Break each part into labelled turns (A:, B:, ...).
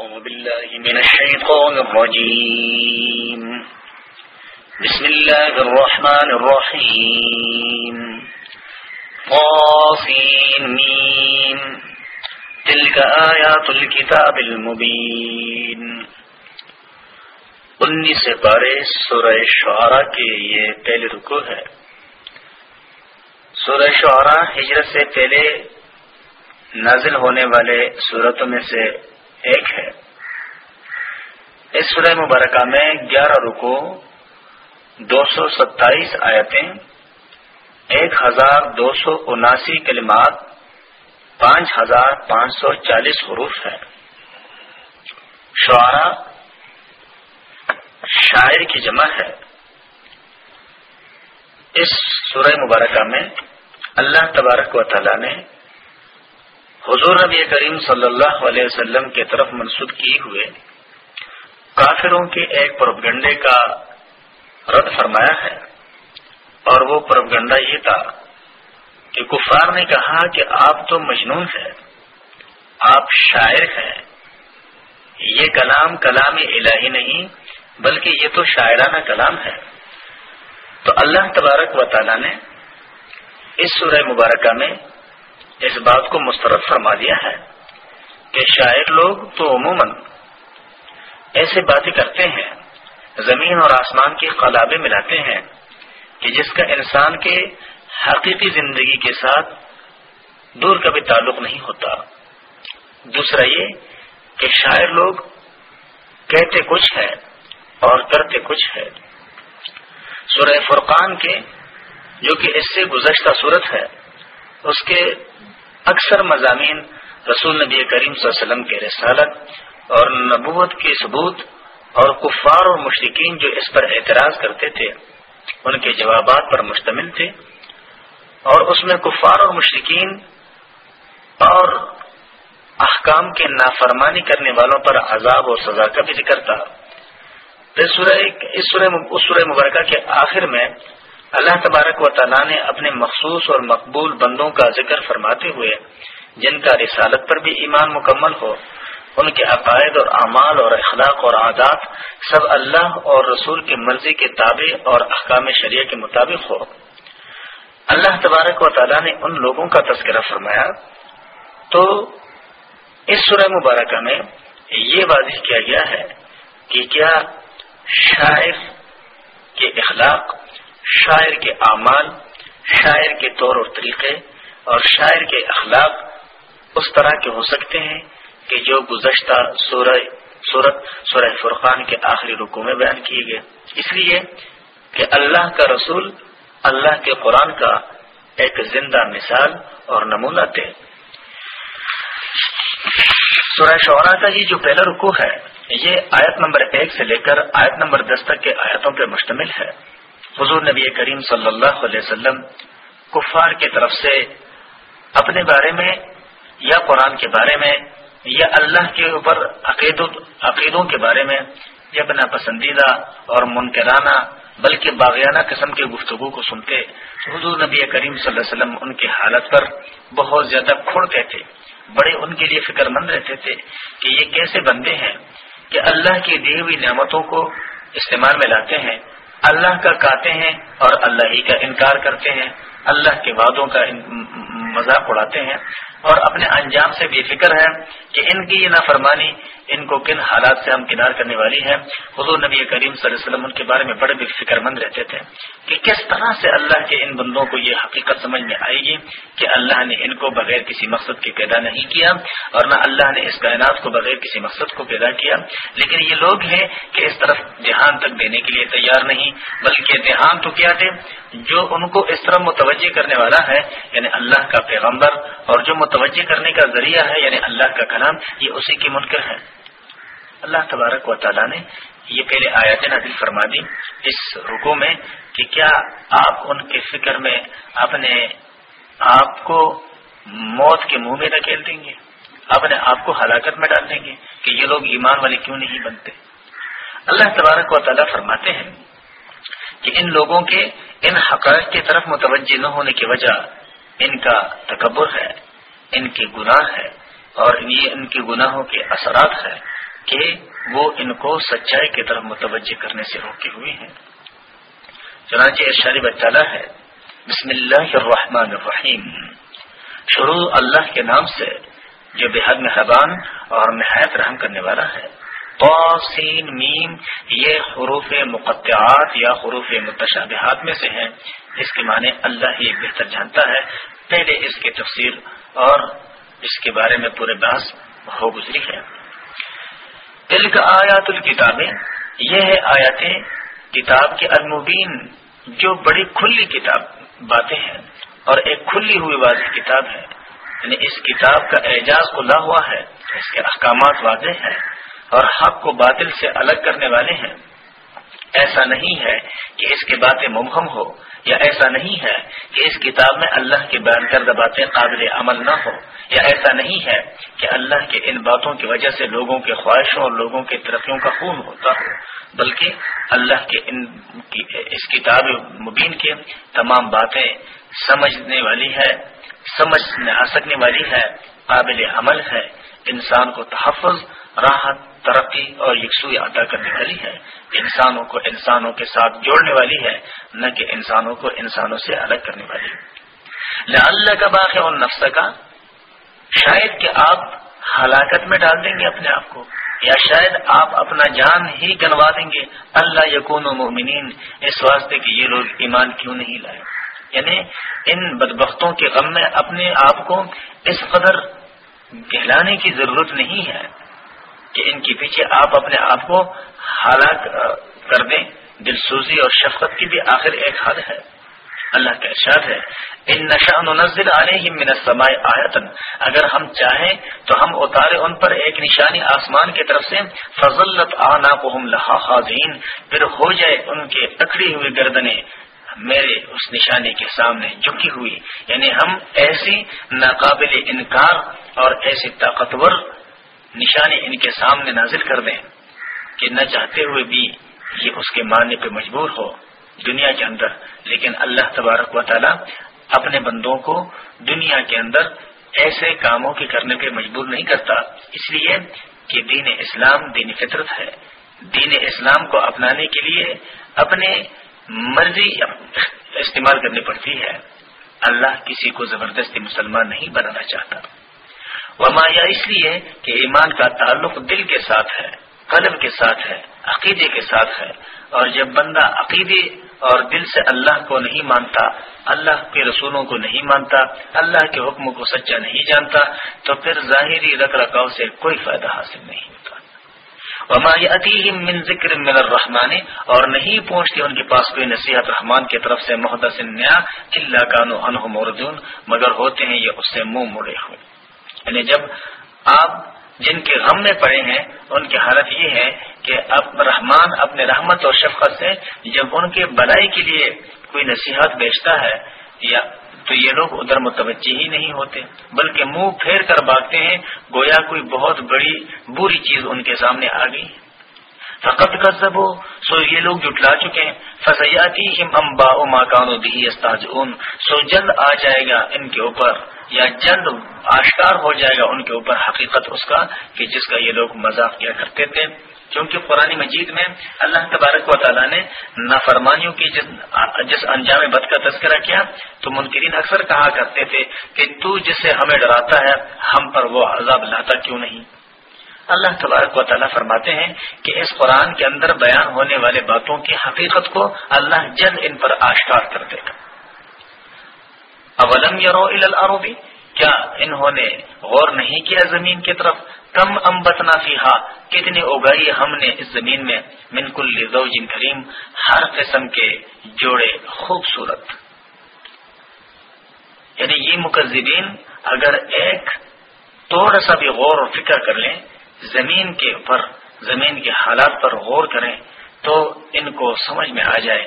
A: أعوذ بالله من الشيطان الرجيم. بسم الله الرحمن الرحيم. طاسين تلك آيات الكتاب المبين. انیس پارے سورہ شعراء کے یہ پہلے رکو ہے. سورہ شعراء ہجرت سے پہلے نازل ہونے والے صورتوں میں سے ایک ہے۔ اس سورہ مبارکہ میں گیارہ رکو دو سو ستائیس آیتیں، ایک ہزار دو سو اناسی کلمات، پانچ ہزار پانچ سو چالیس حروف ہے شعرا شاعر کی جمع ہے۔ اس سورہ مبارکہ میں اللہ تبارک و تعالی نے حضور نبی کریم صلی اللہ علیہ وسلم کی طرف منسوخ کیے ہوئے کافروں کے ایک پرگنڈے کا رد فرمایا ہے اور وہ پرگنڈا یہ تھا کہ کفار نے کہا کہ آپ تو مجنون ہیں، آپ شاعر ہیں۔ یہ کلام کلام الہی نہیں، بلکہ یہ تو شاعرانہ کلام ہے۔ تو اللہ تبارک و تعالی نے اس سورہ مبارکہ میں اس بات کو مسترد فرما دیا ہے کہ شاعر لوگ تو عموماً ایسے باتیں کرتے ہیں، زمین اور آسمان کے قلابے ملاتے ہیں کہ جس کا انسان کے حقیقی زندگی کے ساتھ دور کا بھی تعلق نہیں ہوتا۔ دوسرا یہ کہ شاعر لوگ کہتے کچھ ہے اور کرتے کچھ ہے سورہ فرقان کے، جو کہ اس سے گزشتہ صورت ہے اس کے اکثر مضامین رسول نبی کریم صلی اللہ علیہ وسلم کے رسالت اور نبوت کے ثبوت اور کفار اور مشرقین جو اس پر اعتراض کرتے تھے، ان کے جوابات پر مشتمل تھے۔ اور اس میں کفار اور مشرقین اور احکام کے نافرمانی کرنے والوں پر عذاب اور سزا کا بھی ذکر تھا۔ اس سورہ مبارکہ کے آخر میں اللہ تبارک و تعالیٰ نے اپنے مخصوص اور مقبول بندوں کا ذکر فرماتے ہوئے، جن کا رسالت پر بھی ایمان مکمل ہو، ان کے عقائد اور اعمال اور اخلاق اور عادات سب اللہ اور رسول کی مرضی کے تابع اور احکام شریع کے مطابق ہو۔ اللہ تبارک و تعالیٰ نے ان لوگوں کا تذکرہ فرمایا۔ تو اس سورہ مبارکہ میں یہ واضح کیا گیا ہے کہ کیا شاعر کے اخلاق شاعر کے اعمال، شاعر کے طور اور طریقے اور شاعر کے اخلاق اس طرح کے ہو سکتے ہیں کہ جو گزشتہ سورہ سورت سورہ فرقان کے آخری رکو میں بیان کیے گئے۔ اس لیے کہ اللہ کا رسول، اللہ کے قرآن کا ایک زندہ مثال اور نمونہ تھے۔ سورہ شعرا کا یہ جو پہلا رکو ہے، یہ آیت نمبر ایک سے لے کر آیت نمبر دس تک کے آیتوں پر مشتمل ہے۔ حضور نبی کریم صلی اللہ علیہ وسلم کفار کی طرف سے اپنے بارے میں یا قرآن کے بارے میں یا اللہ کے اوپر عقیدوں کے بارے میں یا بنا پسندیدہ اور منکرانہ بلکہ باغیانہ قسم کے گفتگو کو سنتے حضور نبی کریم صلی اللہ علیہ وسلم ان کی حالت پر بہت زیادہ کھوڑتے تھے، بڑے ان کے لیے فکر مند رہتے تھے کہ یہ کیسے بندے ہیں کہ اللہ کی دی ہوئی نعمتوں کو استعمال میں لاتے ہیں اللہ کا کہتے ہیں اور اللہ ہی کا انکار کرتے ہیں، اللہ کے وعدوں کا مذاق اڑاتے ہیں۔ اور اپنے انجام سے بے فکر ہے کہ ان کی یہ نافرمانی ان کو کن حالات سے ہم کنار کرنے والی ہے۔ حضور نبی کریم صلی اللہ علیہ وسلم ان کے بارے میں بڑے بھی فکر مند رہتے تھے کہ کس طرح سے اللہ کے ان بندوں کو یہ حقیقت سمجھ میں آئے گی کہ اللہ نے ان کو بغیر کسی مقصد کے پیدا نہیں کیا اور نہ اللہ نے اس کائنات کو بغیر کسی مقصد کو پیدا کیا۔ لیکن یہ لوگ ہیں کہ اس طرف دھیان تک دینے کے لیے تیار نہیں، بلکہ دھیان تو کیا تھے؟ جو ان کو اس طرح متوجہ کرنے والا ہے یعنی اللہ کا پیغمبر اور جو متوجہ کرنے کا ذریعہ ہے یعنی اللہ کا کلام، یہ اسی کی منکر ہے۔ اللہ تبارک و تعالیٰ نے یہ پہلے آیات نازل فرما دی اس رکو میں کہ کیا آپ ان کے فکر میں اپنے آپ کو موت کے منہ میں دھکیل دیں گے؟ اپنے آپ کو ہلاکت میں ڈال دیں گے کہ یہ لوگ ایمان والے کیوں نہیں بنتے؟ اللہ تبارک و تعالیٰ فرماتے ہیں کہ ان لوگوں کے، ان حقائق کی طرف متوجہ نہ ہونے کی وجہ ان کا تکبر ہے۔ ان کے گناہ ہے اور یہ ان کے گناہوں کے اثرات ہے کہ وہ ان کو سچائی کی طرف متوجہ کرنے سے روکے ہوئے ہیں۔ چنانچہ ارشاد بچالا ہے، بسم اللہ الرحمن الرحیم۔ شروع اللہ کے نام سے، جو بے حد مہربان اور نہایت رحم کرنے والا ہے۔ توسین میم، یہ حروف مقطعات یا حروف متشابہات میں سے ہیں۔ اس کے معنی اللہ ہی بہتر جانتا ہے۔ پہلے اس کی تفسیر اور اس کے بارے میں پورے بحث ہو گزری ہے۔ دل کا آیات الکتابیں یہ ہے آیاتیں کتاب کے المبین، جو بڑی کھلی کتاب، باتیں ہیں۔ اور ایک کھلی ہوئی واضح کتاب ہے۔ یعنی اس کتاب کا اعجاز کھلا ہوا ہے، اس کے احکامات واضح ہیں اور حق کو باطل سے الگ کرنے والے ہیں۔ ایسا نہیں ہے کہ اس کی باتیں ممہم ہو یا ایسا نہیں ہے کہ اس کتاب میں اللہ کے بیان کردہ باتیں قابل عمل نہ ہو یا ایسا نہیں ہے کہ اللہ کے ان باتوں کی وجہ سے لوگوں کے خواہشوں اور لوگوں کے ترقیوں کا خون ہوتا ہو، بلکہ اللہ کے ان اس کتاب مبین کے تمام باتیں سمجھنے والی ہے سمجھ میں آ سکنے والی ہے، قابل عمل ہے، انسان کو تحفظ راحت، ترقی اور یکسوئی عطا کرنے والی ہے۔ انسانوں کو انسانوں کے ساتھ جوڑنے والی ہے، نہ کہ انسانوں کو انسانوں سے الگ کرنے والی۔ اللہ کا باغ اور نفس کا۔ شاید کہ آپ ہلاکت میں ڈال دیں گے اپنے آپ کو، یا شاید آپ اپنا جان ہی گنوا دیں گے۔ اللہ یقون و مومنین اس واسطے کہ یہ لوگ ایمان کیوں نہیں لائے؟ یعنی ان بدبختوں کے غم میں اپنے آپ کو اس قدر کہلانے کی ضرورت نہیں ہے۔ کہ ان کے پیچھے آپ اپنے آپ کو ہلاک کر دیں۔ دل سوزی اور شفقت کی بھی آخر ایک حد ہے۔ اللہ کا ارشاد ہے، ان نشان و نزل علیہم من السماء آیتن اگر ہم چاہیں تو ہم اتارے ان پر ایک نشانی آسمان کی طرف سے۔ فضلت آناقہم لہا خاضین پھر ہو جائے ان کے اکڑی ہوئی گردنیں میرے اس نشانی کے سامنے جھکی ہوئی۔ یعنی ہم ایسی ناقابل انکار اور ایسی طاقتور نشانی ان کے سامنے نازل کر دیں کہ نہ چاہتے ہوئے بھی یہ اس کے ماننے پہ مجبور ہو دنیا کے اندر۔ لیکن اللہ تبارک و تعالی اپنے بندوں کو دنیا کے اندر ایسے کاموں کے کرنے پہ مجبور نہیں کرتا۔ اس لیے کہ دین اسلام دین فطرت ہے۔ دین اسلام کو اپنانے کے لیے اپنے مرضی استعمال کرنی پڑتی ہے۔ اللہ کسی کو زبردستی مسلمان نہیں بنانا چاہتا۔ وما یا اس لیے کہ ایمان کا تعلق دل کے ساتھ ہے، قلب کے ساتھ ہے، عقیدے کے ساتھ ہے۔ اور جب بندہ عقیدے اور دل سے اللہ کو نہیں مانتا، اللہ کے رسولوں کو نہیں مانتا، اللہ کے حکم کو سچا نہیں جانتا، تو پھر ظاہری رکھ رکھاؤ سے کوئی فائدہ حاصل نہیں ہوتا۔ وما من ذکر من الرحمن، اور نہیں پہنچتی ان کے پاس کوئی نصیحت رحمان کی طرف سے، محدث نیا اللہ کانو انہ موردون مگر ہوتے ہیں یہ اس سے منہ مڑے ہوئے۔ یعنی جب آپ جن کے غم میں پڑے ہیں، ان کی حالت یہ ہے کہ اب رحمان اپنے رحمت اور شفقت سے جب ان کے بلائی کے لیے کوئی نصیحت بیچتا ہے، یا تو یہ لوگ ادھر متوجہ ہی نہیں ہوتے، بلکہ منہ پھیر کر بھاگتے ہیں، گویا کوئی بہت بڑی، بری چیز ان کے سامنے آ گئی۔ فقط کا ہو سو یہ لوگ جٹلا چکے ہیں فسیاتی ہم امبا ماکان استاذ سو جلد آ جائے گا ان کے اوپر، یا جلد آشکار ہو جائے گا ان کے اوپر حقیقت اس کا کہ جس کا یہ لوگ مذاق کیا کرتے تھے۔ کیونکہ قرآن مجید میں اللہ تبارک و تعالیٰ نے نافرمانیوں کی جس انجام بد کا تذکرہ کیا، تو منکرین اکثر کہا کرتے تھے کہ تو جس سے ہمیں ڈراتا ہے، ہم پر وہ عذاب لاتا کیوں نہیں؟ اللہ تبارک و تعالیٰ فرماتے ہیں کہ اس قرآن کے اندر بیان ہونے والے باتوں کی حقیقت کو اللہ جلد ان پر آشکار کر دے گا۔ اولم یرو الارض؟ کیا انہوں نے غور نہیں کیا زمین کی طرف؟ کم امبتنا فیہا، کتنی اگائی ہم نے اس زمین میں؟ من کل زوج کریم، ہر قسم کے جوڑے خوبصورت۔ یعنی یہ مقزبین اگر ایک تھوڑا سا بھی غور و فکر کر لیں زمین کے اوپر، زمین کے حالات پر غور کریں تو ان کو سمجھ میں آ جائے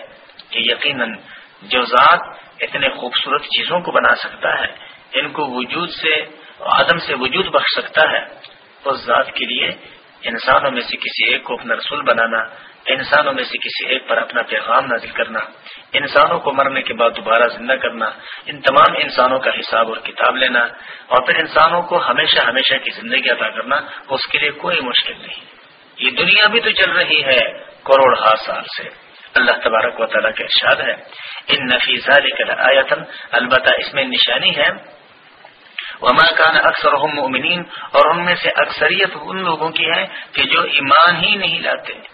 A: کہ یقیناً جو ذات اتنے خوبصورت چیزوں کو بنا سکتا ہے، ان کو وجود سے عدم سے وجود بخش سکتا ہے، اس ذات کے لیے انسانوں میں سے کسی ایک کو اپنا رسول بنانا انسانوں میں سے کسی ایک پر اپنا پیغام نازل کرنا، انسانوں کو مرنے کے بعد دوبارہ زندہ کرنا، ان تمام انسانوں کا حساب اور کتاب لینا اور پھر انسانوں کو ہمیشہ ہمیشہ کی زندگی ادا کرنا، اس کے لیے کوئی مشکل نہیں۔ یہ دنیا بھی تو چل رہی ہے کروڑ ہا سال سے۔ اللہ تبارک و تعالیٰ کا ارشاد ہے، ان نفیزہ آیتن البتہ اس میں نشانی ہے، وما کان اکثر مؤمنین اور ان میں سے اکثریت ان لوگوں کی ہے کہ جو ایمان ہی نہیں لاتے۔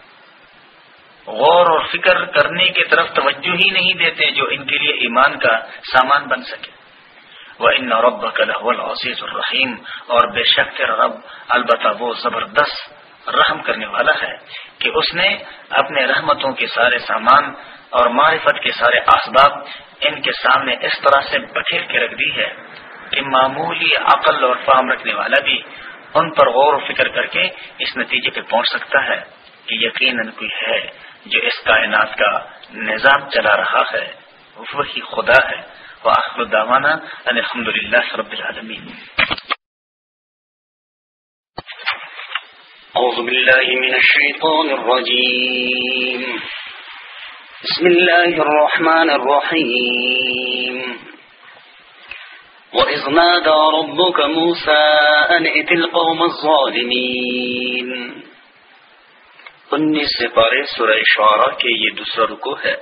A: غور اور فکر کرنے کی طرف توجہ ہی نہیں دیتے جو ان کے لیے ایمان کا سامان بن سکے۔ وہ ان رب العزیز الرحیم اور بے شک رب البتہ وہ زبردست رحم کرنے والا ہے کہ اس نے اپنے رحمتوں کے سارے سامان اور معرفت کے سارے اسباب ان کے سامنے اس طرح سے بکھیر کے رکھ دی ہے کہ معمولی عقل اور فام رکھنے والا بھی ان پر غور و فکر کر کے اس نتیجے پہ پہنچ سکتا ہے کہ یقیناً کوئی ہے۔ جو اس کائنات کا نظام چلا رہا ہے، وہی خدا ہے۔ وہ آخر الدامانہ الحمد للہ رب العالمین۔
B: أعوذ بالله من الشيطان الرجيم بسم الله الرحمن الرحيم وإذ نادى ربك موسى أن ائت القوم الظالمين۔
A: انیس سے پارے سورہ شعراء کے یہ دوسرا رکو ہے۔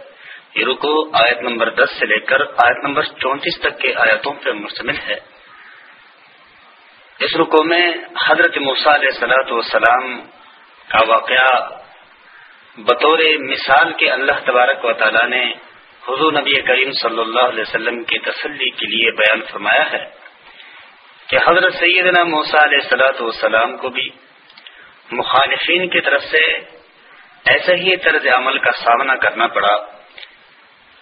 A: یہ رکو آیت نمبر دس سے لے کر آیت نمبر چونتیس تک کے آیتوں پر مشتمل ہے۔ اس رکو میں حضرت علیہ سلاۃ والسلام کا واقعہ بطور مثال کے اللہ تبارک و تعالی نے حضور نبی کریم صلی اللہ علیہ وسلم کی تسلی کے لیے بیان فرمایا ہے کہ حضرت سیدنا موسیٰ علیہ سلاۃ والسلام کو بھی مخالفین کی طرف سے ایسے ہی طرز عمل کا سامنا کرنا پڑا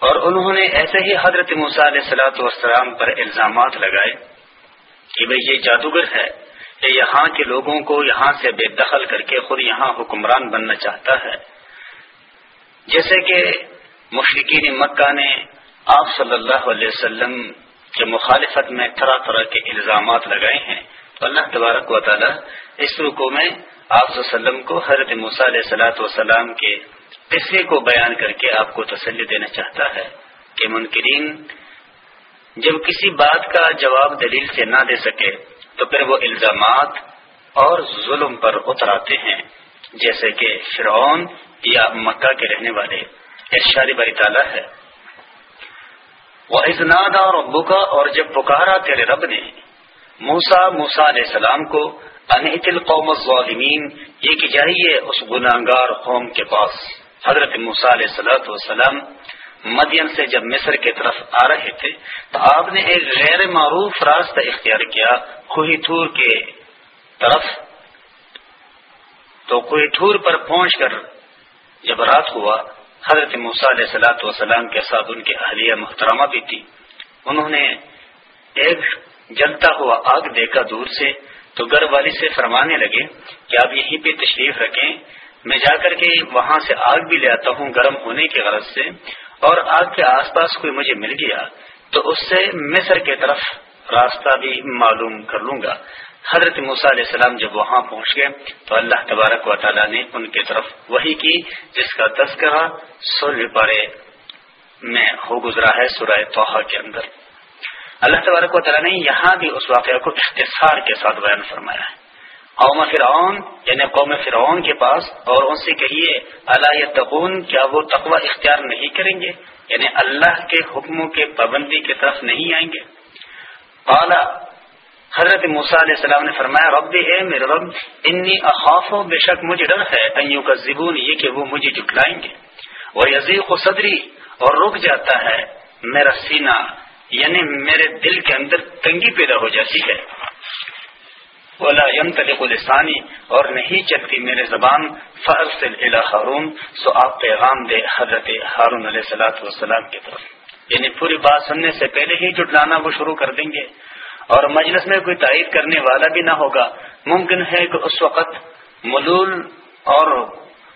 A: اور انہوں نے ایسے ہی حضرت علیہ سلاۃ والسلام پر الزامات لگائے کہ بھئی یہ جادوگر ہے کہ یہاں کے لوگوں کو یہاں سے بے دخل کر کے خود یہاں حکمران بننا چاہتا ہے۔ جیسے کہ مشرقین مکہ نے آپ صلی اللہ علیہ وسلم کے مخالفت میں طرح طرح کے الزامات لگائے ہیں۔ تو اللہ تبارک و تعالی اس رکو میں آپ وسلم کو حضرت علیہ سلاۃ وسلام کے قصے کو بیان کر کے آپ کو تسلی دینا چاہتا ہے کہ منکرین جب کسی بات کا جواب دلیل سے نہ دے سکے تو پھر وہ الزامات اور ظلم پر اتراتے ہیں، جیسے کہ فرعون یا مکہ کے رہنے والے۔ ارشاد بری تعالیٰ ہے۔ وہ ازناد اور ابو کا اور جب پکارا تیرے رب نے موسا موسا علیہ السلام کو انحت القوم الظالمین، یہ کہ جائیے اس گناگار قوم کے پاس۔ حضرت موسا علیہ صلاحت وسلام مدین سے جب مصر کی طرف آ رہے تھے، تو آپ نے ایک غیر معروف راستہ اختیار کیا، کوہی تھور کے طرف۔ تو کوئی ٹھور پر پہنچ کر جب رات ہوا، حضرت موسیٰ علیہ سلاۃ وسلام کے ساتھ ان کی اہلیہ محترمہ بھی تھی۔ انہوں نے ایک جلتا ہوا آگ دیکھا دور سے۔ تو گھر والی سے فرمانے لگے کہ آپ یہیں پہ تشریف رکھیں۔ میں جا کر کے وہاں سے آگ بھی لے آتا ہوں گرم ہونے کی غرض سے اور آگ کے آس پاس کوئی مجھے مل گیا تو اس سے مصر کی طرف راستہ بھی معلوم کر لوں گا۔ حضرت موسیٰ علیہ السلام جب وہاں پہنچ گئے تو اللہ تبارک و تعالیٰ نے ان کی طرف وہی کی جس کا تذکرہ سولہ پارے میں ہو گزرا ہے، سورہ توحا کے اندر۔ اللہ تبارک و تعالیٰ نے یہاں بھی اس واقعہ کو اختصار کے ساتھ بیان فرمایا ہے۔ قوم فرعون یعنی قوم فرعون کے پاس اور ان سے کہیے اللہ تقون کیا وہ تقوی اختیار نہیں کریں گے؟ یعنی اللہ کے حکموں کے پابندی کی طرف نہیں آئیں گے۔ اعلیٰ حضرت موسیٰ علیہ السلام نے فرمایا رب اے میرے رب، انی اخاف و بے شک مجھے ڈر ہے ایوں کا زبون یہ کہ وہ مجھے جٹلائیں گے۔ وہ یزیق و صدری، اور رک جاتا ہے میرا سینہ۔ یعنی میرے دل کے اندر تنگی پیدا ہو جاتی ہے۔ ولا یم تلق اور نہیں چلتی میرے زبان۔ فرسل ہارون سو آپ پیغام دے حضرت ہارون علیہ سلاۃ والسلام کی طرف۔ یعنی پوری بات سننے سے پہلے ہی جٹلانا وہ شروع کر دیں گے۔ اور مجلس میں کوئی تائید کرنے والا بھی نہ ہوگا۔ ممکن ہے کہ اس وقت ملول اور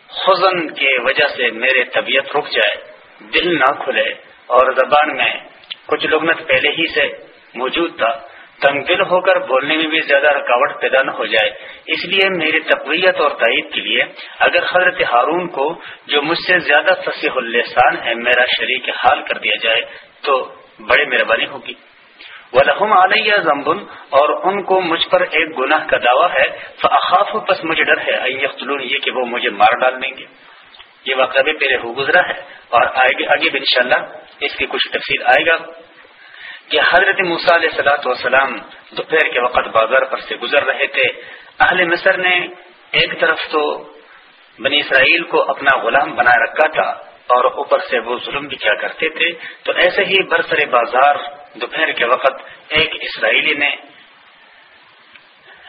A: خزن کی وجہ سے میرے طبیعت رک جائے۔ دل نہ کھلے اور زبان میں کچھ لغنت پہلے ہی سے موجود تھا۔ تنگ دل ہو کر بولنے میں بھی زیادہ رکاوٹ پیدا نہ ہو جائے۔ اس لیے میری تقویت اور تائید کے لیے اگر حضرت ہارون کو جو مجھ سے زیادہ فصیح السان ہے، میرا شریک حال کر دیا جائے، تو بڑے مہربانی ہوگی۔ وہ علیہ زمبن اور ان کو مجھ پر ایک گناہ کا دعویٰ ہے۔ فاخاف پس مجھے ڈر ہے۔ یہ کہ وہ مجھے مار ڈال دیں گے۔ یہ واقعہ بھی پہلے ہو گزرا ہے اور آگے آگے بھی انشاءاللہ۔ اس کی کچھ تفصیل آئے گا کہ حضرت موسیٰ علیہ صلاحت وسلام دوپہر کے وقت بازار پر سے گزر رہے تھے۔ اہل مصر نے ایک طرف تو بنی اسرائیل کو اپنا غلام بنا رکھا تھا اور اوپر سے وہ ظلم بھی کیا کرتے تھے، تو ایسے ہی برسر بازار دوپہر کے وقت ایک اسرائیلی نے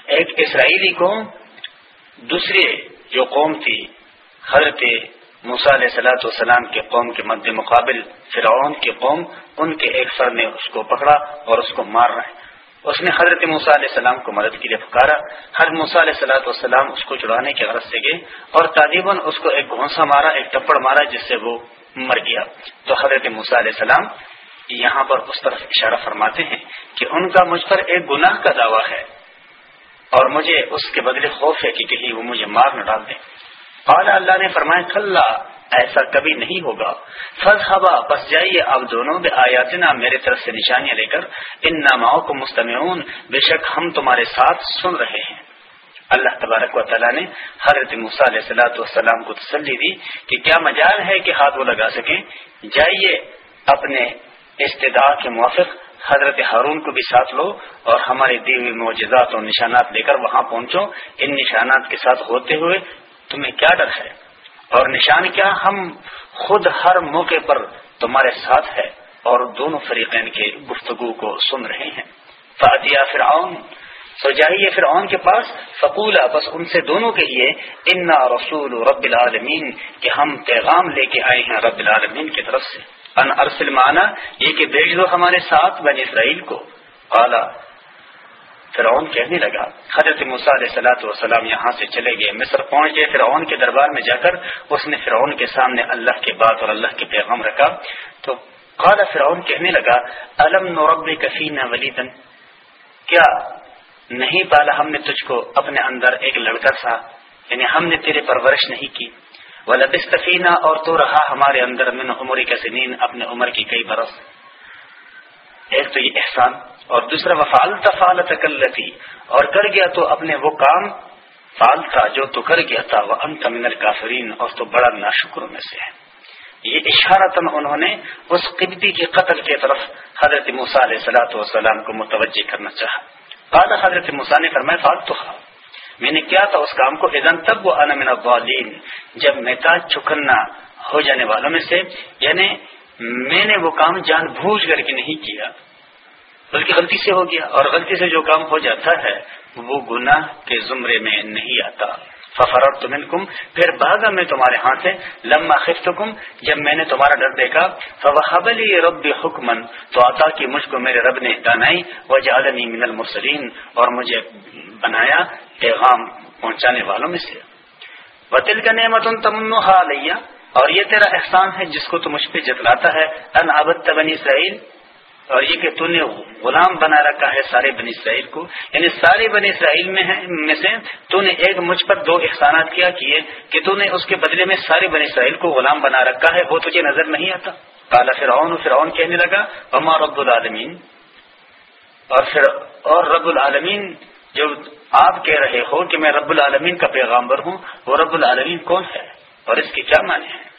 A: ایک اسرائیلی کو دوسری جو قوم تھی، حضرت موسا علیہ سلاۃ والسلام کے قوم کے مد مقابل فرعون کی قوم، ان کے ایک سر نے اس کو پکڑا اور اس کو مار رہے اس نے حضرت موسا علیہ السلام کو مدد کے لیے پکارا۔ ہر موسا علیہ سلاۃ والسلام اس کو چڑھانے کے غرض سے گئے اور تعلیباً اس کو ایک گھونسا مارا، ایک ٹپڑ مارا، جس سے وہ مر گیا۔ تو حضرت موسا علیہ السلام یہاں پر اس طرف اشارہ فرماتے ہیں کہ ان کا مجھ پر ایک گناہ کا دعویٰ ہے اور مجھے اس کے بدلے خوف ہے کہ کہیں وہ مجھے مار نہ ڈال دیں۔ قال اللہ نے فرمایا کھلا ایسا کبھی نہیں ہوگا۔ فض ہوا بس جائیے، اب دونوں بے آیاتنا میرے طرف سے نشانیاں لے کر۔ ان ناماؤں کو مستمعون۔ بے شک ہم تمہارے ساتھ سن رہے ہیں۔ اللہ تبارک و تعالیٰ نے حضرت علیہ صلاحت والسلام کو تسلی دی کہ کیا مجال ہے کہ ہاتھ وہ لگا سکیں۔ جائیے، اپنے استداع کے موافق حضرت ہارون کو بھی ساتھ لو اور ہماری دی ہوئی معجزات اور نشانات لے کر وہاں پہنچو۔ ان نشانات کے ساتھ ہوتے ہوئے تمہیں کیا ڈر ہے؟ اور نشان کیا ہم خود ہر موقع پر تمہارے ساتھ ہے اور دونوں فریقین کے گفتگو کو سن رہے ہیں۔ فاتیہ فرعون۔ سو جائیے فرعون کے پاس۔ فقولا، بس ان سے دونوں کے لیے، انا رسول رب العالمین کہ ہم پیغام لے کے آئے ہیں رب العالمین کی طرف سے۔ ان ارسل مانا یہ کہ بھیج دو ہمارے ساتھ بن اسرائیل کو۔ اعلیٰ فرعون کہنے لگا، حضرت علیہ سلاۃ والسلام یہاں سے چلے گئے، مصر پہنچ گئے، فرعون کے دربار میں جا کر اس نے فرعون کے سامنے اللہ کے بات اور اللہ کے پیغام رکھا۔ تو قال فرعون کہنے لگا علم نورب کفینا ولیدن؟ کیا نہیں پالا ہم نے تجھ کو اپنے اندر ایک لڑکا سا یعنی ہم نے تیرے پرورش نہیں کی۔ وہ لبستفینہ اور تو رہا ہمارے اندر من عمر کا سنین، اپنے عمر کی کئی برس۔ ایک تو یہ احسان اور دوسرا وفال تفال تکلتی اور کر گیا تو اپنے وہ کام فال تھا جو تو کر گیا تھا وہ انت من الکافرین اور تو بڑا ناشکروں میں سے ہے۔ یہ اشارتاً انہوں نے اس قبطی کے قتل کی طرف حضرت موسیٰ علیہ سلاۃ والسلام کو متوجہ کرنا چاہا۔ بعد حضرت موسیٰ نے فرمایا فال تو ہاں۔ میں نے کیا تھا اس کام کو؟ ادن تب وہ من الوالین جب میں کا چکنا ہو جانے والوں میں سے یعنی میں نے وہ کام جان بوجھ کر کے نہیں کیا، بلکہ غلطی سے ہو گیا۔ اور غلطی سے جو کام ہو جاتا ہے، وہ گناہ کے زمرے میں نہیں آتا۔ ففرر تم پھر بھاگا میں تمہارے ہاتھ سے۔ لما خفت جب میں نے تمہارا ڈر دیکھا فوحبلی رب حکمن تو عطا کی مجھ کو میرے رب نے دانائی۔ و جالنی من المرسلین اور مجھے بنایا پیغام پہنچانے والوں میں سے۔ وطل کا نعمت تمن اور یہ تیرا احسان ہے جس کو تو مجھ پہ جتلاتا ہے۔ ان ابت بنی اسرائیل، اور یہ کہ تو نے غلام بنا رکھا ہے سارے بنی اسرائیل کو۔ یعنی سارے بنی اسرائیل میں میں سے تو نے ایک مجھ پر دو احسانات کیا کیے کہ تو نے اس کے بدلے میں سارے بنی اسرائیل کو غلام بنا رکھا ہے۔ وہ تجھے نظر نہیں آتا۔ کالا فرعون فرعون کہنے لگا اما رب العالمین؟ اور پھر اور رب العالمین، جو آپ کہہ رہے ہو کہ میں رب العالمین کا پیغامبر ہوں، وہ رب العالمین کون ہے؟ اور اس کے کیا معنی ہیں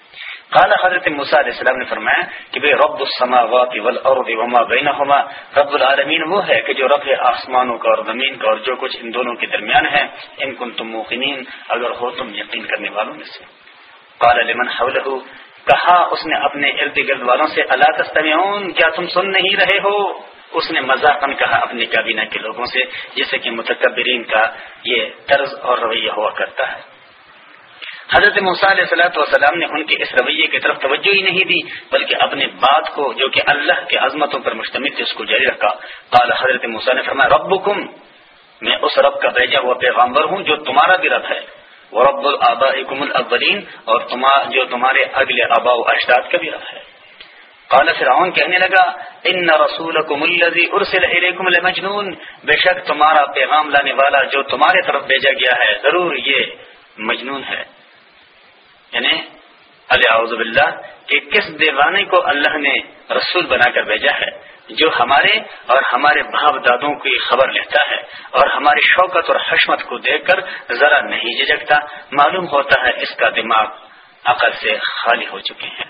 A: قال حضرت موسیٰ علیہ السلام نے فرمایا کہ بے رب السماوات والارض وما بینہما، رب العالمین وہ ہے کہ جو رب ہے آسمانوں کا اور زمین کا اور جو کچھ ان دونوں کے درمیان ہے، ان کن تم موقنین، اگر ہو تم یقین کرنے والوں میں سے۔ قال لمن حولہ کہا، اس نے اپنے ارد گرد والوں سے اللہ تستمعون، کیا تم سن نہیں رہے ہو؟ اس نے مذاقن کہا اپنی کابینہ کے لوگوں سے، جیسے کہ متکبرین کا یہ طرز اور رویہ ہوا کرتا ہے۔ حضرت علیہ صلاحت والسلام نے ان کے اس رویے کی طرف توجہ ہی نہیں دی، بلکہ اپنے بات کو جو کہ اللہ کے عظمتوں پر مشتمل تھے اس کو جاری رکھا۔ قال حضرت نے فرمایا رب میں اس رب کا بھیجا ہوا پیغامبر ہوں جو تمہارا بھی رب ہے۔ وہ رب العبا الاولین اور جو تمہارے اگلے آبا و اشداد کا بھی رب ہے۔ قال فرعون کہنے لگا، ان رسولکم الذی ارسل الیکم لمجنون بے شک تمہارا پیغام لانے والا جو تمہارے طرف بھیجا گیا ہے، ضرور یہ مجنون ہے۔ یعنی باللہ کہ کس دیوانے کو اللہ نے رسول بنا کر بھیجا ہے جو ہمارے اور ہمارے باپ دادوں کی خبر لیتا ہے اور ہماری شوکت اور حشمت کو دیکھ کر ذرا نہیں جھجکتا معلوم ہوتا ہے اس کا دماغ عقل سے خالی ہو چکے ہیں۔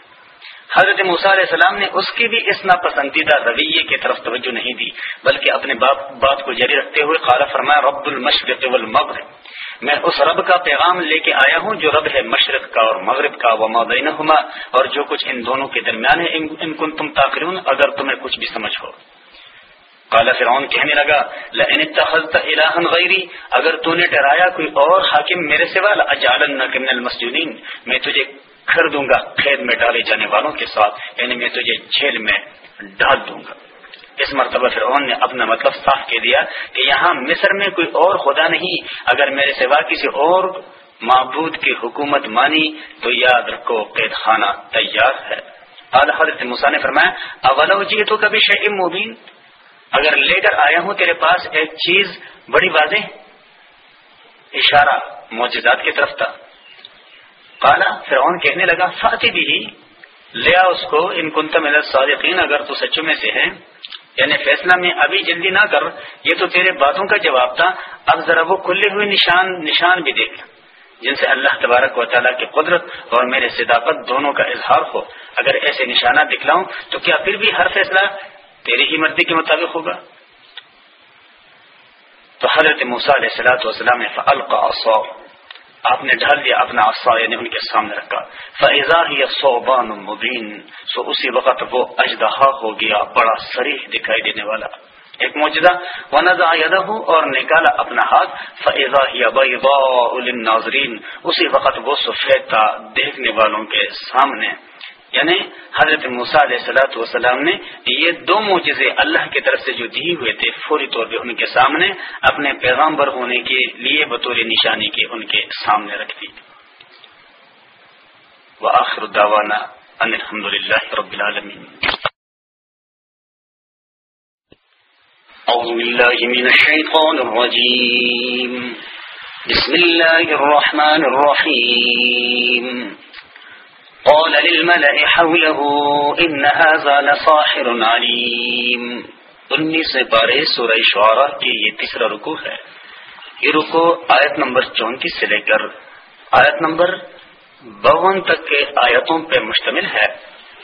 A: حضرت موسیٰ علیہ السلام نے اس کی بھی اس ناپسندیدہ رویے کی طرف توجہ نہیں دی، بلکہ اپنے بات کو جاری رکھتے ہوئے قال فرمایا، رب المشرق والمغرب میں اس رب کا پیغام لے کے آیا ہوں جو رب ہے مشرق کا اور مغرب کا وہ مبینہما اور جو کچھ ان دونوں کے درمیان ہے، ان کن تم تاخرون اگر تمہیں کچھ بھی سمجھ ہو۔ کالا فرعون کہنے لگا، لئن اتخذت الہا غیری، اگر تو نے ڈرایا کوئی اور حاکم میرے سوا لاجعلنک من المسجونین، میں تجھے کر دوں گا، قید میں ڈالے جانے والوں کے ساتھ یعنی میں تجھے جیل میں ڈال دوں گا۔ اس مرتبہ فرعون نے اپنا مطلب صاف کہہ دیا کہ یہاں مصر میں کوئی اور خدا نہیں، اگر میرے سوا کسی اور معبود کی حکومت مانی تو یاد رکھو قید خانہ تیار ہے۔ اعلی حضرت مسا نے فرمایا، اولو جی تو کبھی شعیم مبین؟ اگر لے کر آیا ہوں تیرے پاس ایک چیز بڑی واضح، اشارہ معجزات کی طرف تھا۔ کالا فرعون کہنے لگا فاتح بھی لیا اس کو، ان کنتم صادقین اگر تو سچوں میں سے ہیں۔ یعنی فیصلہ میں ابھی جلدی نہ کر، یہ تو تیرے باتوں کا جواب تھا، اب ذرا وہ کھلے ہوئے نشان نشان بھی دیکھ جن سے اللہ تبارک و تعالیٰ کی قدرت اور میرے صداقت دونوں کا اظہار ہو۔ اگر ایسے نشانات دکھلاؤں تو کیا پھر بھی ہر فیصلہ تیری ہی مرضی کے مطابق ہوگا؟ تو حضرت موسیٰ علیہ السلاۃ وسلام نے فلق آپ نے ڈھال لیا اپنا افسا یعنی ان کے سامنے رکھا۔ فیضا ہی صوبان مبین سو اسی وقت وہ اجدہا ہو گیا، بڑا سریح دکھائی دینے والا۔ ایک موجودہ ونزا یدہ اور نکالا اپنا ہاتھ۔ فیضا ہی ناظرین اسی وقت وہ سفید تھا دیکھنے والوں کے سامنے۔ یعنی حضرت علیہ سلاۃ والسلام نے یہ دو معجزے اللہ کی طرف سے جو دیے ہوئے تھے، فوری طور پہ ان کے سامنے اپنے پیغامبر ہونے کے لیے بطور نشانی کے ان کے سامنے رکھ دی۔ وآخر دعوانا ان الحمد للہ رب العالمین۔
B: أعوذ بالله من الشيطان الرجيم بسم الله الرحمن الرحيم قال للملأ حوله إن هذا لصاحر عليم. انیس پارے سورہ شعراء کی یہ تیسرا رکو ہے. یہ رکو آیت نمبر چونتیس سے لے کر آیت نمبر بون تک کے آیتوں پہ مشتمل ہے.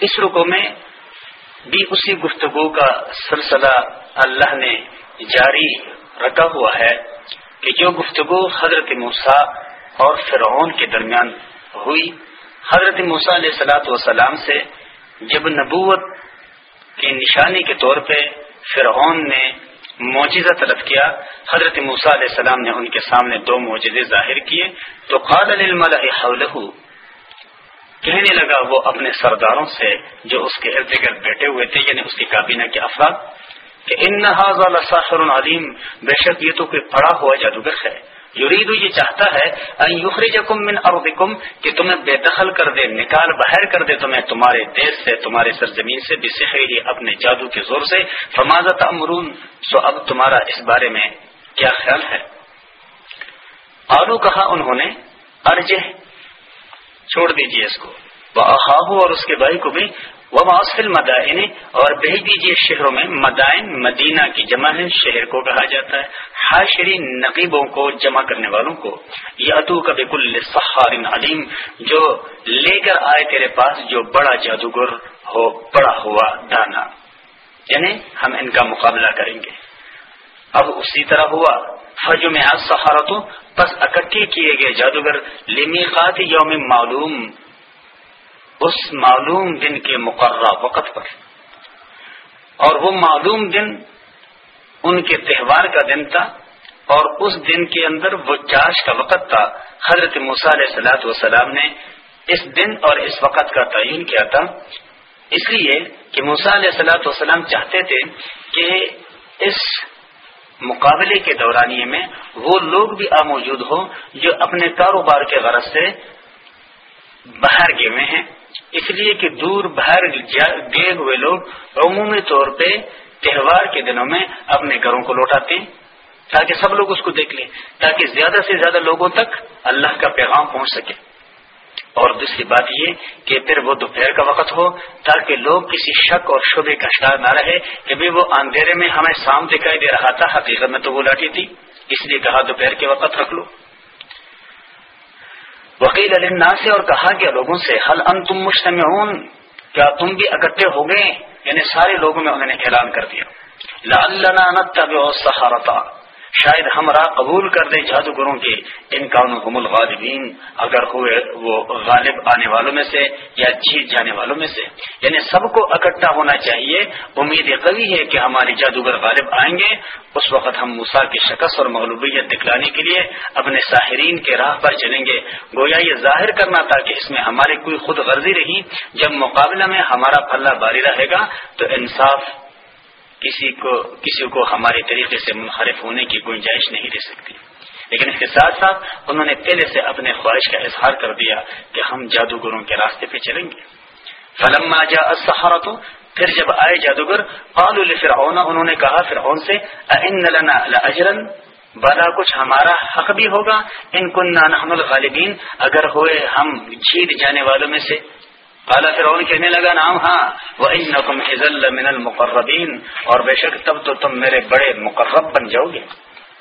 B: اس رکو میں بھی اسی گفتگو کا سلسلہ اللہ نے جاری رکھا ہوا ہے کہ جو گفتگو حضرت موسا اور فرعون کے درمیان ہوئی حضرت موسیٰ علیہ سلاۃ وسلام سے جب نبوت کی نشانی کے طور پہ فرعون نے معجزہ طلب کیا، حضرت موسیٰ علیہ السلام نے ان کے سامنے دو معجزے ظاہر کیے تو قاد حولہ کہنے لگا وہ اپنے سرداروں سے جو اس کے ارد گرد بیٹھے ہوئے تھے یعنی اس کی کابینہ کے افراد، کہ ان علیم، بے شک یہ تو کوئی پڑا ہوا جادوگر ہے۔ یریدو یہ چاہتا ہے من ارضکم کہ تمہیں بے دخل کر دے، نکال باہر کر دے تمہیں تمہارے دیش سے، تمہارے سرزمین سے بھی ہی اپنے جادو کے زور سے۔ فمازت امرون سو اب تمہارا اس بارے میں کیا خیال ہے؟ آلو کہا انہوں نے، ارجہ، چھوڑ دیجیے اس کو۔ وہ اور اس کے بھائی کو بھی وہ مؤثل مدائن اور بھیج دیجیے شہروں میں، مدائن، مدینہ کی جمع ہے، شہر کو کہا جاتا ہے، حاشری نقیبوں کو جمع کرنے والوں کو۔ یا تو کبھی کل سہار علیم، جو لے کر آئے تیرے پاس، جو بڑا جادوگر ہو، بڑا ہوا دانا۔ یعنی ہم ان کا مقابلہ کریں گے۔ اب اسی طرح ہوا۔ فجو میں آج سہارتوں بس اکٹھے کیے گئے جادوگر لمی یوم معلوم اس معلوم دن کے مقررہ وقت پر۔ اور وہ معلوم دن ان کے تہوار کا دن تھا اور اس دن کے اندر وہ چاش کا وقت تھا۔ حضرت علیہ سلاۃ وسلام نے اس دن اور اس وقت کا تعین کیا تھا۔ اس لیے کہ علیہ سلاۃ وسلام چاہتے تھے کہ اس مقابلے کے دورانیے میں وہ لوگ بھی آ موجود ہوں جو اپنے کاروبار کے غرض سے باہر گئے ہوئے ہیں۔ اس لیے کہ دور باہر گئے ہوئے لوگ عمومی طور پہ تہوار کے دنوں میں اپنے گھروں کو لوٹاتے ہیں، تاکہ سب لوگ اس کو دیکھ لیں، تاکہ زیادہ سے زیادہ لوگوں تک اللہ کا پیغام پہنچ سکے۔
A: اور دوسری بات یہ کہ پھر وہ دوپہر کا وقت ہو، تاکہ لوگ کسی شک اور شبے کا شکار نہ رہے کہ بھی وہ اندھیرے میں ہمیں سام دکھائی دے رہا تھا، حقیقت میں تو وہ لاٹھی تھی، اس لیے کہا دوپہر کے وقت رکھ لو۔ وکیل علنا سے اور کہا کہ لوگوں سے حل ان تم مشتمع کیا تم بھی اکٹھے ہو گئے؟ یعنی سارے لوگوں میں انہوں نے اعلان کر دیا۔ لعلنا نتبع السحرة۔ شاید ہم راہ قبول کر دیں جادوگروں کے ان کانوں الغالبین، اگر ہوئے وہ غالب آنے والوں میں سے یا جیت جانے والوں میں سے۔ یعنی سب کو اکٹھا ہونا چاہیے۔ امید قوی ہے کہ ہمارے جادوگر غالب آئیں گے۔ اس وقت ہم موسا کی شکست اور مغلوبیت دکھلانے کے لیے اپنے ساحرین کے راہ پر چلیں گے۔ گویا یہ ظاہر کرنا تھا کہ اس میں ہماری کوئی خود غرضی رہی۔ جب مقابلہ میں ہمارا پھلا باری رہے گا تو انصاف کسی کو کسی کو ہمارے طریقے سے منحرف ہونے کی گنجائش نہیں دے سکتی۔ لیکن اس کے ساتھ ساتھ انہوں نے پہلے سے اپنے خواہش کا اظہار کر دیا کہ ہم جادوگروں کے راستے پہ چلیں گے۔ فلم جا تو پھر جب آئے جادوگر، قالوا لفرعون، انہوں نے کہا فرعون سے ان لنا لاجرا بلا، کچھ ہمارا حق بھی ہوگا۔ ان کننا نحن الغالبین، اگر ہوئے ہم جیت جانے والوں میں سے اعلیٰ فرعون کہنے لگا نام ہاں وہ من المقربین اور بے شک تب تو تم میرے بڑے مقرب بن جاؤ گے۔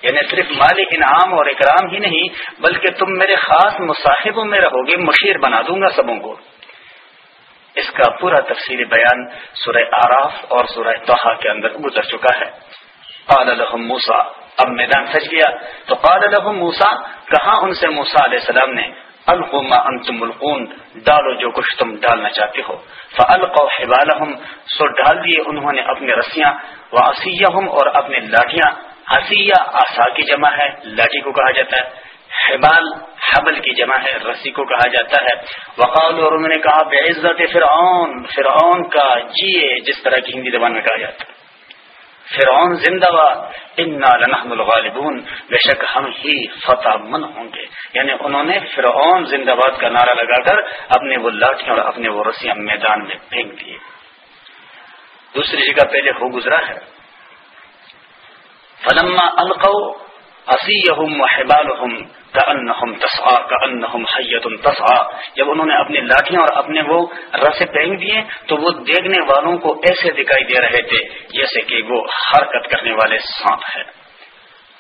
A: یعنی صرف مالی انعام اور اکرام ہی نہیں، بلکہ تم میرے خاص مصاحبوں میں رہو گے، مشیر بنا دوں گا سبوں کو۔ اس کا پورا تفصیلی بیان سورہ آراف اور سورہ توحا کے اندر گزر چکا ہے۔ قال لهم موسا اب میدان سچ گیا۔ تو قال لهم موسا کہاں ان سے موسا علیہ السلام نے القما انتم القون ڈالو جو کچھ تم ڈالنا چاہتے ہو۔ فلقو حبالحم سو ڈال دیے انہوں نے اپنے رسیاں۔ و اور اپنے لاٹیاں ہسیہ آسا کی جمع ہے، لاٹھی کو کہا جاتا ہے۔ حبال، حبل کی جمع ہے، رسی کو کہا جاتا ہے۔ وقال اور انہوں نے کہا بے عزت فرعون فرعون کا جیے جس طرح کی ہندی زبان میں کہا جاتا ہے۔ فرعون زندہ لنحن الغالبون، بے شک ہم ہی فتح من ہوں گے۔ یعنی انہوں نے فرعون زندہ باد کا نعرہ لگا کر اپنے وہ لاٹیاں اور اپنے وہ رسیاں میدان میں پھینک دیے۔ دوسری جگہ پہلے ہو گزرا ہے۔ فلما القو اسیہم وحبالہم کأنہم تسعا، کأنہم حیت تسعا۔ جب انہوں نے اپنی لاٹھیاں اور اپنے وہ رسے پھینک دیے، تو وہ دیکھنے والوں کو ایسے دکھائی دے رہے تھے جیسے کہ وہ حرکت کرنے والے سانپ ہے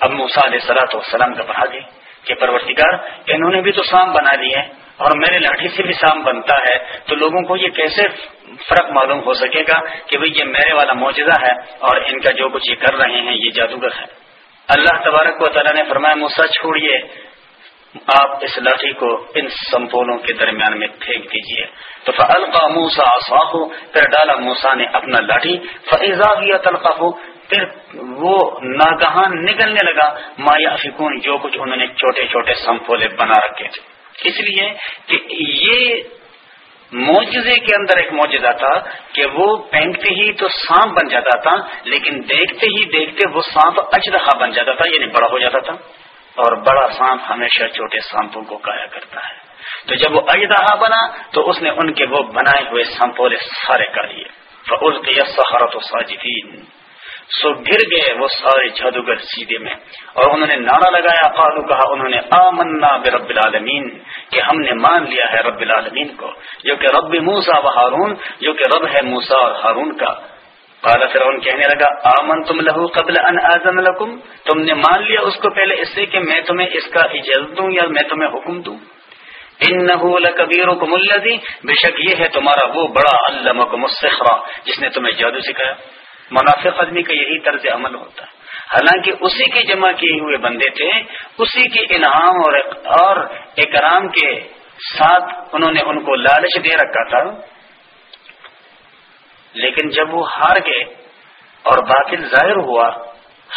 A: اب موسا علیہ سلاۃ وسلام کا بنا دی جی کہ پرورتگار انہوں نے بھی تو سانپ بنا لیے اور میرے لاٹھی سے بھی سام بنتا ہے، تو لوگوں کو یہ کیسے فرق معلوم ہو سکے گا کہ بھئی یہ میرے والا معجزہ ہے اور ان کا جو کچھ یہ کر رہے ہیں، یہ جادوگر ہے؟ اللہ تبارک و تعالیٰ نے فرمایا موسا چھوڑیے، آپ اس لاٹھی کو ان سمپولوں کے درمیان میں پھینک دیجیے تو فلقا موسا آساف پھر ڈالا موسا نے اپنا لاٹھی۔ فیضا بھی تلقا ہو پھر وہ ناگہان نکلنے لگا۔ مایا فکون جو کچھ انہوں نے چھوٹے چھوٹے سمپولے بنا رکھے تھے۔ اس لیے کہ یہ معجزے کے اندر ایک معجزہ تھا کہ وہ پھینکتے ہی تو سانپ بن جاتا تھا، لیکن دیکھتے ہی دیکھتے وہ سانپ اچھا بن جاتا تھا یعنی بڑا ہو جاتا تھا۔ اور بڑا سانپ ہمیشہ چھوٹے سانپوں کو کایا کرتا ہے۔ تو جب وہ اجدہا بنا تو اس نے ان کے وہ بنائے ہوئے سانپولے سارے کر لیے فعل کے سہارت و ساجدین سو گر گئے وہ سارے جادوگر سیدھے میں۔ اور انہوں نے نعرہ لگایا قالو کہا انہوں نے، آمنا برب العالمین، کہ ہم نے مان لیا ہے رب العالمین کو۔ جو کہ رب موسا و ہارون، جو کہ رب ہے موسا اور ہارون کا۔ قال فرعون کہنے لگا آمن تم لہو قبل ان آزم لکم؟ تم نے مان لیا اس کو پہلے اس سے کہ میں تمہیں اس کا اجازت دوں یا میں تمہیں حکم دوں؟ ان کبیر بے شک یہ ہے تمہارا وہ بڑا علمکم السخرا جس نے تمہیں جادو سکھایا۔ منافق آدمی کا یہی طرز عمل ہوتا ہے۔ حالانکہ اسی کے جمع کیے ہوئے بندے تھے، اسی کے انعام اور اور اکرام کے ساتھ انہوں نے ان کو لالچ دے رکھا تھا۔ لیکن جب وہ ہار گئے اور باطل ظاہر ہوا،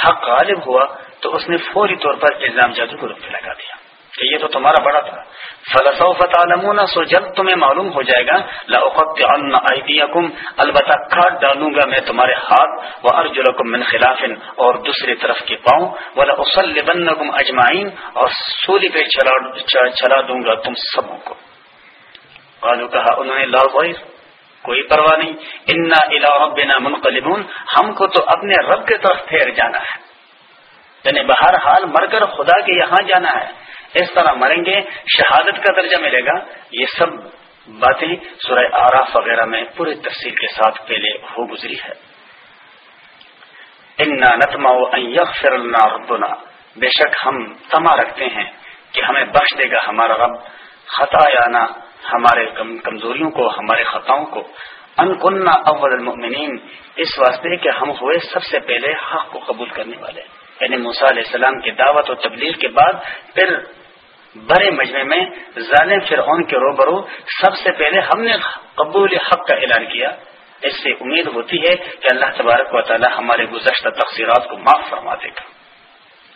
A: حق غالب ہوا، تو اس نے فوری طور پر الزام جادو کو روپے لگا دیا۔ کہ یہ تو تمہارا بڑا تھا۔ فلسو فتح سو جب تمہیں معلوم ہو جائے گا۔ لاقت البتہ کاٹ ڈالوں گا میں تمہارے ہاتھ۔ و ارجلکم من خلاف اور دوسری طرف کے پاؤں۔ ولا اسل اجمائین اور سولی پہ چلا دوں گا تم سبوں کو۔ قالو کہا، انہوں نے لا غیر، کوئی پرواہ نہیں۔ انا الا ربنا ہم کو تو اپنے رب کے طرف پھیر جانا ہے۔ یعنی بہر حال مر کر خدا کے یہاں جانا ہے۔
C: اس طرح مریں گے، شہادت کا درجہ ملے گا۔ یہ سب باتیں سورہ آراف وغیرہ میں پورے تفصیل کے ساتھ پہلے ہو گزری ہے۔ انا نتما ربنا۔ بے شک ہم تما رکھتے ہیں کہ ہمیں بخش دے گا ہمارا رب۔ خطا یا ہمارے کمزوریوں کو، ہمارے خطاؤں کو۔ ان کننا اول المؤمنین اس واسطے کہ ہم ہوئے سب سے پہلے حق کو قبول کرنے والے۔ یعنی موسیٰ علیہ السلام کی دعوت و تبلیغ کے بعد پھر بڑے مجمع میں ظالم فرعون کے روبرو سب سے پہلے ہم نے قبول حق کا اعلان کیا۔ اس سے امید ہوتی ہے کہ اللہ تبارک و تعالی ہمارے گزشتہ تقسیرات کو معاف فرما دے گا۔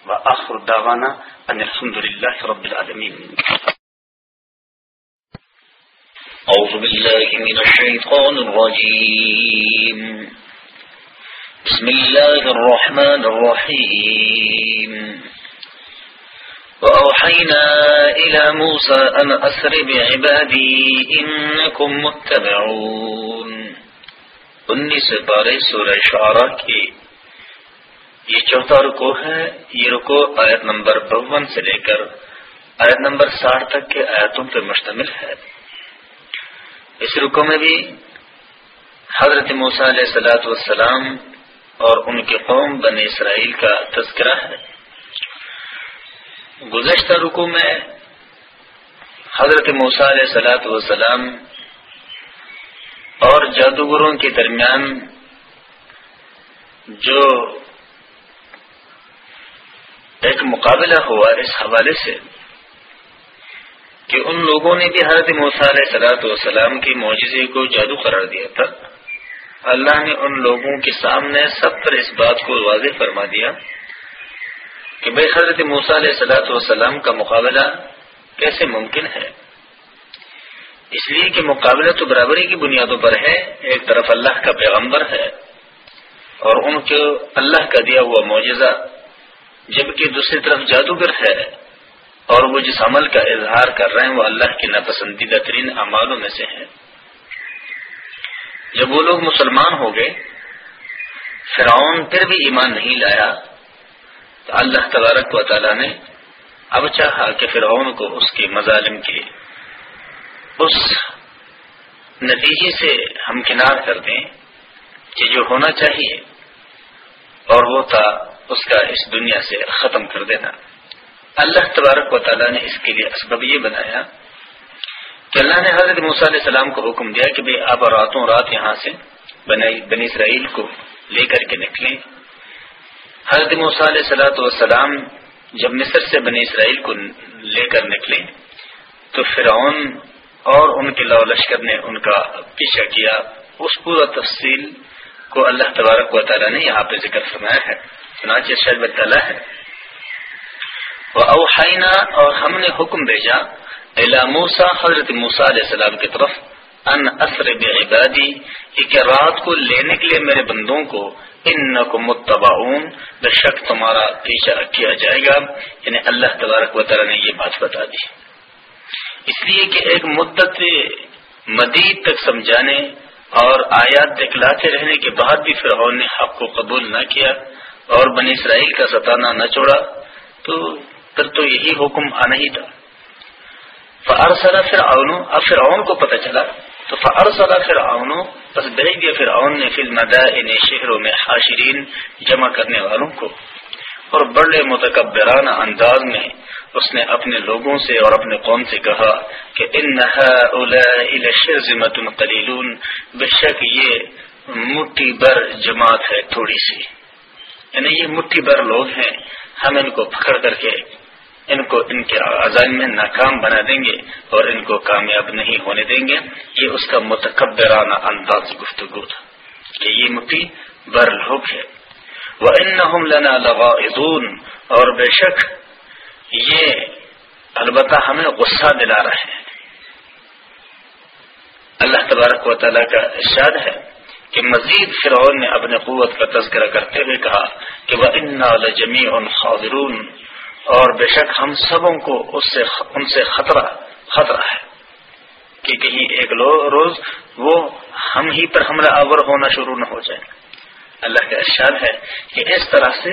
C: وآخر دعوانا ان الحمد لله رب العالمين
A: أعوذ بالله من الشيطان الرجيم بسم الله الرحمن الرحيم وأوحينا إلى موسى أن أسر بعبادي إنكم متبعون. انیس بارہ سورہ شعراء کی یہ چوتھا رکو ہے. یہ رکو آیت نمبر بون سے لے کر آیت نمبر ساٹھ تک کے آیتوں پر مشتمل ہے. اس رکو میں بھی حضرت موسیٰ علیہ سلاۃ والسلام اور ان کے قوم بن اسرائیل کا تذکرہ ہے. گزشتہ رکو میں حضرت موسیٰ علیہ سلاۃ والسلام اور جادوگروں کے درمیان جو ایک مقابلہ ہوا اس حوالے سے کہ ان لوگوں نے بھی حضرت علیہ سلاۃ والسلام کی معجزے کو جادو قرار دیا تھا۔ اللہ نے ان لوگوں کے سامنے سب پر اس بات کو واضح فرما دیا کہ بھائی حضرت علیہ سلاۃ والسلام کا مقابلہ کیسے ممکن ہے؟ اس لیے کہ مقابلہ تو برابری کی بنیادوں پر ہے، ایک طرف اللہ کا پیغمبر ہے اور ان کو اللہ کا دیا ہوا معجزہ جبکہ دوسری طرف جادوگر ہے اور وہ جس عمل کا اظہار کر رہے ہیں وہ اللہ کے ناپسندیدہ ترین اعمالوں میں سے ہیں۔ جب وہ لوگ مسلمان ہو گئے، فرعون پھر بھی ایمان نہیں لایا۔ اللہ تبارک و تعالی نے اب چاہا کہ فرعون کو اس کے مظالم کے اس نتیجے سے ہم کنار کر دیں کہ جو ہونا چاہیے اور وہ تھا اس کا اس دنیا سے ختم کر دینا۔ اللہ تبارک و تعالیٰ نے اس کے لیے اسباب یہ بنایا کہ اللہ نے حضرت علیہ السلام کو حکم دیا کہ بھائی آپ راتوں رات یہاں سے بنی اسرائیل کو لے کر کے نکلیں۔ حضرت علیہ سلاۃ والسلام جب مصر سے بنی اسرائیل کو لے کر نکلے، تو فرعون اور ان کے لو لشکر نے ان کا پیچھا کیا۔ اس پورا تفصیل کو اللہ تبارک و تعالیٰ نے یہاں پہ ذکر فرمایا ہے۔ چنانچہ شرب تعالیٰ ہے۔ وہ اوحینا اور ہم نے حکم بھیجا موسا حضرت موسا علیہ السلام کی طرف ان اثر بعبادی، کہ رات کو لینے کے لیے میرے بندوں کو ان کو متباؤن بے شک تمہارا پیچھا کیا جائے گا۔ یعنی اللہ تبارک و تعالیٰ نے یہ بات بتا دی۔ اس لیے کہ ایک مدت مدید تک سمجھانے اور آیات دکھلاتے رہنے کے بعد بھی فرعون نے حق کو قبول نہ کیا اور بنی اسرائیل کا ستانا نہ چھوڑا، تو پھر تو یہی حکم آنا ہی تھا۔ فرسلا پھر آؤنو اب پھر کو پتہ چلا تو فرسلا پھر بس بھیج دیا پھر نے فلم ان شہروں میں حاشرین جمع کرنے والوں کو۔ اور بڑے متکبرانہ انداز میں اس نے اپنے لوگوں سے اور اپنے قوم سے کہا کہ ان قلیلون بے شک یہ مٹھی بر جماعت ہے تھوڑی سی۔ یعنی یہ مٹھی بھر لوگ ہیں، ہم ان کو پکڑ کر کے ان کو ان کے عزائم میں ناکام بنا دیں گے اور ان کو کامیاب نہیں ہونے دیں گے۔ یہ اس کا متکبرانہ انداز گفتگو تھا کہ یہ مٹھی بر لوگ ہے۔ وہ ان لنا اور بے شک یہ البتہ ہمیں غصہ دلا رہے ہیں۔ اللہ تبارک و تعالیٰ کا ارشاد ہے کہ مزید فرعون نے اپنے قوت کا تذکرہ کرتے ہوئے کہا کہ وہ ان جمی ان خاضرون اور بے شک ہم سبوں کو اس سے ان سے خطرہ خطرہ ہے کہ کہیں ایک روز وہ ہم ہی پر حملہ آور ہونا شروع نہ ہو جائے۔ اللہ کا ارشاد ہے کہ اس طرح سے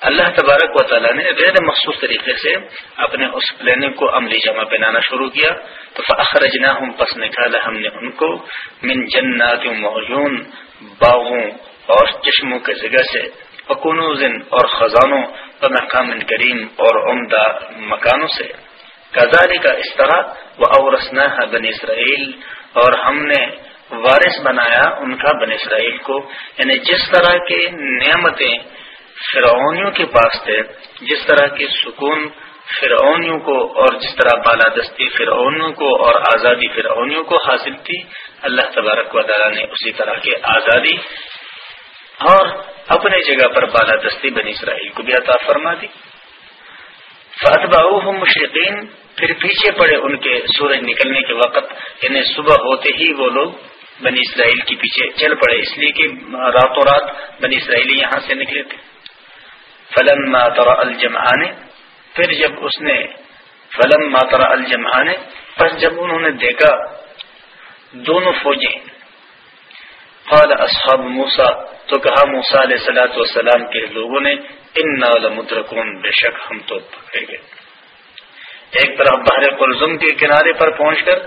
A: اللہ تبارک و تعالیٰ نے غیر مخصوص طریقے سے اپنے اس پلاننگ کو عملی جمع پہنانا شروع کیا۔ تو فخرجنا ہم پس نکالا ہم نے ان کو من جنات معیون باغوں اور چشموں کے جگہ سے اور خزانوں و مقام کریم اور عمدہ مکانوں سے. کزاری کا اس طرح وہ اورسنا بن اسرائیل اور ہم نے وارث بنایا ان کا بن اسرائیل کو. یعنی جس طرح کے نعمتیں فرعونیوں کے پاس تھے، جس طرح کی سکون فرعونیوں کو اور جس طرح بالادستی فرعونیوں کو اور آزادی فرعونیوں کو حاصل تھی اللہ تبارک و تعالیٰ نے اسی طرح کی آزادی اور اپنے جگہ پر بالادستی بنی اسرائیل کو بھی عطا فرما دی۔ فاتباؤ مشرقین پھر پیچھے پڑے ان کے سورج نکلنے کے وقت یعنی صبح ہوتے ہی وہ لوگ بنی اسرائیل کے پیچھے چل پڑے، اس لیے کہ راتوں رات بنی اسرائیلی یہاں سے نکلے تھے۔ فلم ماترا الجمان پھر جب اس نے فلم ماترا الجمان پس جب انہوں نے دیکھا، دونوں فوجیں قال اصحاب موسا تو کہا موسا علیہ سلاۃ والسلام کے لوگوں نے ان نال مدرکون بے شک ہم تو پکڑے گئے۔ ایک طرف بحر قلزم کے کنارے پر پہنچ کر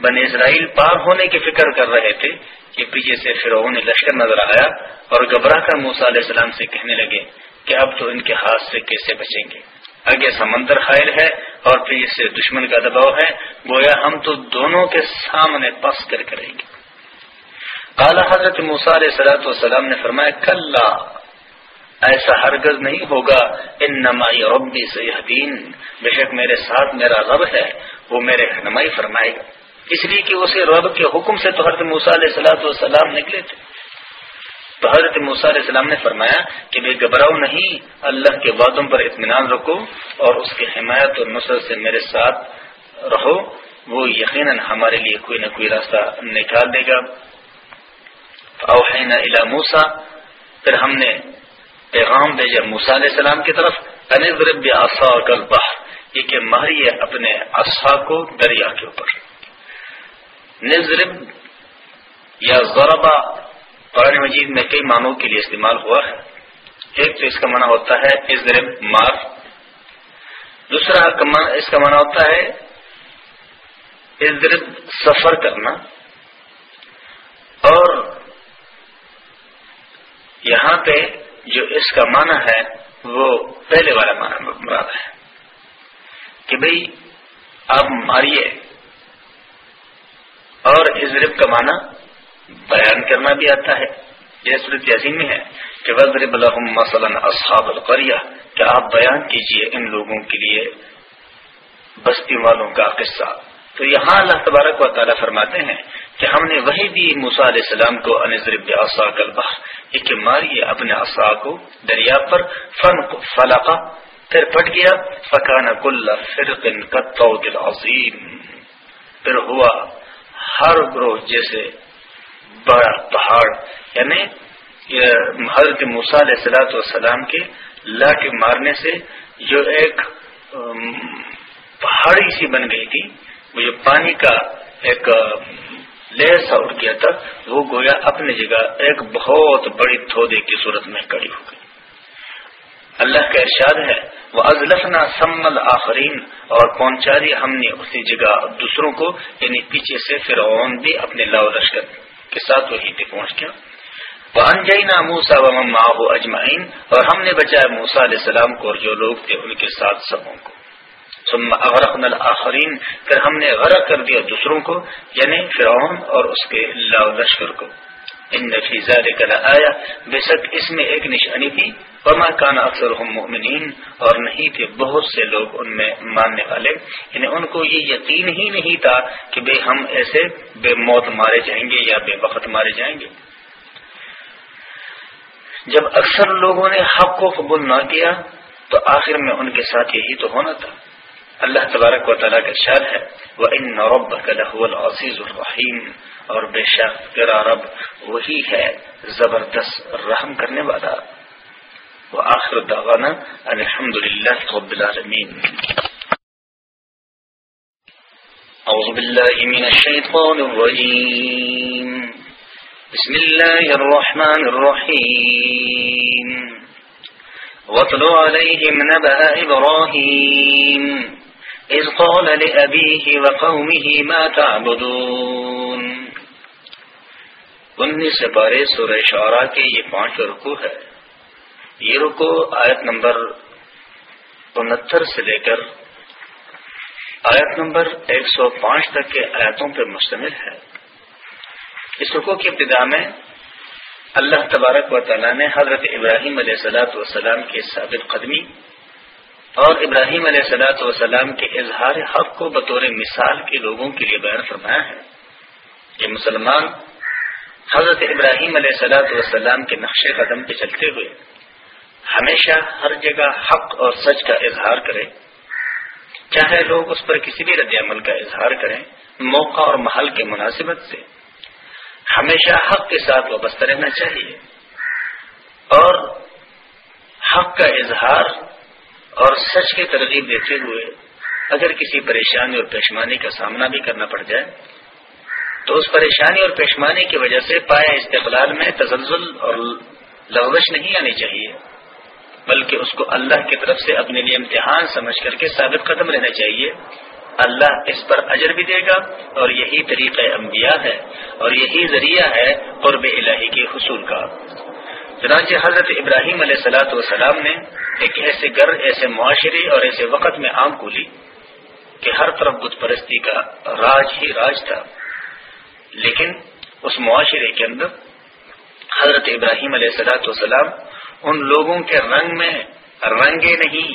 A: بن اسرائیل پار ہونے کی فکر کر رہے تھے کہ پیچھے سے فرعون لشکر نظر آیا اور گھبرا کر موسا علیہ السلام سے کہنے لگے کہ اب تو ان کے ہاتھ سے کیسے بچیں گے۔ آگے سمندر خیر ہے اور پھر سے دشمن کا دباؤ ہے، گویا ہم تو دونوں کے سامنے پس کر کریں گے۔ کالا حضرت موسا علیہ سلاۃ والسلام نے فرمایا کل ایسا ہرگز نہیں ہوگا ان نمائی ربی سیاحدین بے شک میرے ساتھ میرا رب ہے، وہ میرے رہنمائی فرمائے گا۔ اس لیے کہ اسے رب کے حکم سے تو حضرت موسا علیہ سلاۃ والسلام نکلے تھے۔ تو حضرت موسیٰ علیہ السلام نے فرمایا کہ بے گھبراؤ نہیں، اللہ کے وعدوں پر اطمینان رکھو اور اس کی حمایت اور نصرت سے میرے ساتھ رہو، وہ یقیناً ہمارے لیے کوئی نہ کوئی راستہ نکال دے گا۔ اوحینا الا موسا پھر ہم نے پیغام بھیجا موسا علیہ السلام کی طرف انضرب آسا کل باہر یہ کہ ماریے اپنے اصا کو دریا کے اوپر۔ نظرب یا ضربہ قرآن مجید میں کئی معنوں کے لیے استعمال ہوا ہے۔ ایک تو اس کا معنی ہوتا ہے ازرب مار۔ دوسرا اس کا معنی ہوتا ہے ازرب سفر کرنا۔ اور یہاں پہ جو اس کا معنی ہے، وہ پہلے والا معنی مراد ہے۔ کہ بھئی آپ ماریے۔ اور ازرب کا معنی بیان کرنا بھی آتا ہے۔ یہ صورت یاسین میں ہے کہ وزرب الحم مثلاً اصحاب القریہ کہ آپ بیان کیجیے ان لوگوں کے لیے بستی والوں کا قصہ۔ تو یہاں اللہ تبارک و تعالیٰ فرماتے ہیں کہ ہم نے وہی بھی موسا علیہ السلام کو انضرب اصا کلبہ یہ کہ ماریے اپنے اصا کو دریا پر فن کو فلاقہ پھر پٹ گیا، فکان کل فرقن عظیم پھر ہوا ہر گروہ جیسے بڑا پہاڑ یعنی حضرت موسا علیہ سلاۃ والسلام کے لاٹھی مارنے سے جو ایک پہاڑی سی بن گئی تھی وہ جو پانی کا ایک لہر سا اٹھ گیا تھا، وہ گویا اپنی جگہ ایک بہت بڑی تھودے کی صورت میں کڑی ہو گئی۔ اللہ کا ارشاد ہے وہ ازلفنا سمل آخرین اور پہنچا دی ہم نے اسی جگہ دوسروں کو یعنی پیچھے سے فرعون بھی اپنے لاؤ لشکر کے ساتھ وہی پہ پہنچ گیا۔ وہ موسا و ماہ اجمائین اور ہم نے بچایا موسا علیہ السلام کو اور جو لوگ تھے ان کے ساتھ سبوں کو۔ ثم اغرقنا الاخرین پھر ہم نے غرق کر دیا دوسروں کو یعنی فرعون اور اس کے لاؤ لشکر کو۔ ان نفیزہ کلا آیا بے شک اس میں ایک نشانی تھی۔ وما کان اکثر ہم مؤمنین اور نہیں تھے بہت سے لوگ ان میں ماننے والے۔ یعنی ان کو یہ یقین ہی نہیں تھا کہ بے ہم ایسے بے موت مارے جائیں گے یا بے وقت مارے جائیں گے۔ جب اکثر لوگوں نے حق کو قبول نہ کیا، تو آخر میں ان کے ساتھ یہی تو ہونا تھا۔ اللہ تبارک و تعالیٰ کا شاد ہے۔ وہ ان نورب العزیز الرحیم اور بے شک تیرا رب وہی ہے زبردست رحم کرنے والا۔ وآخر دعوانا الحمد لله رب العالمين أعوذ بالله من الشيطان الرجيم بسم الله الرحمن الرحيم واتل عليهم نبأ إبراهيم۔ إذ قال لأبيه وقومه ما تعبدون انیس سپارے سورہ شعراء کے یہ پانچ رکو ہے۔ یہ رکو آیت نمبر انہتر سے لے کر آیت نمبر ایک سو پانچ تک کے آیتوں پر مشتمل ہے۔ اس رکو کی ابتدا میں اللہ تبارک و تعالیٰ نے حضرت ابراہیم علیہ سلاۃ وسلام کے ثابت قدمی اور ابراہیم علیہ سلاۃ وسلام کے اظہار حق کو بطور مثال کے لوگوں کے لیے بیان فرمایا ہے کہ مسلمان حضرت ابراہیم علیہ سلاۃ وسلام کے نقش قدم پہ چلتے ہوئے ہمیشہ ہر جگہ حق اور سچ کا اظہار کرے، چاہے لوگ اس پر کسی بھی رد عمل کا اظہار کریں، موقع اور محل کے مناسبت سے، ہمیشہ حق کے ساتھ وابستہ رہنا چاہیے اور حق کا اظہار اور سچ کی ترغیب دیتے ہوئے اگر کسی پریشانی اور پیشمانی کا سامنا بھی کرنا پڑ جائے، تو اس پریشانی اور پیشمانی کی وجہ سے پایا استقلال میں تزلزل اور لغش نہیں آنی چاہیے، بلکہ اس کو اللہ کی طرف سے اپنے لیے امتحان سمجھ کر کے ثابت قدم رہنا چاہیے۔ اللہ اس پر اجر بھی دے گا اور یہی طریقہ انبیاء ہے اور یہی ذریعہ ہے قرب الہی کے حصول کا۔ چنانچہ حضرت ابراہیم علیہ سلاۃ والسلام نے ایک ایسے گھر، ایسے معاشرے اور ایسے وقت میں آم کھولی کہ ہر طرف بت پرستی کا راج ہی راج تھا۔ لیکن اس معاشرے کے اندر حضرت ابراہیم علیہ سلاۃ والسلام ان لوگوں کے رنگ میں رنگے نہیں،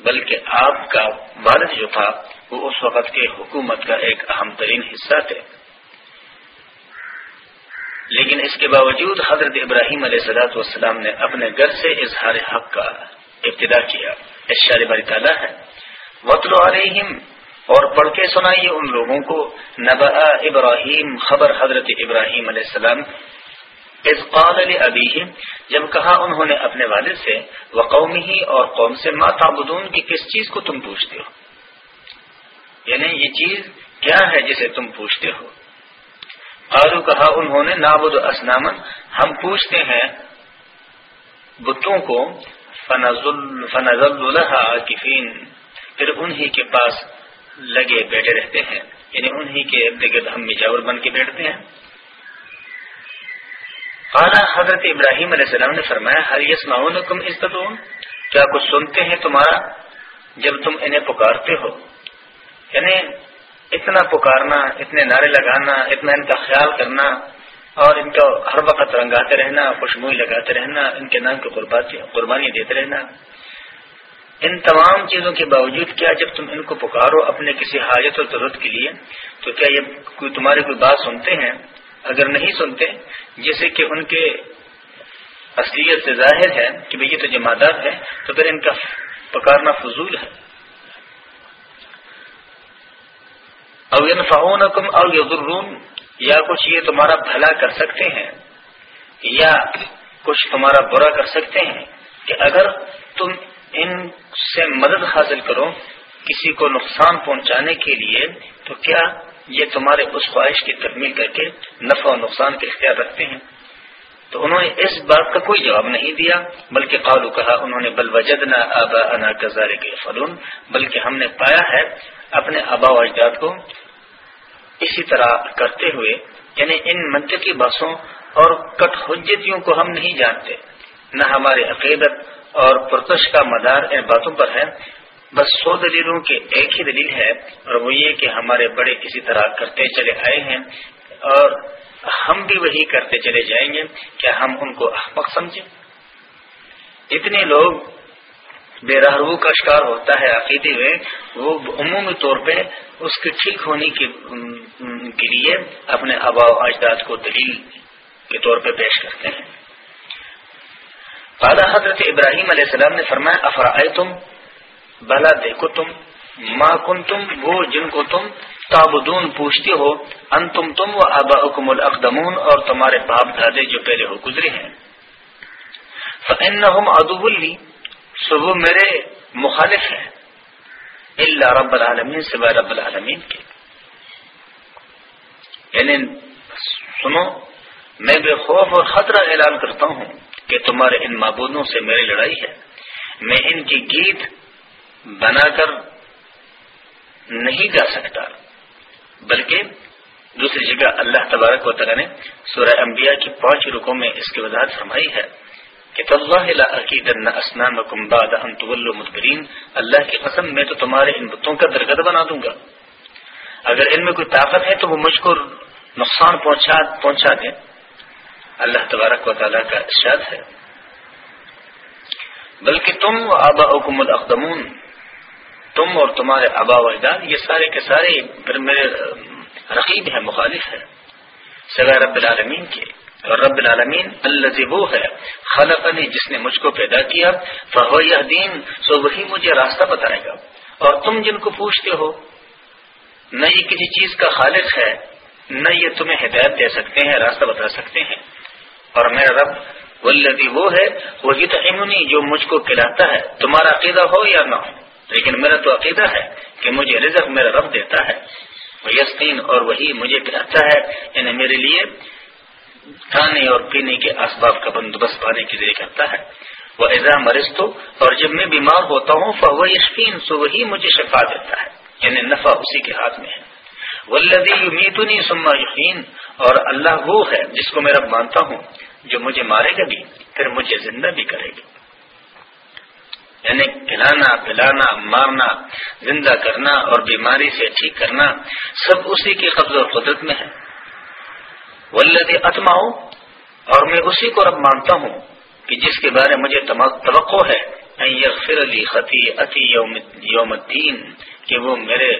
A: بلکہ آپ کا والد جو تھا، وہ اس وقت کے حکومت کا ایک اہم ترین حصہ تھے۔ لیکن اس کے باوجود حضرت ابراہیم علیہ سلاۃ والسلام نے اپنے گھر سے اظہار حق کا ابتدا کیا۔ اشار باری تعالیٰ ہے۔ وطل علیہم اور پڑھ کے سنائیے ان لوگوں کو۔ نبا ابراہیم خبر حضرت ابراہیم علیہ السلام۔ اس قابل ابھی جب کہا انہوں نے اپنے والد سے وہ قومی ہی اور قوم سے ماتا بدون کی کس چیز کو تم پوچھتے ہو؟ یعنی یہ چیز کیا ہے جسے تم پوچھتے ہو؟ آلو کہا ہاں انہوں نے نابود اسنامن، ہم پوچھتے ہیں بتوں کو فنزل فنزل کفین پھر انہی کے پاس لگے بیٹھے رہتے ہیں یعنی انہی کے ارد ہم مجاور بن کے بیٹھتے ہیں۔ اعلیٰ حضرت ابراہیم علیہ السلام نے فرمایا ہر یس معاون کم کیا کچھ سنتے ہیں تمہارا جب تم انہیں پکارتے ہو؟ یعنی اتنا پکارنا، اتنے نعرے لگانا، اتنا ان کا خیال کرنا اور ان کا ہر وقت رنگاتے رہنا، خوشبوئی لگاتے رہنا، ان کے نام کی قربانی دیتے رہنا۔ ان تمام چیزوں کے باوجود کیا جب تم ان کو پکارو اپنے کسی حاجت اور ضرورت کے لیے، تو کیا یہ کوئی تمہاری کوئی بات سنتے ہیں؟ اگر نہیں سنتے، جیسے کہ ان کے اصلیت سے ظاہر ہے کہ بھئی یہ تو جماعت ہے، تو پھر ان کا پکارنا فضول ہے۔ او ينفعونكم او يضرون یا کچھ یہ تمہارا بھلا کر سکتے ہیں، یا کچھ تمہارا برا کر سکتے ہیں، کہ اگر تم ان سے مدد حاصل کرو کسی کو نقصان پہنچانے کے لیے، تو کیا یہ تمہارے اس خواہش کی تکمیل کر کے نفع و نقصان کے اختیار رکھتے ہیں؟ تو انہوں نے اس بات کا کوئی جواب نہیں دیا، بلکہ قالو کہا، انہوں نے، بل وجد نہ آبا انا کزارے کے فلون بلکہ ہم نے پایا ہے اپنے آبا و اجداد کو اسی طرح کرتے ہوئے یعنی ان منطقی بحثوں اور کٹ حجتیوں کو ہم نہیں جانتے، نہ ہمارے عقیدت اور پرتش کا مدار ان باتوں پر ہے۔ بس سو دلیلوں کے ایک ہی دلیل ہے، اور وہ یہ کہ ہمارے بڑے کسی طرح کرتے چلے آئے ہیں، اور ہم بھی وہی کرتے چلے جائیں گے، کیا ہم ان کو احمق سمجھیں؟ اتنے لوگ بے راہرو کا شکار ہوتا ہے عقیدے میں، وہ عمومی طور پہ اس کے ٹھیک ہونے کے لیے اپنے آبا و اجداد کو دلیل کے طور پہ پیش کرتے ہیں۔ اعلیٰ حضرت ابراہیم علیہ السلام نے فرمایا افرائے تم بلا، دیکھو تم ماں کن تم وہ جن کو تم تابدون پوچھتے ہو ان تم تم و آبا حکم الاقدمون، اور تمہارے باپ دادے جو پہلے ہو گزرے ہیں۔ ادب اللی سو وہ میرے مخالف ہیں۔ اللہ رب العالمین سوائے رب العالمین کے۔ یعنی سنو، میں بے خوف اور خطرہ اعلان کرتا ہوں کہ تمہارے ان معبودوں سے میری لڑائی ہے۔ میں ان کی گیت بنا کر نہیں گا سکتا، بلکہ دوسری جگہ اللہ تبارک و تعالیٰ نے سورہ انبیاء کی پانچ رکوں میں اس کی وضاحت فرمائی ہے۔ کہ مدبرین اللہ کی قسم، میں تو تمہارے ان بتوں کا درگد بنا دوں گا۔ اگر ان میں کوئی طاقت ہے تو وہ مجھ کو نقصان پہنچا پہنچا دیں۔ اللہ تبارک و تعالیٰ کا ارشاد ہے۔ بلکہ تم آبا حکم الاقدمون تم اور تمہارے آبا و اجداد، یہ سارے کے سارے میرے رقیب ہے مخالف ہے سگا رب العالمین کے۔ اور رب العالمین اللہ وہ ہے خلق نے جس نے مجھ کو پیدا کیا، فہو دین سو وہی مجھے راستہ بتائے گا۔ اور تم جن کو پوچھتے ہو، نہ یہ کسی چیز کا خالق ہے، نہ یہ تمہیں ہدایت دے سکتے ہیں، راستہ بتا سکتے ہیں۔ اور میرا رب ولدی وہ ہے وہی تو جو مجھ کو کھلاتا ہے۔ تمہارا عقیدہ ہو یا نہ ہو؟ لیکن میرا تو عقیدہ ہے کہ مجھے رزق میرا رب دیتا ہے۔ وہ یسین اور وہی مجھے کہتا ہے یعنی میرے لیے کھانے اور پینے کے اسباب کا بندوبست پانے کے لیے کرتا ہے۔ وہ ایزا مرض تو اور جب میں بیمار ہوتا ہوں فہو یشفین سو وہی مجھے شفا دیتا ہے۔ یعنی نفع اسی کے ہاتھ میں ہے۔ ولدی یمیتنی سما یقین اور اللہ وہ ہے جس کو میں رب مانتا ہوں، جو مجھے مارے گا بھی، پھر مجھے زندہ بھی کرے گا۔ یعنی کھلانا، پلانا، مارنا، زندہ کرنا اور بیماری سے ٹھیک کرنا، سب اسی کی قبض اور قدرت میں ہے۔ ولدی اتماؤ اور میں اسی کو رب مانتا ہوں کہ جس کے بارے مجھے توقع ہے یغفر علی خطی عطی یوم الدین، کہ وہ میرے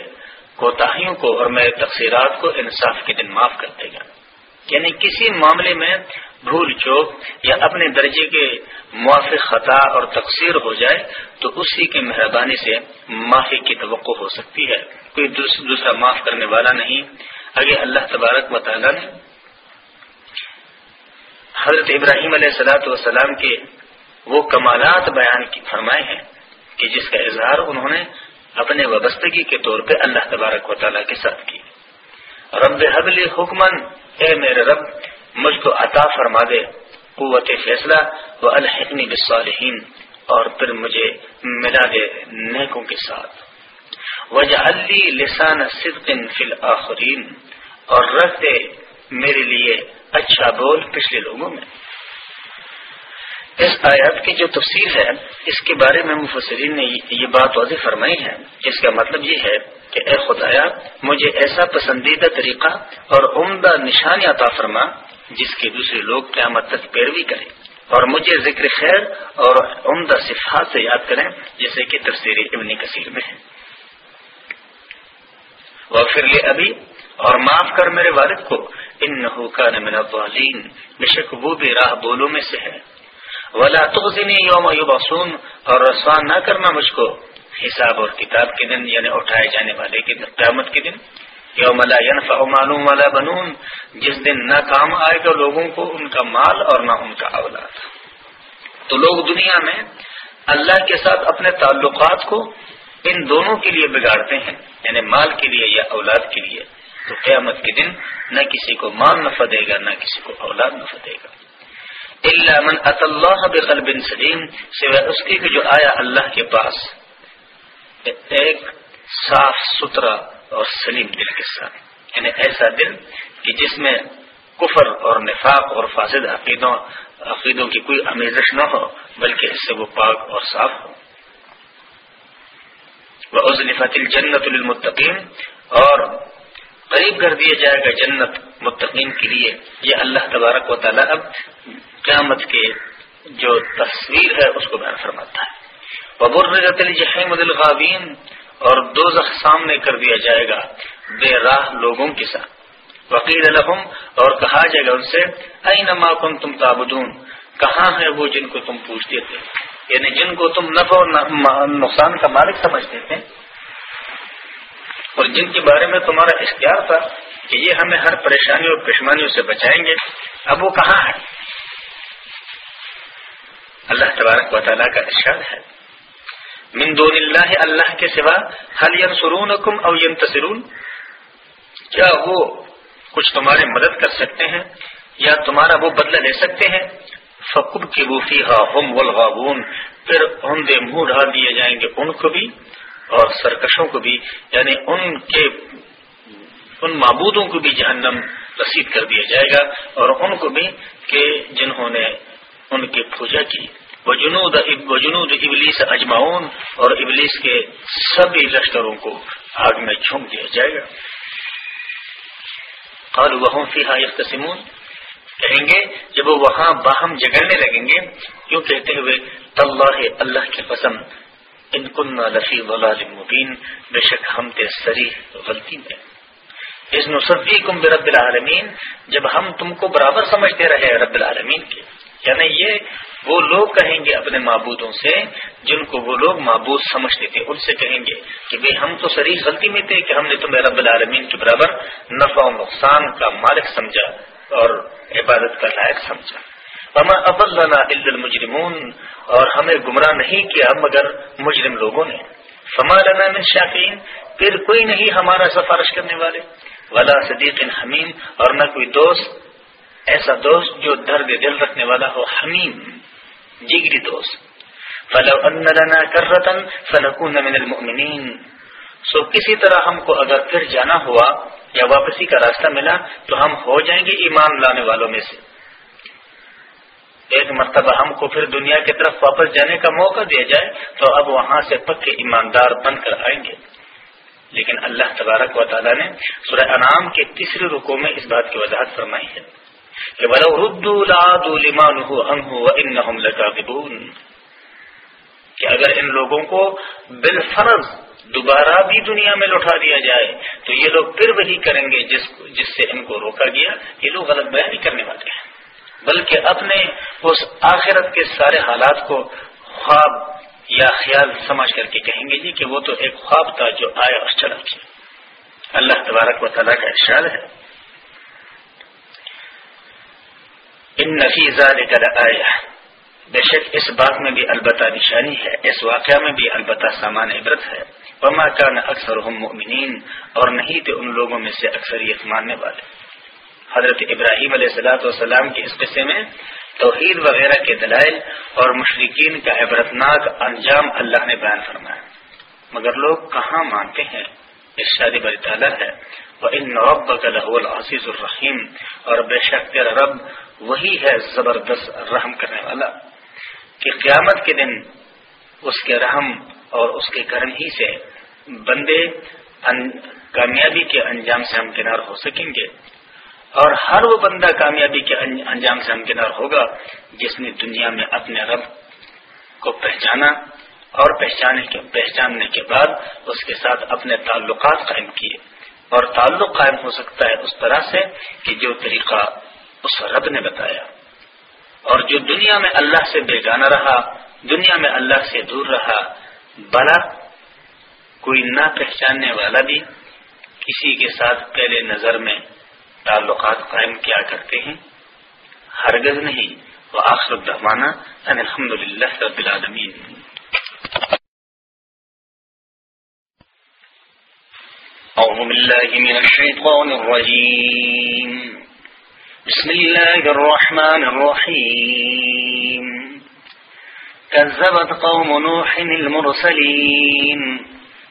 A: کوتاہیوں کو اور میرے تقسیرات کو انصاف کے دن معاف کر دے گا۔ یعنی کسی معاملے میں بھول چوک یا اپنے درجے کے موافق خطا اور تقسیر ہو جائے، تو اسی کی مہربانی سے معافی کی توقع ہو سکتی ہے۔ کوئی دوسرا معاف کرنے والا نہیں۔ اگر اللہ تبارک و تعالیٰ نے حضرت ابراہیم علیہ سلاۃ والسلام کے وہ کمالات بیان کی فرمائے ہیں کہ جس کا اظہار انہوں نے اپنے وابستگی کے طور پہ اللہ تبارک و تعالیٰ کے ساتھ کی۔ رب حبل حکمن اے میرے رب، مجھ کو عطا فرما دے، قوت فیصلہ و الحقنی بالصالحین، اور پھر مجھے ملا دے نیکوں کے ساتھ۔ وجہ لسان صدق فی الآخرین اور رکھ دے میرے لیے اچھا بول پچھلے لوگوں میں۔ اس آیات کی جو تفصیل ہے، اس کے بارے میں مفسرین نے یہ بات واضح فرمائی ہے اس کا مطلب یہ ہے کہ اے خدایا، مجھے ایسا پسندیدہ طریقہ اور عمدہ نشانی عطا فرما، جس کے دوسرے لوگ قیامت تک پیروی کریں۔ اور مجھے ذکر خیر اور عمدہ صفات سے یاد کریں، جیسے کہ تفسیر ابن کثیر میں ہے۔ وہ پھر لے ابھی اور معاف کر میرے والد کو ان کا نمن بے شک وہ بھی راہ بولوں میں سے ہے۔ ولا تخذنی یوم یوباسون اور رسوان نہ کرنا مجھ کو۔ حساب اور کتاب کے دن یعنی اٹھائے جانے والے کے دن، قیامت کے دن۔ یوم لا ينفع معلوم والا بنون، جس دن نہ کام آئے گا لوگوں کو، ان کا مال اور نہ ان کا اولاد۔ تو لوگ دنیا میں اللہ کے ساتھ اپنے تعلقات کو ان دونوں کے لیے بگاڑتے ہیں یعنی مال کے لیے یا اولاد کے لیے۔ تو قیامت کے دن نہ کسی کو مال نفع دے گا، نہ کسی کو اولاد نفع دے گا۔ اللہ من اللہ بقلب سلیم، سوائے اس کی جو آیا اللہ کے پاس۔ ایک صاف ستھرا اور سلیم دل کے ساتھ۔ یعنی ایسا دل کہ جس میں کفر اور نفاق اور فاسد عقیدوں عقیدوں کی کوئی امیزش نہ ہو، بلکہ اس سے وہ پاک اور صاف ہو۔ وہ ازنفت الجنت المطقین اور قریب کر دیا جائے گا جنت متقین کے لیے۔ یہ اللہ تبارک و تعالیٰ اب قیامت کے جو تصویر ہے اس کو بیان فرماتا ہے۔ ببر رضت الجحیم الغابین اور دو سامنے کر دیا جائے گا بے راہ لوگوں کے ساتھ۔ وکیل الحم اور کہا جائے گا ان سے نما کن تم تابدون کہاں ہے وہ جن کو تم پوچھتے تھے؟ یعنی جن کو تم نفع اور نقصان کا مالک سمجھتے تھے اور جن کے بارے میں تمہارا اختیار تھا کہ یہ ہمیں ہر پریشانی اور پشمانیوں سے بچائیں گے، اب وہ کہاں ہے؟ اللہ تبارک و تعالیٰ کا ارشاد ہے۔ من دون اللہ اللہ کے سوا حل ینصرون کم او ینتصرون؟ کیا وہ کچھ تمہارے مدد کر سکتے ہیں یا تمہارا وہ بدلہ لے سکتے ہیں؟ فکب کی بوفی ہا ہم ولغابون پھر دے منہ ڈال دیے جائیں گے ان کو بھی۔ اور سرکشوں کو بھی یعنی ان کے، ان معبودوں کو بھی جہنم رسید کر دیا جائے گا اور ان کو بھی کہ جنہوں نے ان کی پوجا کی۔ وجنود وجنود ابلیس اجماؤن اور ابلیس کے سبھی لشکروں کو آگ میں جھونک دیا جائے گا۔ اور وہ فیحا اختصمون کہیں گے، جب وہ وہاں باہم جگڑنے لگیں گے، کیوں کہتے ہوئے طلّہ اللہ کی قسم ان کن لفی ولال مبین، بے شک ہم تے سری غلطی میں اس نصدی کم رب العالمین، جب ہم تم کو برابر سمجھتے رہے رب العالمین کے۔ یعنی یہ وہ لوگ کہیں گے اپنے معبودوں سے، جن کو وہ لوگ معبود سمجھتے تھے، ان سے کہیں گے کہ بھائی ہم تو سری غلطی میں تھے کہ ہم نے تمہیں رب العالمین کے برابر نفع و نقصان کا مالک سمجھا اور عبادت کا لائق سمجھا۔ ہم اب اللہ المجرمون اور ہمیں گمراہ نہیں کیا مگر مجرم لوگوں نے۔ فما لنا من شاکین پھر کوئی نہیں ہمارا سفارش کرنے والے۔ ولا صدیق حمیم اور نہ کوئی دوست، ایسا دوست جو درد دل رکھنے والا ہو، حمیم، جگری دوست۔ فلو ان لنا کرتن فنکون من المؤمنین سو کسی طرح ہم کو اگر پھر جانا ہوا یا واپسی کا راستہ ملا تو ہم ہو جائیں گے ایمان لانے والوں میں سے۔ ایک مرتبہ ہم کو پھر دنیا کی طرف واپس جانے کا موقع دیا جائے تو اب وہاں سے پکے ایماندار بن کر آئیں گے۔ لیکن اللہ تبارک و تعالیٰ نے سورہ انعام کے تیسرے رکو میں اس بات کی وضاحت فرمائی ہے کہ کہ اگر ان لوگوں کو بالفرض دوبارہ بھی دنیا میں لوٹا دیا جائے تو یہ لوگ پھر وہی کریں گے جس جس سے ان کو روکا گیا۔ یہ لوگ غلط بیان نہیں کرنے والے ہیں۔ بلکہ اپنے اس آخرت کے سارے حالات کو خواب یا خیال سمجھ کر کے کہیں گے جی کہ وہ تو ایک خواب تھا جو آیا اور چلا گیا۔ اللہ تبارک و تعالیٰ کا ارشاد ہے۔ ان نفیزہ آیا بے شک اس بات میں بھی البتہ نشانی ہے، اس واقعہ میں بھی البتہ سامان عبرت ہے۔ وما کا اکثر مؤمنین اور نہیں تھے ان لوگوں میں سے اکثریت ماننے والے۔ حضرت ابراہیم علیہ السلاۃ والسلام کے اس قصے میں توحید وغیرہ کے دلائل اور مشرقین کا عبرتناک انجام اللہ نے بیان فرمایا۔ مگر لوگ کہاں مانتے ہیں؟ اس شادی بری تعالیٰ ہے۔ وہ ان رب کا العزیز الرحیم اور بے شک تیرا رب وہی ہے زبردست رحم کرنے والا۔ کہ قیامت کے دن اس کے رحم اور اس کے کرم ہی سے بندے کامیابی کے انجام سے ہمکنار ہو سکیں گے۔ اور ہر وہ بندہ کامیابی کے انجام سے ہمکنار ہوگا جس نے دنیا میں اپنے رب کو پہچانا اور پہچاننے کے بعد اس کے ساتھ اپنے تعلقات قائم کیے۔ اور تعلق قائم ہو سکتا ہے اس طرح سے کہ جو طریقہ اس رب نے بتایا۔ اور جو دنیا میں اللہ سے بیگانہ رہا، دنیا میں اللہ سے دور رہا بلا کوئی نہ پہچاننے والا بھی کسی کے ساتھ پہلے نظر میں تعلقات قائم کیا کرتے ہیں؟ ہرگز نہیں۔ وہ آخر الدمانہ الحمد للہ رب العالمین۔
B: أعوذ بالله من الشيطان الرجيم بسم الله الرحمن الرحيم كذبت قوم نوح المرسلين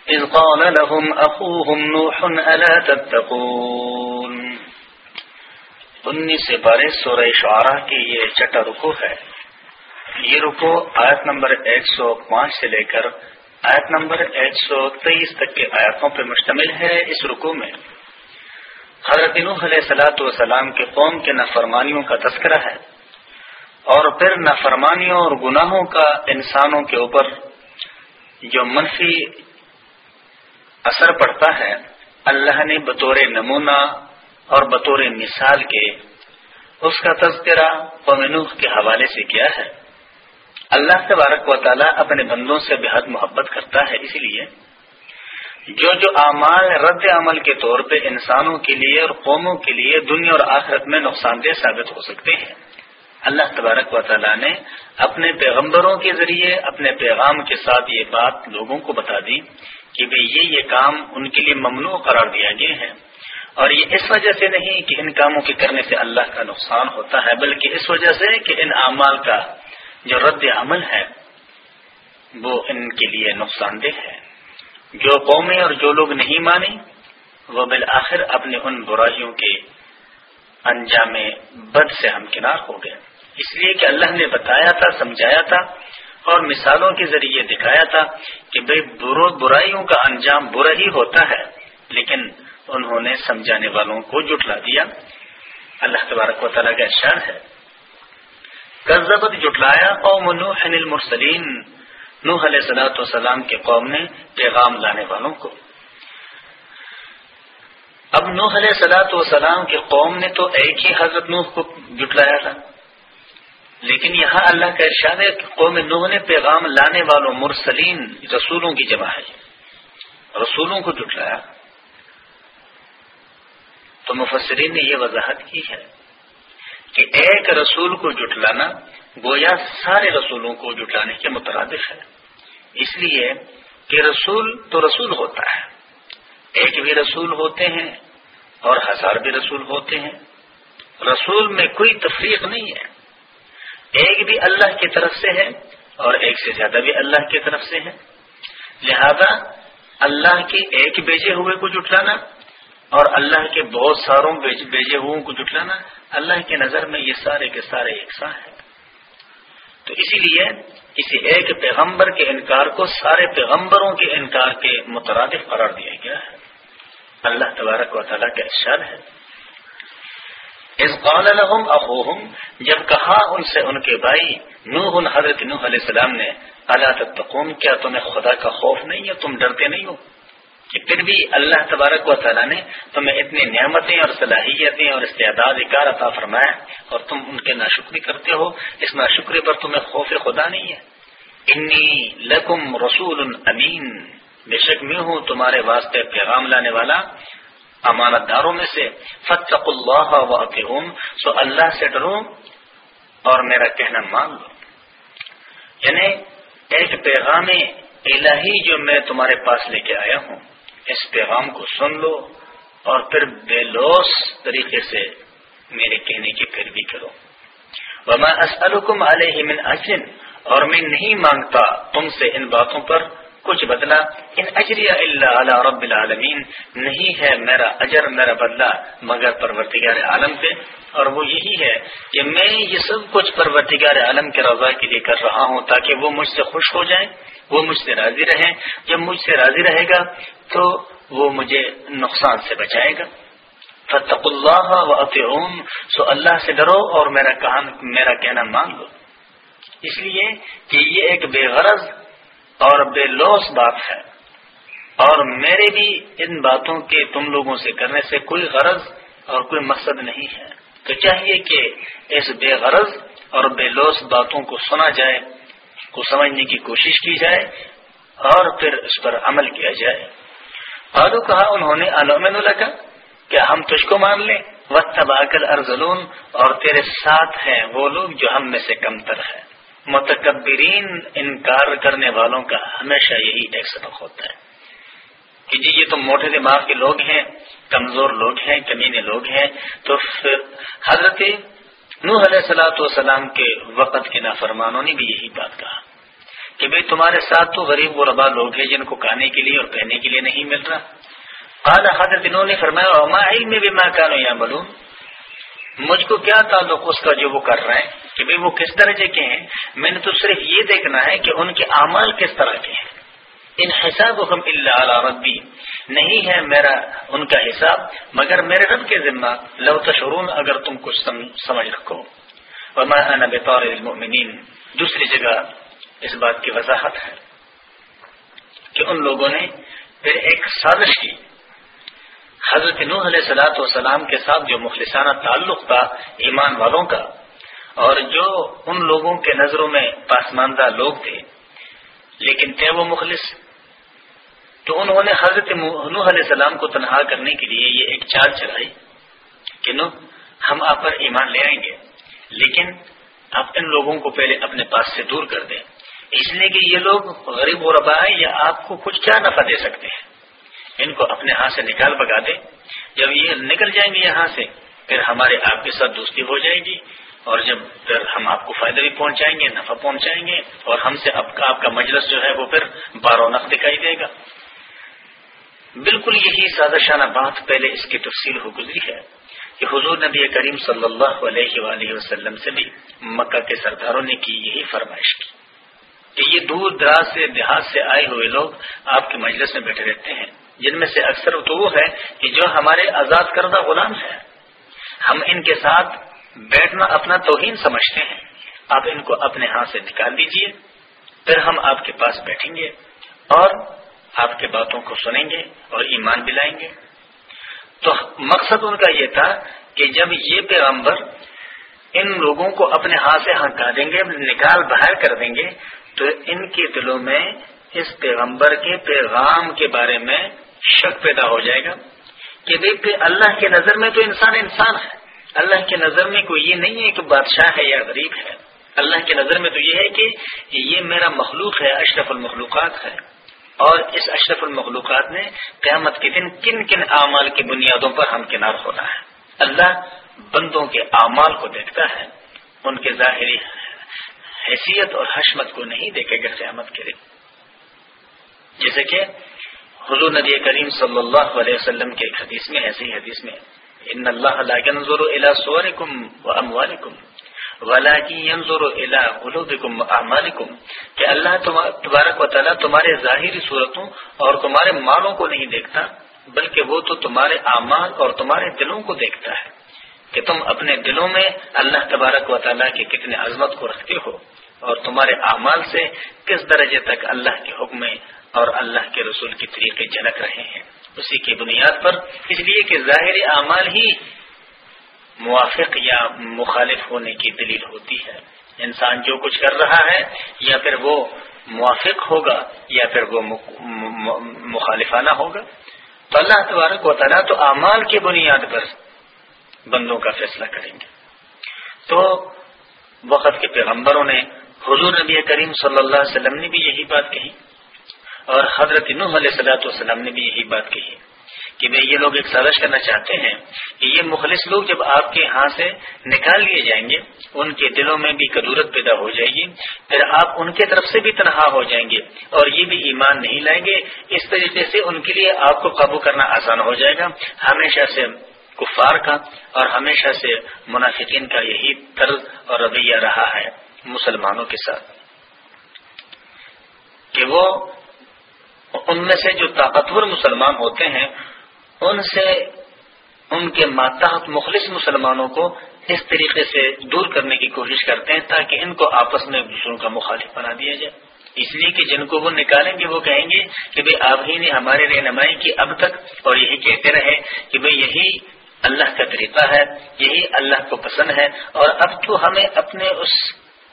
B: إذ قال لهم أخوهم نوح ألا تتقون۔
A: انیس سے بارہ سورہ شعراء کی یہ چٹا رکو ہے۔ یہ رکو آیت نمبر ایک سو پانچ سے لے کر آیت نمبر ایک سو تیئیس تک کے آیاتوں پر مشتمل ہے اس رکو میں۔ حضرت نوح علیہ سلاۃ والسلام کے قوم کے نافرمانیوں کا تذکرہ ہے۔ اور پھر نافرمانیوں اور گناہوں کا انسانوں کے اوپر جو منفی اثر پڑتا ہے، اللہ نے بطور نمونہ اور بطور مثال کے اس کا تذکرہ قوم نوح کے حوالے سے کیا ہے۔ اللہ تبارک و تعالیٰ اپنے بندوں سے بےحد محبت کرتا ہے، اسی لیے جو جو اعمال رد عمل کے طور پہ انسانوں کے لیے اور قوموں کے لیے دنیا اور آخرت میں نقصان دہ ثابت ہو سکتے ہیں۔ اللہ تبارک و تعالیٰ نے اپنے پیغمبروں کے ذریعے، اپنے پیغام کے ساتھ یہ بات لوگوں کو بتا دی کہ بھئی یہ یہ کام ان کے لیے ممنوع قرار دیا گیا ہے۔ اور یہ اس وجہ سے نہیں کہ ان کاموں کے کرنے سے اللہ کا نقصان ہوتا ہے، بلکہ اس وجہ سے کہ ان اعمال کا جو رد عمل ہے، وہ ان کے لیے نقصان دہ ہے۔ جو قومیں اور جو لوگ نہیں مانے وہ بالآخر اپنے ان برائیوں کے انجام بد سے ہمکنار ہو گئے۔ اس لیے کہ اللہ نے بتایا تھا، سمجھایا تھا اور مثالوں کے ذریعے دکھایا تھا کہ بھائی برائیوں کا انجام برا ہی ہوتا ہے، لیکن انہوں نے سمجھانے والوں کو جٹلا دیا۔ اللہ تبارک و تعالیٰ کا اشار ہے۔ کزبت جٹلایا قوم نوح المرسلین نوح علیہ صلاحت وسلام کے قوم نے پیغام لانے والوں کو۔ اب نوح علیہ سلاۃ وسلام کے قوم نے تو ایک ہی حضرت نوح کو جٹلایا تھا۔ لیکن یہاں اللہ کا ارشاد ہے کہ قوم نوح نے پیغام لانے والوں مرسلین رسولوں کی جمع ہے۔ رسولوں کو جٹلایا تو مفسرین نے یہ وضاحت کی ہے کہ ایک رسول کو جٹلانا گویا سارے رسولوں کو جٹلانے کے مترادف ہے۔ اس لیے کہ رسول تو رسول ہوتا ہے۔ ایک بھی رسول ہوتے ہیں اور ہزار بھی رسول ہوتے ہیں۔ رسول میں کوئی تفریق نہیں ہے۔ ایک بھی اللہ کی طرف سے ہے اور ایک سے زیادہ بھی اللہ کی طرف سے ہے۔ لہذا اللہ کے ایک بیجے ہوئے کو جٹلانا اور اللہ کے بہت ساروں بیجے ہوئے کو جٹلانا اللہ کی نظر میں یہ سارے کے سارے یکساں ہیں۔ تو اسی لیے کسی ایک پیغمبر کے انکار کو سارے پیغمبروں کے انکار کے مترادف قرار دیا گیا ہے۔ اللہ تبارک و تعالیٰ کا ارشاد ہے۔ اس قال لهم اخوهم، جب کہا ان سے ان کے بھائی، نوح حضرت نوح علیہ السلام نے اللہ تتقون، کیا تمہیں خدا کا خوف نہیں ہے؟ تم ڈرتے نہیں ہو؟ کہ پھر بھی اللہ تبارک و تعالیٰ نے تمہیں اتنی نعمتیں اور صلاحیتیں اور استعداد کار عطا فرمایا اور تم ان کے ناشکری کرتے ہو۔ اس ناشکری پر تمہیں خوف خدا نہیں ہے۔ انی لکم رسول امین۔ بے شک میں ہوں تمہارے واسطے پیغام لانے والا۔ امانت داروں میں سے فتق اللہ و سو اللہ سے ڈرو اور میرا کہنا مان لو۔ یعنی ایک پیغام الہی جو میں تمہارے پاس لے کے آیا ہوں۔ اس پیغام کو سن لو اور پھر بے لوس طریقے سے میرے کہنے کی پیروی کرو۔ وما اسألكم علیہ من اجن اور میں نہیں مانگتا تم سے ان باتوں پر۔ کچھ بدلا ان اجریہ اللہ علی رب العالمین، نہیں ہے میرا اجر، میرا بدلہ مگر پرورتگار عالم پہ۔ اور وہ یہی ہے کہ میں یہ سب کچھ پرورتگار عالم کے رضا کے لیے کر رہا ہوں تاکہ وہ مجھ سے خوش ہو جائیں، وہ مجھ سے راضی رہیں۔ جب مجھ سے راضی رہے گا تو وہ مجھے نقصان سے بچائے گا۔ فتق اللہ و سو اللہ سے ڈرو اور میرا میرا کہنا مان لو۔ اس لیے کہ یہ ایک بے غرض اور بے لوس بات ہے۔ اور میرے بھی ان باتوں کے تم لوگوں سے کرنے سے کوئی غرض اور کوئی مقصد نہیں ہے۔ تو چاہیے کہ اس بے غرض اور بے لوس باتوں کو سنا جائے، کو سمجھنے کی کوشش کی جائے اور پھر اس پر عمل کیا جائے۔ آدو کہا انہوں نے علومن لگا کہ ہم تجھ کو مان لیں۔ وقت تباکل ارزلون اور تیرے ساتھ ہیں وہ لوگ جو ہم میں سے کمتر ہیں۔ متکبرین انکار کرنے والوں کا ہمیشہ یہی ایک سبق ہوتا ہے کہ جی یہ تو موٹے دماغ کے لوگ ہیں، کمزور لوگ ہیں، کمینے لوگ ہیں۔ تو پھر حضرت نوح علیہ سلاۃ والسلام کے وقت کے نافرمانوں نے بھی یہی بات کہا کہ بھئی تمہارے ساتھ تو غریب و ربا لوگ ہیں جن کو کھانے کے لیے اور پہننے کے لیے نہیں مل رہا۔ اعلیٰ حضرت انہوں نے فرمایا علم بھی میں کانو یا مجھ کو کیا تعلق اس کا جو وہ کر رہے ہیں؟ کہ بھئی وہ کس درجے کے ہیں؟ میں نے تو صرف یہ دیکھنا ہے کہ ان کے اعمال کس طرح کے ہیں۔ ان حساب ہم اللہ ربی۔ نہیں ہے میرا ان کا حساب، مگر میرے رب کے ذمہ۔ لو تشرون اگر تم کچھ سمجھ رکھو۔ وما انا بطار المؤمنین۔ دوسری جگہ اس بات کی وضاحت ہے کہ ان لوگوں نے پھر ایک سازش کی۔ حضرت نوح علیہ سلاۃ والسلام کے ساتھ جو مخلصانہ تعلق تھا ایمان والوں کا اور جو ان لوگوں کے نظروں میں پاسماندہ لوگ تھے، لیکن تھے وہ مخلص۔ تو انہوں نے حضرت نوح علیہ السلام کو تنہا کرنے کے لیے یہ ایک چال چلائی کہ نو ہم آپ پر ایمان لے آئیں گے، لیکن آپ ان لوگوں کو پہلے اپنے پاس سے دور کر دیں۔ اس لیے کہ یہ لوگ غریب و ربا یا آپ کو کچھ کیا نفع دے سکتے ہیں؟ ان کو اپنے ہاتھ سے نکال بگا دے جب یہ نکل جائیں گے یہاں سے، پھر ہمارے آپ کے ساتھ دوستی ہو جائے گی۔ اور جب پھر ہم آپ کو فائدہ بھی پہنچائیں گے، نفع پہنچائیں گے، اور ہم سے آپ کا مجلس جو ہے وہ پھر بارو نق دکھائی دے گا۔ بالکل یہی سادہ شانہ بات پہلے اس کی تفصیل ہو گزری ہے کہ حضور نبی کریم صلی اللہ علیہ وآلہ وسلم سے بھی مکہ کے سرداروں نے کی یہی فرمائش کی کہ یہ دور دراز سے، دیہات سے آئے ہوئے لوگ آپ کے مجلس میں بیٹھے رہتے ہیں۔ جن میں سے اکثر تو وہ ہے کہ جو ہمارے آزاد کردہ غلام ہیں۔ ہم ان کے ساتھ بیٹھنا اپنا توہین سمجھتے ہیں۔ آپ ان کو اپنے ہاتھ سے نکال دیجیے، پھر ہم آپ کے پاس بیٹھیں گے اور آپ کے باتوں کو سنیں گے اور ایمان دلائیں گے۔ تو مقصد ان کا یہ تھا کہ جب یہ پیغمبر ان لوگوں کو اپنے ہاتھ سے ہٹا دیں گے، نکال باہر کر دیں گے، تو ان کے دلوں میں اس پیغمبر کے پیغام کے بارے میں شک پیدا ہو جائے گا کہ دیکھتے اللہ کے نظر میں تو انسان انسان ہے۔ اللہ کی نظر میں کوئی یہ نہیں ہے کہ بادشاہ ہے یا غریب ہے۔ اللہ کی نظر میں تو یہ ہے کہ یہ میرا مخلوق ہے، اشرف المخلوقات ہے۔ اور اس اشرف المخلوقات نے قیامت کے دن کن کن اعمال کی بنیادوں پر ہم کنار ہونا ہے۔ اللہ بندوں کے اعمال کو دیکھتا ہے، ان کے ظاہری حیثیت اور حشمت کو نہیں دیکھے گا قیامت کے دن۔ جیسے کہ حضور نبی کریم صلی اللہ علیہ وسلم کے ایک حدیث میں، ایسی حدیث میں ان اللہ لا ينظر الى صوركم واموالكم ولكن ينظر الى قلوبكم واعمالكم کہ اللہ تبارک و تعالی تمہارے ظاہری صورتوں اور تمہارے مالوں کو نہیں دیکھتا، بلکہ وہ تو تمہارے اعمال اور تمہارے دلوں کو دیکھتا ہے، کہ تم اپنے دلوں میں اللہ تبارک و تعالیٰ کے کتنے عظمت کو رکھتے ہو اور تمہارے اعمال سے کس درجے تک اللہ کے حکم اور اللہ کے رسول کی طریقے جھلک رہے ہیں۔ اسی کی بنیاد پر، اس لیے کہ ظاہر اعمال ہی موافق یا مخالف ہونے کی دلیل ہوتی ہے۔ انسان جو کچھ کر رہا ہے، یا پھر وہ موافق ہوگا، یا پھر وہ مخالفانہ ہوگا۔ تو اللہ تبارک و تعالیٰ تو اعمال کی بنیاد پر بندوں کا فیصلہ کریں گے۔ تو وقت کے پیغمبروں نے حضور نبی کریم صلی اللہ علیہ وسلم نے بھی یہی بات کہی۔ اور حضرت نوح علیہ صلاحت والسلام نے بھی یہی بات کہی کہ بھائی یہ لوگ ایک سازش کرنا چاہتے ہیں کہ یہ مخلص لوگ جب آپ کے ہاں سے نکال لیے جائیں گے، ان کے دلوں میں بھی کدورت پیدا ہو جائے گی، پھر آپ ان کے طرف سے بھی تنہا ہو جائیں گے اور یہ بھی ایمان نہیں لائیں گے، اس طریقے سے ان کے لیے آپ کو قابو کرنا آسان ہو جائے گا۔ ہمیشہ سے کفار کا اور ہمیشہ سے منافقین کا یہی طرز اور رویہ رہا ہے مسلمانوں کے ساتھ کہ وہ ان میں سے جو طاقتور مسلمان ہوتے ہیں، ان سے ان کے ماتحت مخلص مسلمانوں کو اس طریقے سے دور کرنے کی کوشش کرتے ہیں تاکہ ان کو آپس میں دوسروں کا مخالف بنا دیا جائے۔ اس لیے کہ جن کو وہ نکالیں گے، وہ کہیں گے کہ بھائی آپ ہی نے ہمارے رہنمائی کی اب تک، اور یہی کہتے رہے کہ بھائی یہی اللہ کا طریقہ ہے، یہی اللہ کو پسند ہے، اور اب تو ہمیں اپنے اس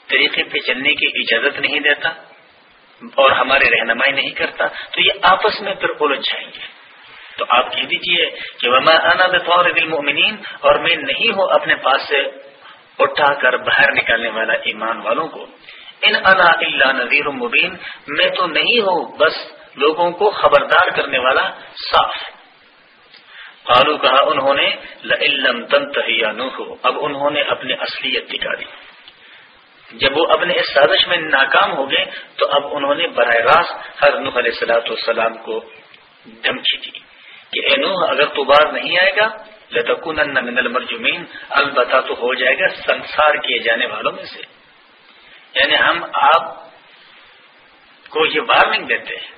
A: طریقے پہ چلنے کی اجازت نہیں دیتا۔ اور ہمارے رہنمائی نہیں کرتا، تو یہ آپس میں پھر الجھ جائیں گے۔ تو آپ کہہ دیجیے کہ میں آنا بطور المؤمنین اور میں نہیں ہوں اپنے پاس سے اٹھا کر باہر نکالنے والا ایمان والوں کو۔ ان انا اللہ نذیر مبین میں تو نہیں ہوں بس لوگوں کو خبردار کرنے والا صاف قالو کہا انہوں نے لم تن تہیا اب انہوں نے اپنی اصلیت دکھا دی۔ جب وہ اپنے اس سازش میں ناکام ہو گئے، تو اب انہوں نے براہ راست ہر نوح علیہ سلاۃ والسلام کو دھمکی دی کہ اے نوح، اگر تو باز نہیں آئے گا لتکون من المرجمین البتہ تو ہو جائے گا سنسار کیے جانے والوں میں سے۔ یعنی ہم آپ کو یہ وارننگ دیتے ہیں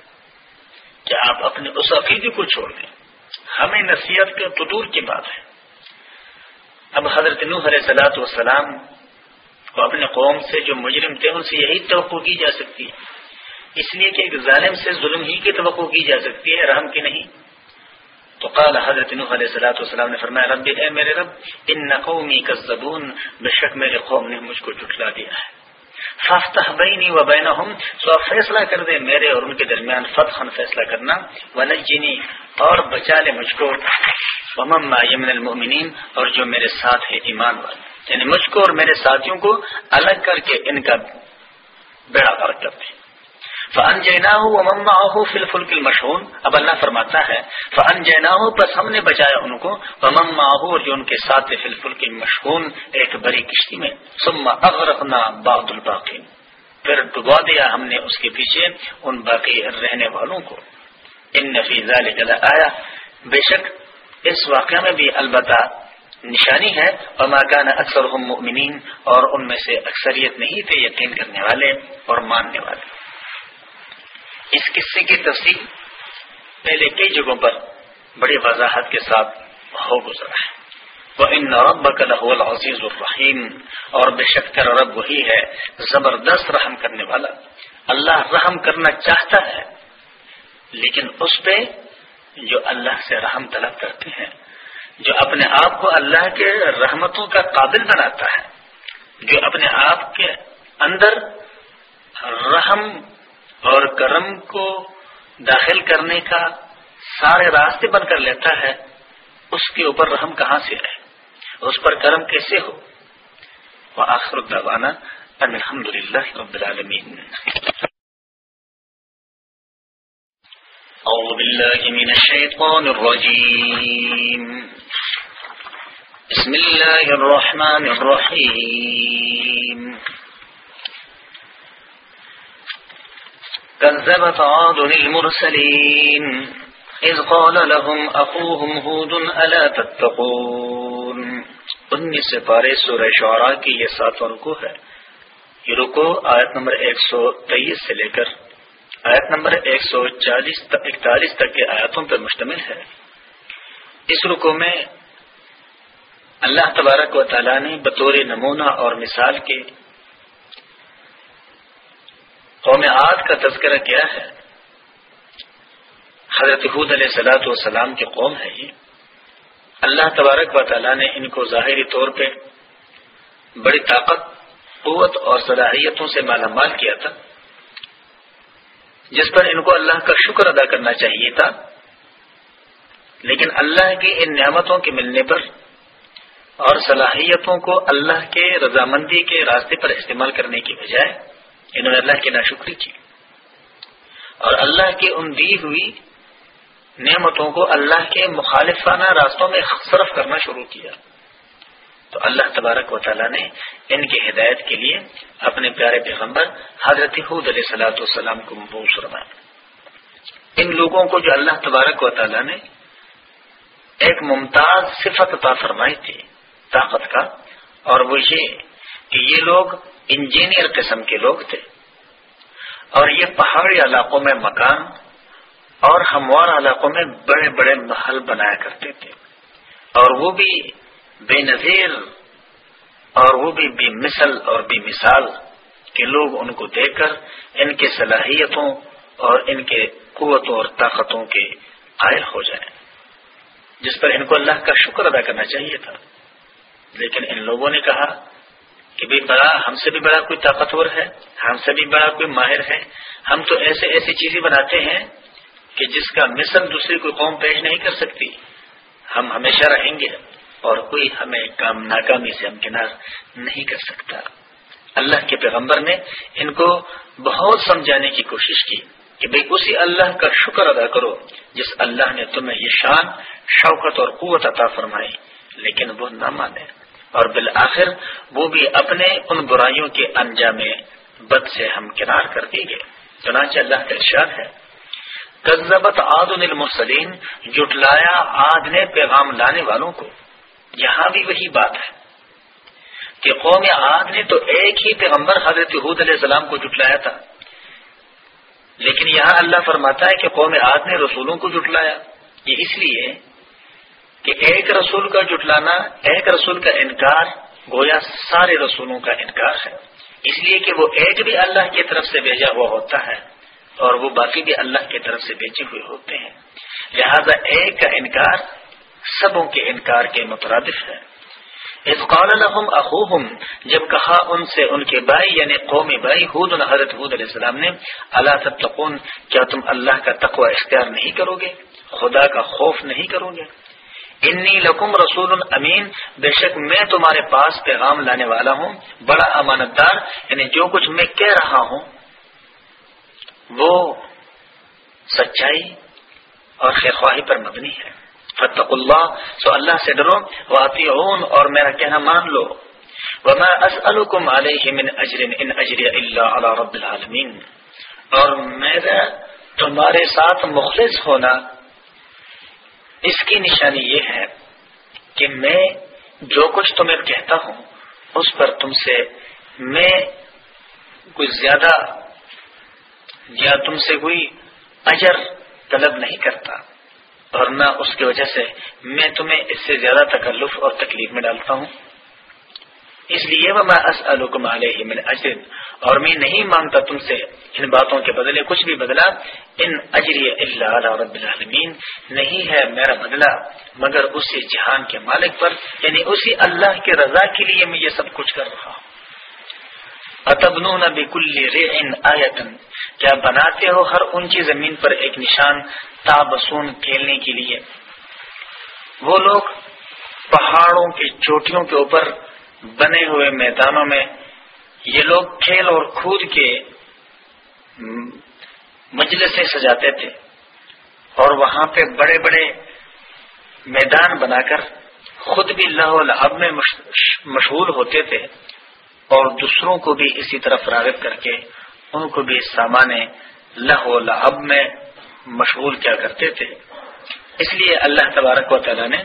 A: کہ آپ اپنے اس عقیدے کو چھوڑ دیں۔ ہمیں نصیحت کے تدور کی بات ہے۔ اب حضرت نوح علیہ سلاۃ والسلام کو اپنے قوم سے جو مجرم تھے ان سے یہی توقع کی جا سکتی ہے۔ اس لیے کہ ایک ظالم سے ظلم ہی کی توقع کی جا سکتی ہے، رحم کی نہیں۔ تو قال حضرت نوح علیہ صلاحت والسلام نے فرمایا، رب، اے میرے رب، ان قومی کا زبون بے شک میرے قوم نے مجھ کو جٹلا دیا ہے۔ فافتح بینی و بینہم سو آپ فیصلہ کر دے میرے اور ان کے درمیان فتحن فیصلہ کرنا۔ ونجنی، اور بچا لے مجھ کو۔ ومم یمن المؤمنین، اور جو میرے ساتھ ہے ایمان والے۔ یعنی مجھ کو اور میرے ساتھیوں کو الگ کر کے ان کا بیڑا فرق کرتے
D: فن جینا ہو مما ہو فل فل مشہور اب اللہ فرماتا ہے فن جینا ہو بس ہم نے بچایا ان کو مما ہو اور جو ان کے ساتھ فل فل مشہور ایک بڑی کشتی میں۔ سما اغرقنا بعد الباقی پھر ڈبا دیا ہم نے اس کے پیچھے ان باقی رہنے والوں کو۔ ان نفیز آیا بے شک اس واقعہ میں بھی البتہ نشانی ہے اور ماکان اکثر مؤمنین اور ان میں سے اکثریت نہیں تھے، یقین کرنے والے اور ماننے والے۔ اس قصے کی تفصیل پہلے کئی جگہوں پر بڑی وضاحت کے ساتھ ہو گزرا ہے۔ وہ ان رب العزیز الرحیم اور بے شک کر رب وہی ہے زبردست رحم کرنے والا۔ اللہ رحم کرنا چاہتا ہے، لیکن اس پہ جو اللہ سے رحم طلب کرتے ہیں جو اپنے آپ کو اللہ کے رحمتوں کا قابل بناتا ہے، جو اپنے آپ کے اندر رحم اور کرم کو داخل کرنے کا سارے راستے بن کر لیتا ہے، اس کے اوپر رحم کہاں سے آئے؟ اس پر کرم کیسے ہو؟ وہ آخر الدوانا الحمد للہ رب العالمین۔
A: أعوذ بالله من الشيطان الرجيم بسم الله الرحمن الرحيم. كذبت عاد المرسلين. إذ قال لهم أخوهم هود، ألا تتقون؟ انیس پارے سورہ شعراء کی یہ ساتواں رکو ہے. یہ رکو آیت نمبر ایک سو تیئیس سے لے کر آیت نمبر ایک سو چالیس اکتالیس تک کے آیاتوں پر مشتمل ہے. اس رکو میں اللہ تبارک و تعالیٰ نے بطور نمونہ اور مثال کے قوم عاد کا تذکرہ کیا ہے۔ حضرت حود علیہ سلاۃ والسلام کے قوم ہے یہ۔ اللہ تبارک و تعالیٰ نے ان کو ظاہری طور پہ بڑی طاقت، قوت اور صلاحیتوں سے مالا مال کیا تھا۔ جس پر ان کو اللہ کا شکر ادا کرنا چاہیے تھا۔ لیکن اللہ کی ان نعمتوں کے ملنے پر اور صلاحیتوں کو اللہ کے رضامندی کے راستے پر استعمال کرنے کی بجائے انہوں نے اللہ کی ناشکری کی۔ اور اللہ کی ان دی ہوئی نعمتوں کو اللہ کے مخالفانہ راستوں میں صرف کرنا شروع کیا۔ تو اللہ تبارک و تعالیٰ نے ان کی ہدایت کے لیے اپنے پیارے پیغمبر حضرت حود علیہ سلاۃ والسلام کو مبوس فرمایا۔ ان لوگوں کو جو اللہ تبارک و تعالیٰ نے ایک ممتاز صفت عطا فرمائی تھی طاقت کا اور وہ یہ کہ یہ لوگ انجینئر قسم کے لوگ تھے اور یہ پہاڑی علاقوں میں مکان اور ہموار علاقوں میں بڑے بڑے محل بنایا کرتے تھے اور وہ بھی بے نظیر اور وہ بھی بے مثل اور بے مثال کہ لوگ ان کو دیکھ کر ان کے صلاحیتوں اور ان کے قوتوں اور طاقتوں کے قائل ہو جائیں۔ جس پر ان کو اللہ کا شکر ادا کرنا چاہیے تھا۔ لیکن ان لوگوں نے کہا کہ بھی بڑا ہم سے بھی بڑا کوئی طاقتور ہے، ہم سے بھی بڑا کوئی ماہر ہے۔ ہم تو ایسے ایسی چیزیں بناتے ہیں کہ جس کا مثل دوسری کوئی قوم پیش نہیں کر سکتی۔ ہم ہمیشہ رہیں گے اور کوئی ہمیں کام، ناکامی سے امکنار نہیں کر سکتا۔ اللہ کے پیغمبر نے ان کو بہت سمجھانے کی کوشش کی کہ بھائی اسی اللہ کا شکر ادا کرو جس اللہ نے تمہیں یہ شان شوقت اور قوت عطا فرمائی۔ لیکن وہ نہ مانے۔ اور بالآخر وہ بھی اپنے ان برائیوں کے انجام بد سے ہم کنار کر دی گئے چنانچہ اللہ کا ارشاد ہے کزبت آد المرسلین جٹلایا آد نے پیغام لانے والوں کو۔ یہاں بھی وہی بات ہے کہ قوم عاد نے تو ایک ہی پیغمبر حضرت حود علیہ السلام کو جٹلایا تھا۔ لیکن یہاں اللہ فرماتا ہے کہ قوم عاد نے رسولوں کو جٹلایا یہ اس لیے کہ ایک رسول کا جٹلانا ایک رسول کا انکار گویا سارے رسولوں کا انکار ہے۔ اس لیے کہ وہ ایک بھی اللہ کی طرف سے بھیجا ہوا ہوتا ہے اور وہ باقی بھی اللہ کی طرف سے بیچے ہوئے ہوتے ہیں۔ لہذا ایک کا انکار سبوں کے انکار کے مترادف ہے۔ قال لهم اخوهم، جب کہا ان سے ان کے بھائی یعنی قومی بھائی حود حضرت حود علیہ السلام نے اللہ تتقون، کیا تم اللہ کا تقوی اختیار نہیں کرو گے؟ خدا کا خوف نہیں کرو گے؟ انی لکم رسول امین، بے شک میں تمہارے پاس پیغام لانے والا ہوں، بڑا امانت دار یعنی جو کچھ میں کہہ رہا ہوں، وہ سچائی اور خیر خواہی پر مبنی ہے۔ فتق اللہ، سو اللہ سے ڈرو واطی اور میرا کہنا مان لو۔ وما اسألكم عليه من اجر ان اجر الا على رب العالمین۔ اور میرا تمہارے ساتھ مخلص ہونا اس کی نشانی یہ ہے کہ میں جو کچھ تمہیں کہتا ہوں، اس پر تم سے میں کچھ زیادہ یا تم سے کوئی اجر طلب نہیں کرتا، اور نہ اس کی وجہ سے میں تمہیں اس سے زیادہ تکلف اور تکلیف میں ڈالتا ہوں۔ اس لیے وہ میں علیہ من اجر اور میں نہیں مانگتا تم سے ان باتوں کے بدلے، کچھ بھی بدلا ان اجری اللہ رب العالمین نہیں ہے میرا بدلہ، مگر اسی جہان کے مالک پر یعنی اسی اللہ کے رضا کے لیے میں یہ سب کچھ کر رہا ہوں۔ اتبنون بکل ریعن آیتن کیا بناتے ہو ہر اونچی زمین پر ایک نشان تابسون کھیلنے کے لیے؟ وہ لوگ پہاڑوں کی چوٹیوں کے اوپر بنے ہوئے میدانوں میں یہ لوگ کھیل اور کود کے مجلسیں سجاتے تھے اور وہاں پہ بڑے بڑے میدان بنا کر خود بھی لاہو لہب میں مشہور ہوتے تھے اور دوسروں کو بھی اسی طرف راغب کر کے ان کو بھی سامان لہو لہب میں مشغول کیا کرتے تھے۔ اس لیے اللہ تبارک و تعالی نے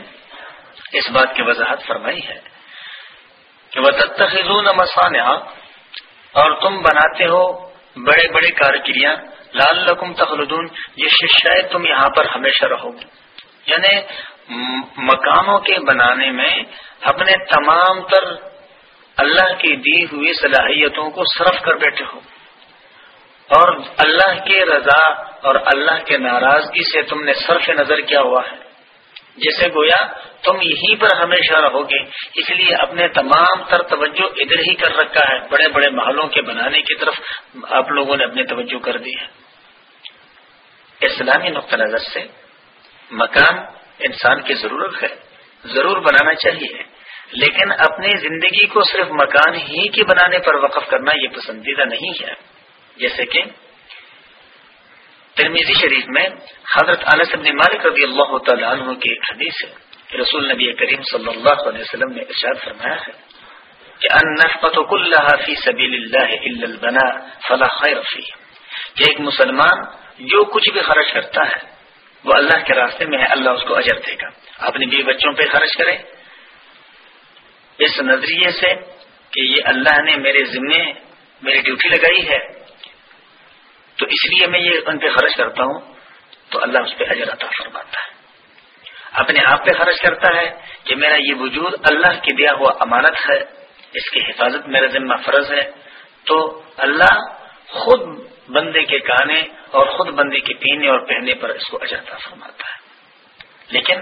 A: اس بات کی وضاحت فرمائی ہے۔ کہ وہ تخون مسانیہ اور تم بناتے ہو بڑے بڑے کارکریاں لال لکم تخلدون یہ شاید تم یہاں پر ہمیشہ رہو گے۔ یعنی مکانوں کے بنانے میں اپنے تمام تر اللہ کی دی ہوئی صلاحیتوں کو صرف کر بیٹھے ہو۔ اور اللہ کے رضا اور اللہ کے ناراضگی سے تم نے صرف نظر کیا ہوا ہے۔ جیسے گویا تم یہیں پر ہمیشہ رہو گے، اس لیے اپنے تمام تر توجہ ادھر ہی کر رکھا ہے، بڑے بڑے محلوں کے بنانے کی طرف آپ لوگوں نے اپنی توجہ کر دی ہے۔ اسلامی نقطہ نظر سے مکان انسان کی ضرورت ہے، ضرور بنانا چاہیے، لیکن اپنی زندگی کو صرف مکان ہی کے بنانے پر وقف کرنا یہ پسندیدہ نہیں ہے۔ جیسے کہ ترمیزی شریف میں حضرت انس بن مالک رضی اللہ تعالیٰ عنہ کی ایک حدیث ہے رسول نبی کریم صلی اللہ علیہ وسلم نے ارشاد فرمایا ہے کہ ان فی سبیل اللہ الا البناء فلا خیر فی کہ ایک مسلمان جو کچھ بھی خرچ کرتا ہے، وہ اللہ کے راستے میں ہے، اللہ اس کو اجر دے گا۔ اپنے بیوی بچوں پہ خرچ کرے۔ اس نظریے سے کہ یہ اللہ نے میرے ذمے میری ڈیوٹی لگائی ہے تو اس لیے میں یہ ان پہ خرچ کرتا ہوں، تو اللہ اس پہ اجر عطا فرماتا ہے۔ اپنے آپ پہ خرچ کرتا ہے کہ میرا یہ وجود اللہ کی دیا ہوا امانت ہے، اس کی حفاظت میرا ذمہ فرض ہے، تو اللہ خود بندے کے کھانے اور خود بندے کے پینے اور پہننے پر اس کو اجرتا فرماتا ہے۔ لیکن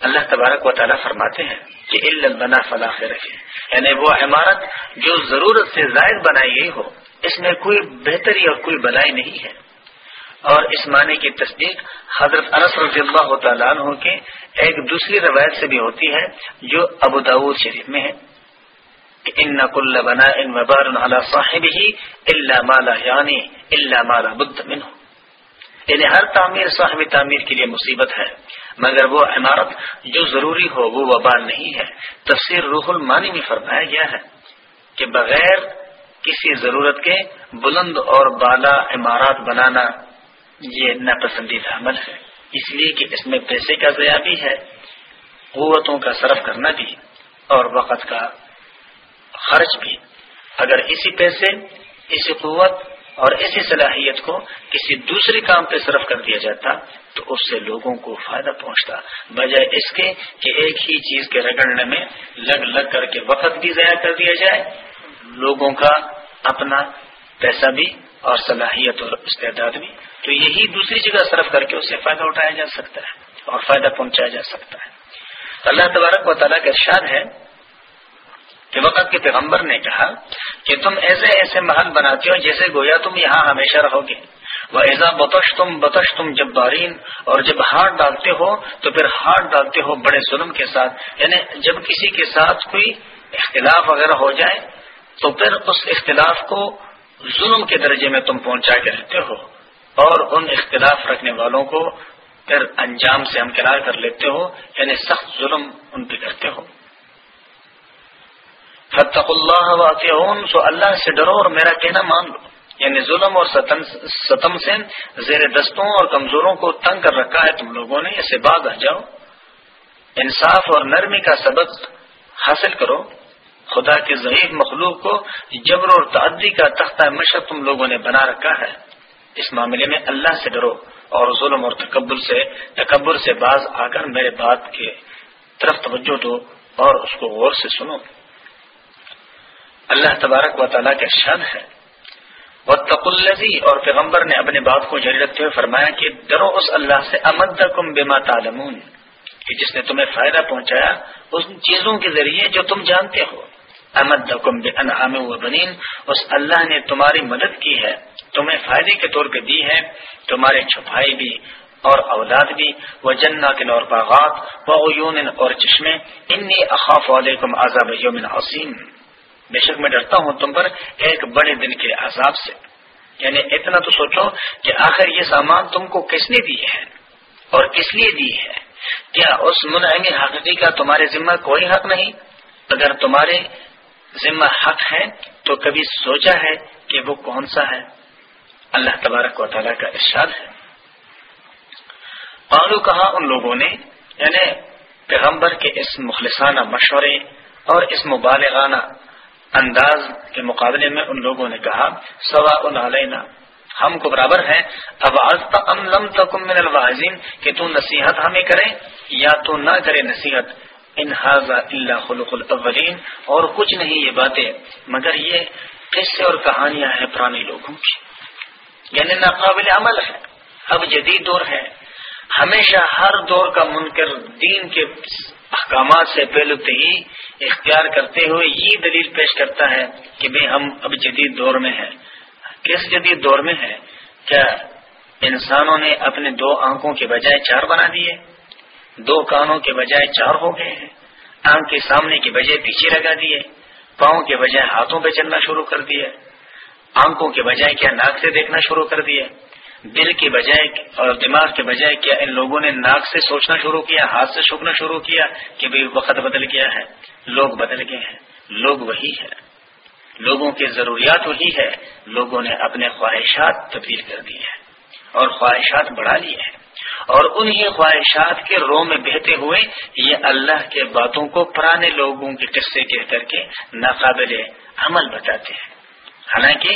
A: اللہ تبارک و تعالیٰ فرماتے ہیں کہ علم بنا فلاح رکھے یعنی وہ عمارت جو ضرورت سے زائد بنائی گئی ہو اس میں کوئی بہتری اور کوئی بلائی نہیں ہے۔ اور اس معنی کی تصدیق حضرت انس رضی اللہ تعالیٰ عنہ کے ایک دوسری روایت سے بھی ہوتی ہے، جو ابو داود شریف میں ہے۔ کہ ان بنا ان وبار صاحب ہی اللہ مالا یعنی اللہ مالا من یعنی ہر تعمیر صاحب تعمیر کے لیے مصیبت ہے، مگر وہ عمارت جو ضروری ہو وہ وبال نہیں ہے۔ تفسیر روح المانی میں فرمایا گیا ہے کہ بغیر کسی ضرورت کے بلند اور بالا عمارات بنانا یہ ناپسندیدہ عمل ہے۔ اس لیے کہ اس میں پیسے کا ضیاع بھی ہے، قوتوں کا صرف کرنا بھی اور وقت کا خرچ بھی۔ اگر اسی پیسے، اسی قوت اور اسی صلاحیت کو کسی دوسرے کام پہ صرف کر دیا جاتا، تو اس سے لوگوں کو فائدہ پہنچتا۔ بجائے اس کے کہ ایک ہی چیز کے رگڑنے میں لگ لگ کر کے وقت بھی ضائع کر دیا جائے، لوگوں کا اپنا پیسہ بھی اور صلاحیت اور استعداد بھی، تو یہی دوسری جگہ صرف کر کے اسے فائدہ اٹھایا جا سکتا ہے اور فائدہ پہنچایا جا سکتا ہے۔ اللہ تبارک و تعالیٰ کا ارشاد ہے کہ وقت کے پیغمبر نے کہا کہ تم ایسے ایسے محل بناتے ہو جیسے گویا تم یہاں ہمیشہ رہو گے۔ وہ ایزا بتش تم بتش تم جب بارین، اور جب ہاتھ ڈالتے ہو تو پھر ہاتھ ڈالتے ہو بڑے ظلم کے ساتھ۔ یعنی جب کسی کے ساتھ کوئی اختلاف وغیرہ ہو جائے تو پھر اس اختلاف کو ظلم کے درجے میں تم پہنچا کے رہتے ہو اور ان اختلاف رکھنے والوں کو پھر انجام سے ہمکنار کر لیتے ہو یعنی سخت ظلم ان پہ کرتے ہو۔ فتق اللہ واقع سو اللہ سے ڈرو اور میرا کہنا مان لو۔ یعنی ظلم اور ستم سے زیر دستوں اور کمزوروں کو تنگ کر رکھا ہے تم لوگوں نے، اسے بعد آ جاؤ۔ انصاف اور نرمی کا سبق حاصل کرو۔ خدا کے ضعیف مخلوق کو جبر اور تعدی کا تختہ مشرق تم لوگوں نے بنا رکھا ہے۔ اس معاملے میں اللہ سے ڈرو اور ظلم اور تکبر سے تکبر سے باز آ کر میرے بات کے طرف توجہ دو اور اس کو غور سے سنو۔ اللہ تبارک و تعالیٰ کا شان ہے۔ تقلزی اور پیغمبر نے اپنے بات کو جاری رکھتے ہوئے فرمایا کہ ڈرو اس اللہ سے امد کم بیما تعلمون۔ کہ جس نے تمہیں فائدہ پہنچایا اس چیزوں کے ذریعے جو تم جانتے ہو۔ امد کم انعام و بنین اس اللہ نے تمہاری مدد کی ہے، تمہیں فائدے کے طور پہ دی ہے، تمہارے چھپائی بھی اور اولاد بھی وہ جنات اور باغات و اور چشمے، انی اخاف علیکم عذاب یومن عظیم۔ بے شک میں ڈرتا ہوں تم پر ایک بڑے دن کے عذاب سے۔ یعنی اتنا تو سوچو کہ آخر یہ سامان تم کو کس نے دی ہے اور کس لیے دی ہے کیا اس منعم حقیقی کا تمہارے ذمہ کوئی حق نہیں؟ اگر تمہارے ذمہ حق ہے تو کبھی سوچا ہے کہ وہ کون سا ہے؟ اللہ تبارک و تعالیٰ کا ارشاد ہے۔ پالو کہا ان لوگوں نے یعنی پیغمبر کے اس مخلصانہ مشورے اور اس مبالغانہ انداز کے مقابلے میں ان لوگوں نے کہا سوا ان علینا، ہم کو برابر ہے اب ام لم تکم من الواعظین، کہ تو نصیحت ہمیں کرے یا تو نہ کرے نصیحت ان اللہ خلق الاولین اور کچھ نہیں یہ باتیں، مگر یہ قصے اور کہانیاں ہیں پرانے لوگوں کی۔ یعنی ناقابل عمل ہے، اب جدید دور ہے۔ ہمیشہ ہر دور کا منکر دین کے احکامات سے پہلو ہی اختیار کرتے ہوئے یہ دلیل پیش کرتا ہے کہ بھائی ہم اب جدید دور میں ہیں۔ کس جدید دور میں ہے کیا انسانوں نے اپنے دو آنکھوں کے بجائے چار بنا دیے؟ دو کانوں کے بجائے چار ہو گئے ہیں۔ آنکھ کے سامنے کے بجائے پیچھے لگا دیے پاؤں کے بجائے ہاتھوں پہ چلنا شروع کر دیے آنکھوں کے بجائے کیا ناک سے دیکھنا شروع کر دیے دل کے بجائے اور دماغ کے بجائے کیا ان لوگوں نے ناک سے سوچنا شروع کیا، ہاتھ سے چھپنا شروع کیا کہ بھائی وقت بدل گیا ہے، لوگ بدل گئے ہیں۔ لوگ وہی ہے لوگوں کی ضروریات وہی ہے لوگوں نے اپنے خواہشات تبدیل کر دی ہے اور خواہشات بڑھا لی ہے اور انہی خواہشات کے رو میں بہتے ہوئے یہ اللہ کے باتوں کو پرانے لوگوں کے قصے کہہ کر کے ناقابل عمل بتاتے ہیں۔ حالانکہ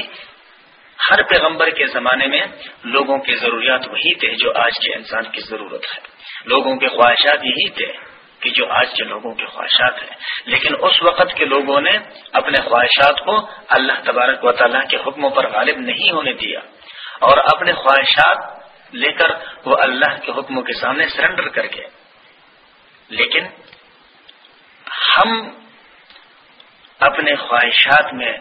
A: ہر پیغمبر کے زمانے میں لوگوں کی ضروریات وہی تھے جو آج کے انسان کی ضرورت ہے۔ لوگوں کے خواہشات یہی تھے کہ جو آج کے لوگوں کے خواہشات ہیں۔ لیکن اس وقت کے لوگوں نے اپنے خواہشات کو اللہ تبارک و تعالیٰ کے حکموں پر غالب نہیں ہونے دیا اور اپنے خواہشات لے کر وہ اللہ کے حکموں کے سامنے سرنڈر کر گئے لیکن ہم اپنے خواہشات میں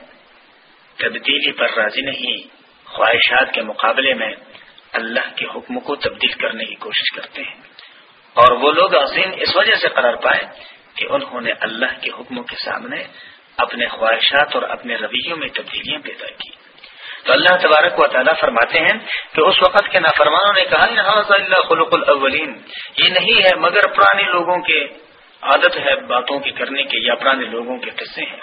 A: تبدیلی پر راضی نہیں، خواہشات کے مقابلے میں اللہ کے حکم کو تبدیل کرنے کی کوشش کرتے ہیں۔ اور وہ لوگ عظیم اس وجہ سے قرار پائے کہ انہوں نے اللہ کے حکموں کے سامنے اپنے خواہشات اور اپنے رویوں میں تبدیلیاں پیدا کی۔ تو اللہ تبارک و تعالیٰ فرماتے ہیں کہ اس وقت کے نافرمانوں نے کہا اللہ خلق الاولین. یہ نہیں ہے، مگر پرانے لوگوں کے عادت ہے باتوں کی کرنے کے، یا پرانے لوگوں کے قصے ہیں۔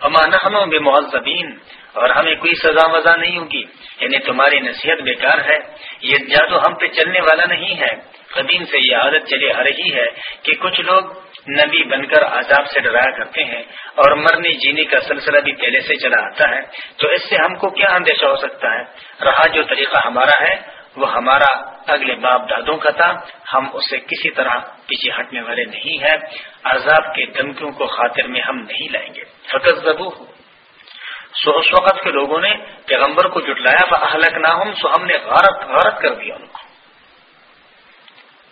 A: امانحموں بے معذبین اور ہمیں کوئی سزا وزا نہیں ہوگی۔ یعنی تمہاری نصیحت بیکار ہے۔ یہ جادو ہم پہ چلنے والا نہیں ہے۔ قدیم سے یہ عادت چلی آ رہی ہے کہ کچھ لوگ نبی بن کر عذاب سے ڈرایا کرتے ہیں اور مرنے جینے کا سلسلہ بھی پہلے سے چلا آتا ہے، تو اس سے ہم کو کیا اندیشہ ہو سکتا ہے؟ رہا جو طریقہ ہمارا ہے، وہ ہمارا اگلے باپ دادوں کا تھا۔ ہم اسے کسی طرح پیچھے ہٹنے والے نہیں ہیں۔ عذاب کے دھمکیوں کو خاطر میں ہم نہیں لائیں گے۔ فقط زبو سو اس وقت کے لوگوں نے پیغمبر کو جٹلایا اہلک نہ ہوں سو ہم نے غارت غارت کر دیا ان کو۔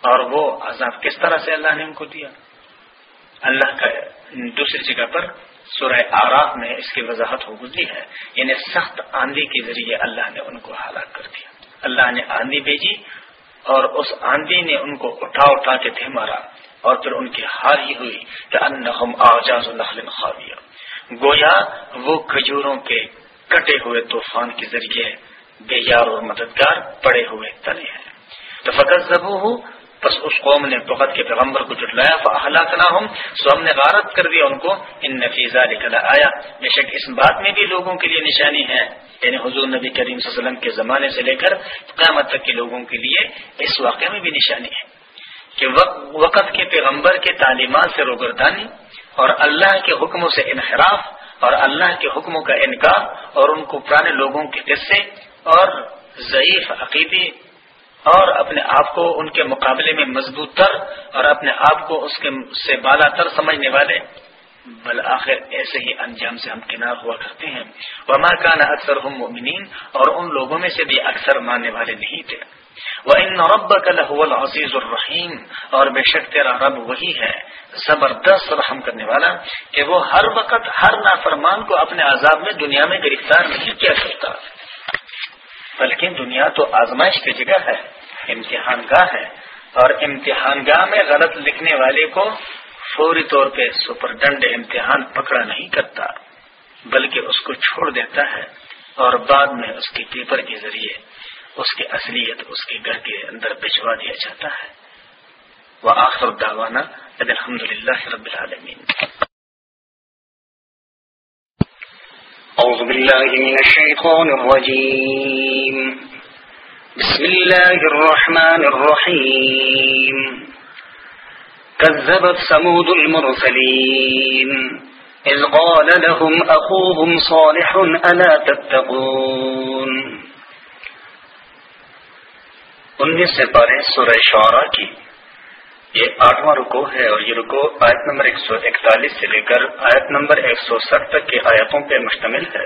A: اور وہ عذاب کس طرح سے اللہ نے ان کو دیا؟ اللہ کا دوسری جگہ پر سورہ آراف میں اس کی وضاحت ہو گزری ہے۔ یعنی سخت آندھی کے ذریعے اللہ نے ان کو ہلاک کر دیا۔ اللہ نے آندھی بھیجی اور اس آندھی نے ان کو اٹھا اٹھا کے تھے مارا اور پھر ان کی ہار ہی ہوئی کہ ان آجاز الخل خاویہ گویا وہ کھجوروں کے کٹے ہوئے طوفان کے ذریعے بے یار اور مددگار پڑے ہوئے تلے ہیں۔ تو فقط زبو ہو بس اس قوم نے بغت کے پیغمبر کو جٹلایا فلاک نہ سو ہم نے غارت کر دیا ان کو ان نفیزہ نکلا آیا بے شک اس بات میں بھی لوگوں کے لیے نشانی ہے۔ یعنی حضور نبی کریم صلی اللہ علیہ وسلم کے زمانے سے لے کر قیامت تک کے لوگوں کے لیے اس واقعے میں بھی نشانی ہے کہ وقت کے پیغمبر کے تعلیمات سے روگردانی اور اللہ کے حکموں سے انحراف اور اللہ کے حکموں کا انکار اور ان کو پرانے لوگوں کے قصے اور ضعیف عقیدی اور اپنے آپ کو ان کے مقابلے میں مضبوط تر اور اپنے آپ کو اس کے سے بالا تر سمجھنے والے۔ بالآخر ایسے ہی انجام سے ہم کنار ہوا کرتے ہیں۔ وما کا نہ اکثر ہم مومنین اور ان لوگوں میں سے بھی اکثر ماننے والے نہیں تھے۔ وہ ان رب کا عزیز الرحیم اور بے شک تیرا رب وہی ہے، زبردست رحم کرنے والا، کہ وہ ہر وقت ہر نافرمان کو اپنے عذاب میں دنیا میں گرفتار نہیں کیا کرتا۔ بلکہ دنیا تو آزمائش کی جگہ ہے، امتحان گاہ ہے۔ اور امتحان گاہ میں غلط لکھنے والے کو فوری طور پہ سپر ڈنڈ امتحان پکڑا نہیں کرتا، بلکہ اس کو چھوڑ دیتا ہے۔ اور بعد میں اس کے پیپر کے ذریعے اس کی اصلیت اس کے گھر کے اندر بھجوا دیا جاتا ہے۔ وہ آخر داوانہ الحمد للہ رب العالمین۔
B: أعوذ بالله من الشيطان الرجيم. بسم الله الرحمن الرحيم. كذبت سمود المرسلين. إذ قال لهم أخوهم صالح ألا تتقون.
A: انیس سے پارے سورہ شعراء کی یہ آٹھواں رکو ہے اور یہ رکو آیت نمبر ایک سو اکتالیس سے لے کر آیت نمبر ایک سو سٹھ تک کی آیتوں پہ مشتمل ہے۔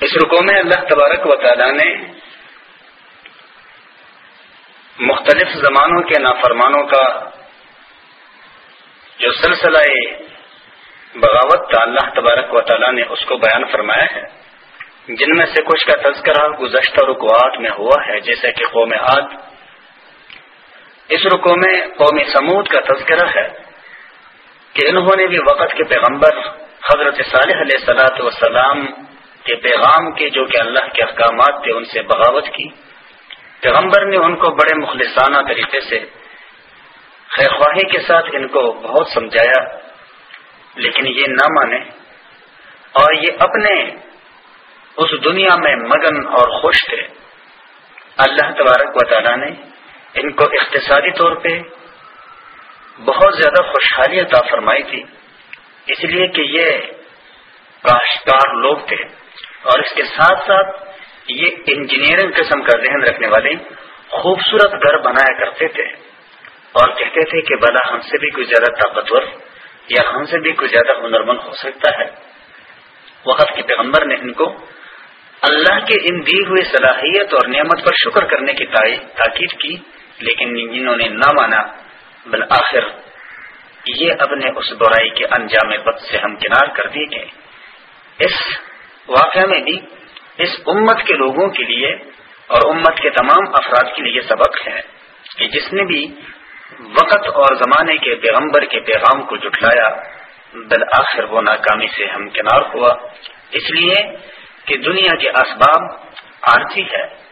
A: اس رکو میں اللہ تبارک و تعالی نے مختلف زمانوں کے نافرمانوں کا جو سلسلہ بغاوت تھا، اللہ تبارک و تعالی نے اس کو بیان فرمایا ہے۔ جن میں سے کچھ کا تذکرہ گزشتہ رکوات میں ہوا ہے، جیسے کہ قوم عاد۔ اس رکو میں قوم سمود کا تذکرہ ہے کہ انہوں نے بھی وقت کے پیغمبر حضرت صالح علیہ صلاحت وسلام کے پیغام کے جو کہ اللہ کے احکامات تھے، ان سے بغاوت کی۔ پیغمبر نے ان کو بڑے مخلصانہ طریقے سے خیر خواہی کے ساتھ ان کو بہت سمجھایا، لیکن یہ نہ مانے۔ اور یہ اپنے اس دنیا میں مگن اور خوش تھے۔ اللہ تبارک و تعالیٰ نے ان کو اقتصادی طور پہ بہت زیادہ خوشحالی عطا فرمائی تھی۔ اس لیے کہ یہ کاشتکار لوگ تھے۔ اور اس کے ساتھ ساتھ یہ انجینئرنگ قسم کا ذہن رکھنے والے خوبصورت گھر بنایا کرتے تھے۔ اور کہتے تھے کہ بلا ہم سے بھی کوئی زیادہ طاقتور یا ہم سے بھی کوئی زیادہ ہنرمند ہو سکتا ہے۔ وقت کے پیغمبر نے ان کو اللہ کے ان دی ہوئی صلاحیت اور نعمت پر شکر کرنے کی تاکید کی، لیکن جنہوں نے نہ مانا بالآخر یہ اپنے اس برائی کے انجام بد سے ہم کنار کر دیے گئے۔ اس واقعہ میں بھی اس امت کے لوگوں کے لیے اور امت کے تمام افراد کے لیے سبق ہے کہ جس نے بھی وقت اور زمانے کے پیغمبر کے پیغام کو جٹلایا بالآخر وہ ناکامی سے ہم کنار ہوا۔ اس لیے کہ دنیا کے اسباب آرسی ہے۔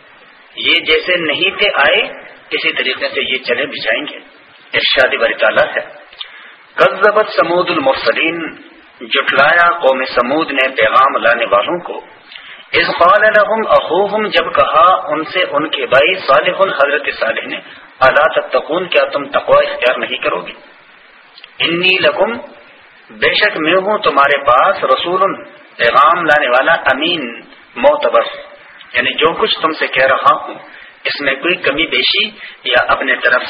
A: یہ جیسے نہیں تھے آئے کسی طریقے سے یہ چلے بھی جائیں گے۔ ارشادی بری تعالیٰ ہے قزبت سمود المرسلین، جٹلایا قوم سمود نے پیغام لانے والوں کو۔ اس قال لهم اخوهم، جب کہا ان سے ان کے بھائی صالح حضرت صالح نے اللہ تتقون، کیا تم تقوی اختیار نہیں کرو گے؟ انی لکم، بے شک میں ہوں تمہارے پاس رسول۔ پیغام لانے والا امین معتبر یعنی جو کچھ تم سے کہہ رہا ہوں، اس میں کوئی کمی بیشی یا اپنے طرف،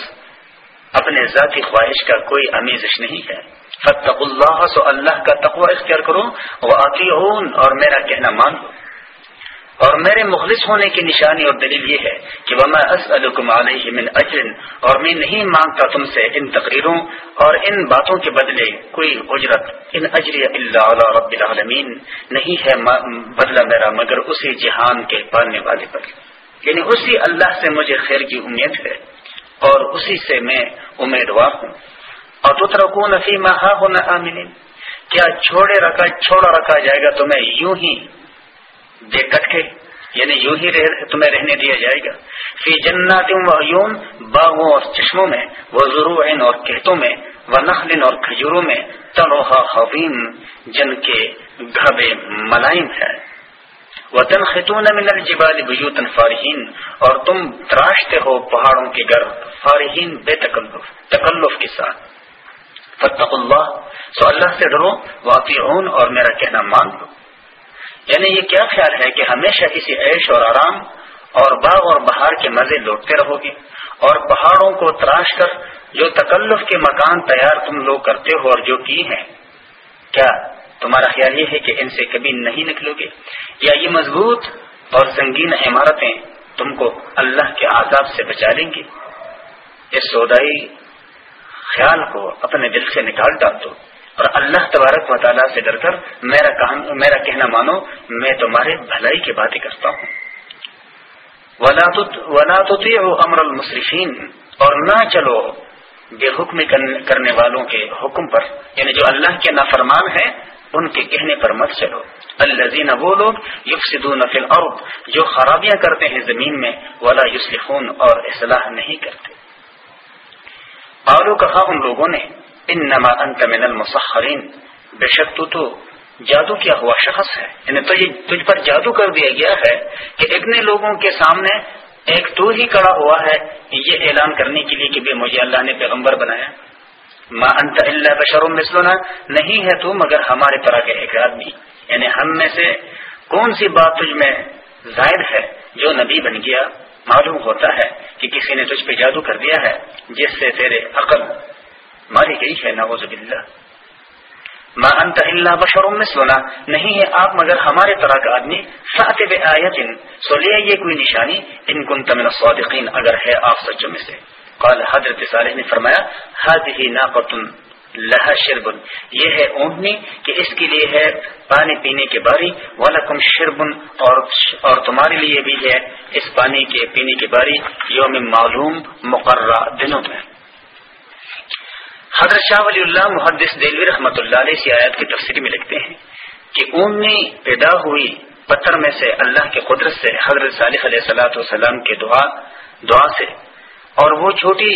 A: اپنے ذاتی خواہش کا کوئی امیزش نہیں ہے۔ فتق اللہ، سو اللہ کا تقوی اختیار کرو۔ وہ اور میرا کہنا مان اور میرے مخلص ہونے کی نشانی اور دلیل یہ ہے کہ وہ میں علیہ من اجر اور میں نہیں مانگتا تم سے ان تقریروں اور ان باتوں کے بدلے کوئی اجرت ان اجر اللہ رب العالمین نہیں ہے بدلہ میرا مگر اسی جہان کے پالنے والے پر۔ یعنی اسی اللہ سے مجھے خیر کی امید ہے اور اسی سے میں امیدوار ہوں۔ اور تو ترکون فیما ہونا کیا چھوڑے رکھا چھوڑا رکھا جائے گا تمہیں یوں ہی بے کٹ کے یعنی یوں ہی رہ تمہیں رہنے دیا جائے گا۔ فی جنات و یون باغوں اور چشموں میں وہ ضرور اور کھیتوں میں، و نخلن اور کھجوروں میں تنوحا حویم جن کے گھبے ملائم ہے وطن خطون من الجبال بیوتن فارحین، اور تم تراشتے ہو پہاڑوں کے گھر فارحین بے تکلف تکلف کے ساتھ۔ فتق اللہ، سو اللہ سے ڈرو واقعون اور میرا کہنا مان لو۔ یعنی یہ کیا خیال ہے کہ ہمیشہ اسی عیش اور آرام اور باغ اور بہار کے مزے لوٹتے رہو گے اور پہاڑوں کو تراش کر جو تکلف کے مکان تیار تم لوگ کرتے ہو اور جو کی ہیں، کیا تمہارا خیال یہ ہے کہ ان سے کبھی نہیں نکلو گے؟ یا یہ مضبوط اور سنگین عمارتیں تم کو اللہ کے عذاب سے بچا لیں گی؟ اس سودائی خیال کو اپنے دل سے نکال ڈال دو۔ اور اللہ تبارک و تعالیٰ سے ڈر کر میرا میرا کہنا مانو، میں تمہارے بھلائی کی باتیں کرتا ہوں۔ ولا امر المصرفین اور نہ چلو بے حکم کرنے والوں کے حکم پر۔ یعنی جو اللہ کے نافرمان ہیں، ان کے کہنے پر مت چلو۔ الزین وہ لوگ یفسدون فی الارض جو خرابیاں کرتے ہیں زمین میں، ولا یسلحون اور اصلاح نہیں کرتے۔ کہا ان لوگوں نے ان نما انت من المسخرین۔ بے شک تو تو جادو کیا ہوا شخص ہے۔ یعنی تو یہ تجھ پر جادو کر دیا گیا ہے کہ اتنے لوگوں کے سامنے ایک تو ہی کڑا ہوا ہے یہ اعلان کرنے کے لیے کہ مجھے اللہ نے پیغمبر بنایا۔ ما انت اللہ بشر مثلنا۔ نہیں ہے تو مگر ہمارے طرح کے ایک آدمی۔ یعنی ہم میں سے کون سی بات تجھ میں زائد ہے جو نبی بن گیا؟ معلوم ہوتا ہے کہ کسی نے تجھ پہ جادو کر دیا ہے، جس سے تیرے عقل ماری گئی ہے، نعوذ باللہ۔ ما انت اللہ بشر مثلنا۔ نہیں ہے آپ مگر ہمارے طرح کا آدمی۔ ساتب آیت سو لے یہ کوئی نشانی۔ ان کن تمن صادقین اگر ہے آپ سچوں میں سے۔ قال حضرت صالح نے فرمایا هذه ناقۃ لها شرب۔ یہ ہے اونٹنی کہ اس کے لیے ہے پانی پینے کے باری۔ ولکم شرب، اور اور تمہارے لیے بھی ہے اس پانی کے پینے کی باری۔ یوم معلوم، مقررہ دنوں میں۔ حضرت شاہ ولی اللہ محدث دلوی رحمۃ اللہ علیہ سی آیات کی تفسیر میں لکھتے ہیں کہ اونی پیدا ہوئی پتھر میں سے اللہ کے قدرت سے حضرت صالح علیہ صلاۃ والسلام کے دعا دعا سے اور وہ چھوٹی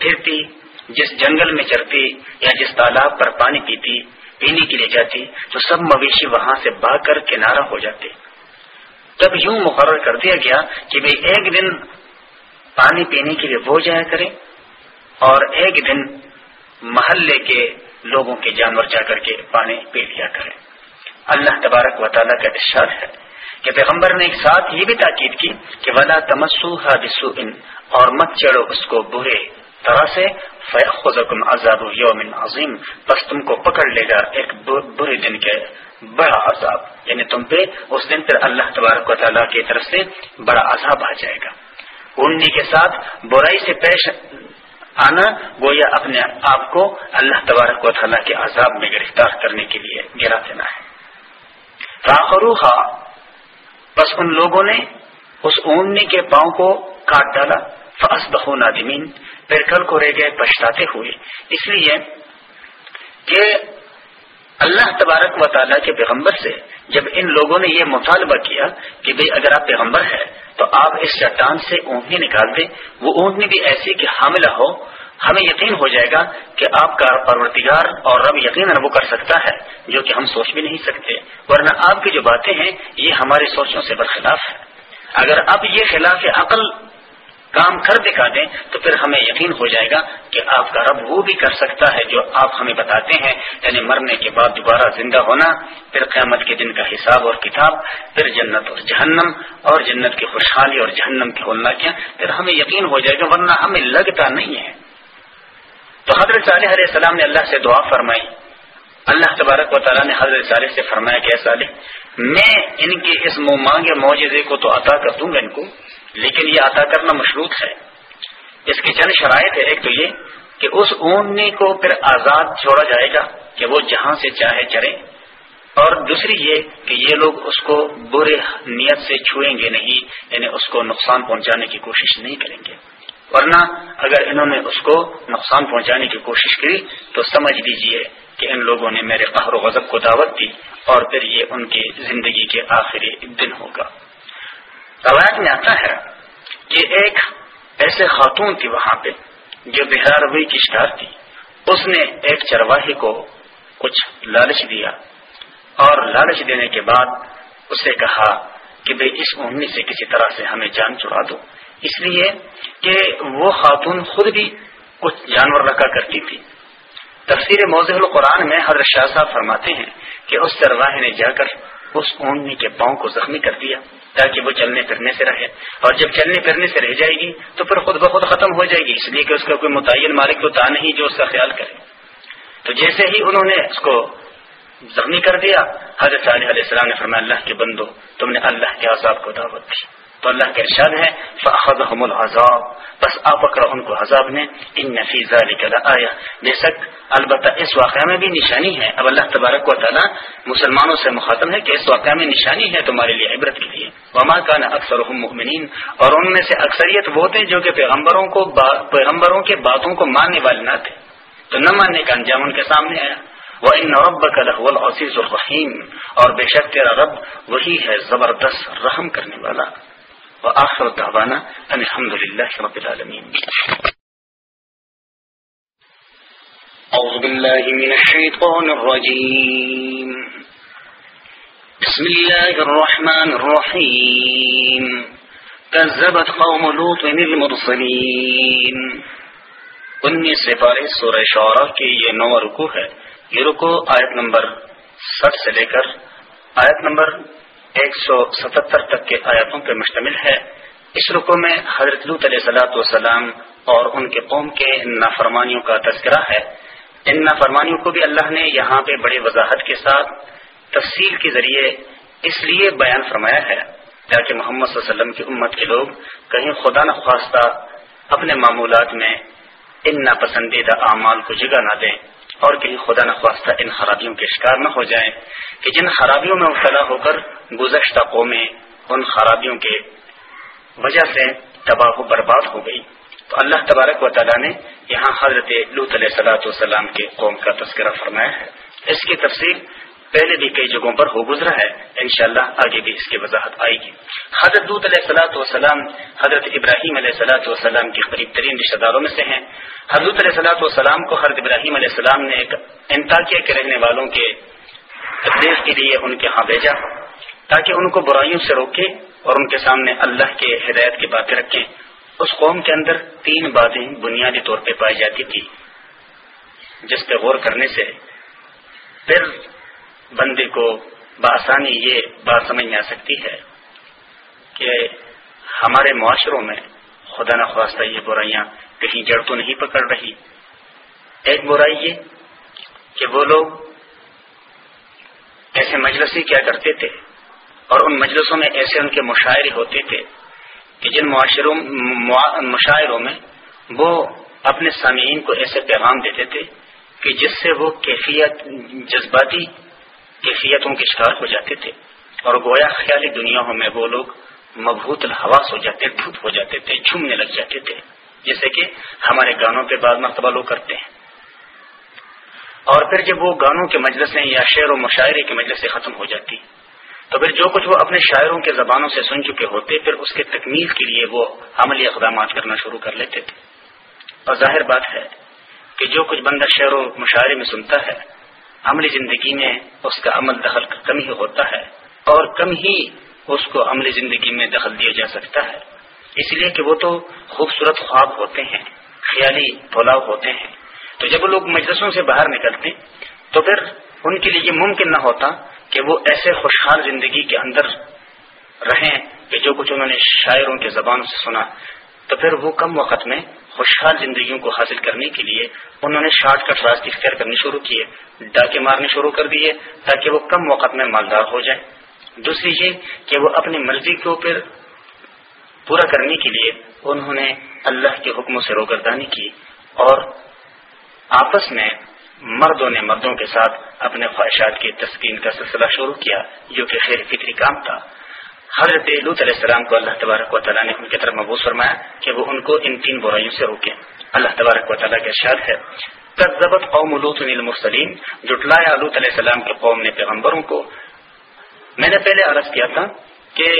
A: پھرتی جس جنگل میں چرتی یا جس تالاب پر پانی پیتی، پینے کے لیے جاتی، تو سب مویشی وہاں سے بھاگ کر کنارہ ہو جاتے۔ تب یوں مقرر کر دیا گیا کہ بھائی ایک دن پانی پینے کے لیے وہ جایا کریں اور ایک دن محلے کے لوگوں کے جانور جا کر کے پانی پی لیا کریں اللہ تبارک و تعالیٰ کا ارشاد ہے کہ پیغمبر نے ایک ساتھ یہ بھی تاکید کی کہ ولا تمسو بسو ان اور مت چڑھو اس کو برے طرح سے۔ فیخم عذاب یوم عظیم بس تم کو پکڑ لے گا ایک برے دن کے بڑا عذاب۔ یعنی تم پہ اس دن پھر اللہ تبارک و تعالیٰ کی طرف سے بڑا عذاب آ جائے گا۔ اڑنے کے ساتھ برائی سے پیش آنا، گویا اپنے آپ کو اللہ تبارک و تعالیٰ کے عذاب میں گرفتار کرنے کے لیے گرا دینا ہے۔ راخروخا بس ان لوگوں نے اس اونی کے پاؤں کو کاٹ ڈالا۔ فاس بہو نادمین پھر کل کو رہ گئے پچھتاتے ہوئے۔ اس لیے کہ اللہ تبارک و تعالیٰ کے پیغمبر سے جب ان لوگوں نے یہ مطالبہ کیا کہ بھئی اگر آپ پیغمبر ہے تو آپ اس چٹان سے اونٹنی نکال دیں، وہ اونٹنی بھی ایسی کہ حاملہ ہو، ہمیں یقین ہو جائے گا کہ آپ کا پرورتگار اور رب یقیناً وہ کر سکتا ہے جو کہ ہم سوچ بھی نہیں سکتے، ورنہ آپ کی جو باتیں ہیں، یہ ہماری سوچوں سے برخلاف ہے۔ اگر اب یہ خلاف عقل کام کر دکھا دیں تو پھر ہمیں یقین ہو جائے گا کہ آپ کا رب وہ بھی کر سکتا ہے جو آپ ہمیں بتاتے ہیں یعنی مرنے کے بعد دوبارہ زندہ ہونا، پھر قیامت کے دن کا حساب اور کتاب، پھر جنت اور جہنم، اور جنت کی خوشحالی اور جہنم کی ہولنا کیا پھر ہمیں یقین ہو جائے گا، ورنہ ہمیں لگتا نہیں ہے۔ تو حضرت صالح علیہ السلام نے اللہ سے دعا فرمائی۔ اللہ تبارک و تعالیٰ نے حضرت صالح سے فرمایا کہ صالح، میں ان کے اس منہ مانگے معجزے کو تو عطا کر دوں گا ان کو لیکن یہ عطا کرنا مشروط ہے۔ اس کی چند شرائط ہے ایک تو یہ کہ اس اونی کو پھر آزاد چھوڑا جائے گا کہ وہ جہاں سے چاہے چرے اور دوسری یہ کہ یہ لوگ اس کو برے نیت سے چھوئیں گے نہیں یعنی اس کو نقصان پہنچانے کی کوشش نہیں کریں گے۔ ورنہ اگر انہوں نے اس کو نقصان پہنچانے کی کوشش کی، تو سمجھ لیجیے کہ ان لوگوں نے میرے قہر و غضب کو دعوت دی اور پھر یہ ان کی زندگی کے آخری دن ہوگا۔ روایت میں آتا ہے کہ ایک ایسے خاتون تھی وہاں پہ جو بہار روی کی شکار تھی۔ اس نے ایک چرواہی کو کچھ لالچ دیا اور لالچ دینے کے بعد اسے کہا کہ بھائی اس اونی سے کسی طرح سے ہمیں جان چڑا دو۔ اس لیے کہ وہ خاتون خود بھی کچھ جانور رکھا کرتی تھی۔ تفسیر موضح القرآن میں حضرت شاہ صاحب فرماتے ہیں کہ اس چرواہے نے جا کر اس اونی کے پاؤں کو زخمی کر دیا تاکہ وہ چلنے پھرنے سے رہے۔ اور جب چلنے پھرنے سے رہ جائے گی تو پھر خود بخود ختم ہو جائے گی، اس لیے کہ اس کا کوئی متعین مالک تو تھا نہیں جو اس کا خیال کرے۔ تو جیسے ہی انہوں نے اس کو زخمی کر دیا، حضرت علیہ السلام نے فرمایا، اللہ کے بندو، تم نے اللہ کے عذاب کو دعوت دی۔ تو اللہ کا ارشاد ہے فاخذهم العذاب۔ بس آپ پکڑا ان کو عذاب نے ان فی ذلک لآیہ بے شک، البتہ اس واقعہ میں بھی نشانی ہے۔ اب اللہ تبارک و تعالی مسلمانوں سے مخاطب ہے کہ اس واقعہ میں نشانی ہے تمہارے لیے عبرت کے لیے۔ وما کان اکثرهم مؤمنین اور ان میں سے اکثریت وہ تھے جو کہ پیغمبروں کو با، پیغمبروں کے باتوں کو ماننے والے نہ تھے۔ تو نہ ماننے کا انجام ان کے سامنے آیا۔ وہ ان رب کا العزیز الرحیم اور بے شک تیرا رب وہی ہے زبردست رحم کرنے والا۔ وآخر دعوانا أن الحمد لله رب العالمين.
B: أعوذ بالله من الشيطان الرجيم. بسم الله الرحمن الرحيم. كذبت قوم لوط المرسلين
A: انیس سپارے سورہ شعراء کی یہ نو رکو ہے. یہ رکو آیت نمبر سٹ سے لے کر آیت نمبر ایک سو ستہتر تک کے آیاتوں پر مشتمل ہے۔ اس رکو میں حضرت لط علیہ سلاۃ والسلام اور ان کے قوم کے نافرمانیوں کا تذکرہ ہے۔ ان نافرمانیوں کو بھی اللہ نے یہاں پہ بڑی وضاحت کے ساتھ تفصیل کے ذریعے اس لیے بیان فرمایا ہے۔ تاکہ محمد صلی اللہ علیہ وسلم کی امت کے لوگ کہیں خدا نخواستہ اپنے معمولات میں ان ناپسندیدہ اعمال کو جگہ نہ دیں۔ اور کہیں خدا نخواستہ ان خرابیوں کے شکار نہ ہو جائیں کہ جن خرابیوں میں مبتلا ہو کر گزشتہ قومیں ان خرابیوں کے وجہ سے تباہ و برباد ہو گئی۔ تو اللہ تبارک و تعالیٰ نے یہاں حضرت لط علیہ صلاحت والسلام کے قوم کا تذکرہ فرمایا ہے۔ اس کی تفصیل پہلے بھی کئی جگہوں پر ہو گزرا ہے۔ انشاءاللہ آگے بھی اس کی وضاحت آئے گی۔ حضرت دودھ علیہ سلاۃ والسلام، حضرت ابراہیم علیہ سلاۃ والسلام کے قریب ترین رشتے داروں میں سے ہیں۔ حضرت علیہ سلاۃ والسلام کو حضرت ابراہیم علیہ السلام نے ایک انتاکیہ کے رہنے والوں کے تقدیش کے لیے ان کے ہاں بھیجا۔ تاکہ ان کو برائیوں سے روکے اور ان کے سامنے اللہ کے ہدایت کی باتیں رکھیں۔ اس قوم کے اندر تین باتیں بنیادی طور پہ پائی جاتی تھی جس پہ غور کرنے سے پھر بندے کو بآسانی یہ بات سمجھ میں آ سکتی ہے کہ ہمارے معاشروں میں خدا نخواستہ یہ برائیاں کہیں جڑ تو نہیں پکڑ رہی۔ ایک برائی یہ کہ وہ لوگ ایسے مجلسی کیا کرتے تھے اور ان مجلسوں میں ایسے ان کے مشاعرے ہوتے تھے کہ جن معاشروں مشاعروں میں وہ اپنے سامعین کو ایسے پیغام دیتے تھے کہ جس سے وہ کیفیت جذباتی کیفیتوں کے شکار ہو جاتے تھے اور گویا خیالی دنیا میں وہ لوگ مبہوت الحواس ہو جاتے دھوت ہو جاتے تھے، جھومنے لگ جاتے تھے، جیسے کہ ہمارے گانوں پہ بعض مرتبہ لوگ کرتے ہیں۔ اور پھر جب وہ گانوں کے مجلسیں یا شعر و مشاعرے کے مجلسیں ختم ہو جاتی، تو پھر جو کچھ وہ اپنے شاعروں کے زبانوں سے سن چکے ہوتے، پھر اس کے تکمیل کے لیے وہ عملی اقدامات کرنا شروع کر لیتے تھے۔ اور ظاہر بات ہے کہ جو کچھ بندہ شعر و مشاعرے میں سنتا ہے عملی زندگی میں اس کا عمل دخل کم ہی ہوتا ہے اور کم ہی اس کو عملی زندگی میں دخل دیا جا سکتا ہے۔ اس لیے کہ وہ تو خوبصورت خواب ہوتے ہیں، خیالی پلاؤ ہوتے ہیں۔ تو جب وہ لوگ مجلسوں سے باہر نکلتے تو پھر ان کے لیے یہ ممکن نہ ہوتا کہ وہ ایسے خوشحال زندگی کے اندر رہیں کہ جو کچھ انہوں نے شاعروں کے زبانوں سے سنا۔ تو پھر وہ کم وقت میں خوشحال زندگیوں کو حاصل کرنے کے لیے انہوں نے شارٹ کٹ راستے اختیار کرنے شروع کیے ڈاکے مارنے شروع کر دیے تاکہ وہ کم وقت میں مالدار ہو جائیں۔ دوسری یہ کہ وہ اپنی مرضی کو پھر پورا کرنے کے لیے انہوں نے اللہ کے حکموں سے روگردانی کی اور آپس میں مردوں نے مردوں کے ساتھ اپنے خواہشات کی تسکین کا سلسلہ شروع کیا، جو کہ خیر فکری کام تھا۔ حضرت لوت علیہ السلام کو اللہ تبارک و تعالیٰ نے ان کی طرف محبوس فرمایا کہ وہ ان کو ان تین برائیوں سے روکیں اللہ تبارک و تعالیٰ کے ارشاد ہے، کذبت قوم لوت المرسلین جٹلایا لوت علیہ السلام کے قوم نے پیغمبروں کو۔ میں نے پہلے عرض کیا تھا کہ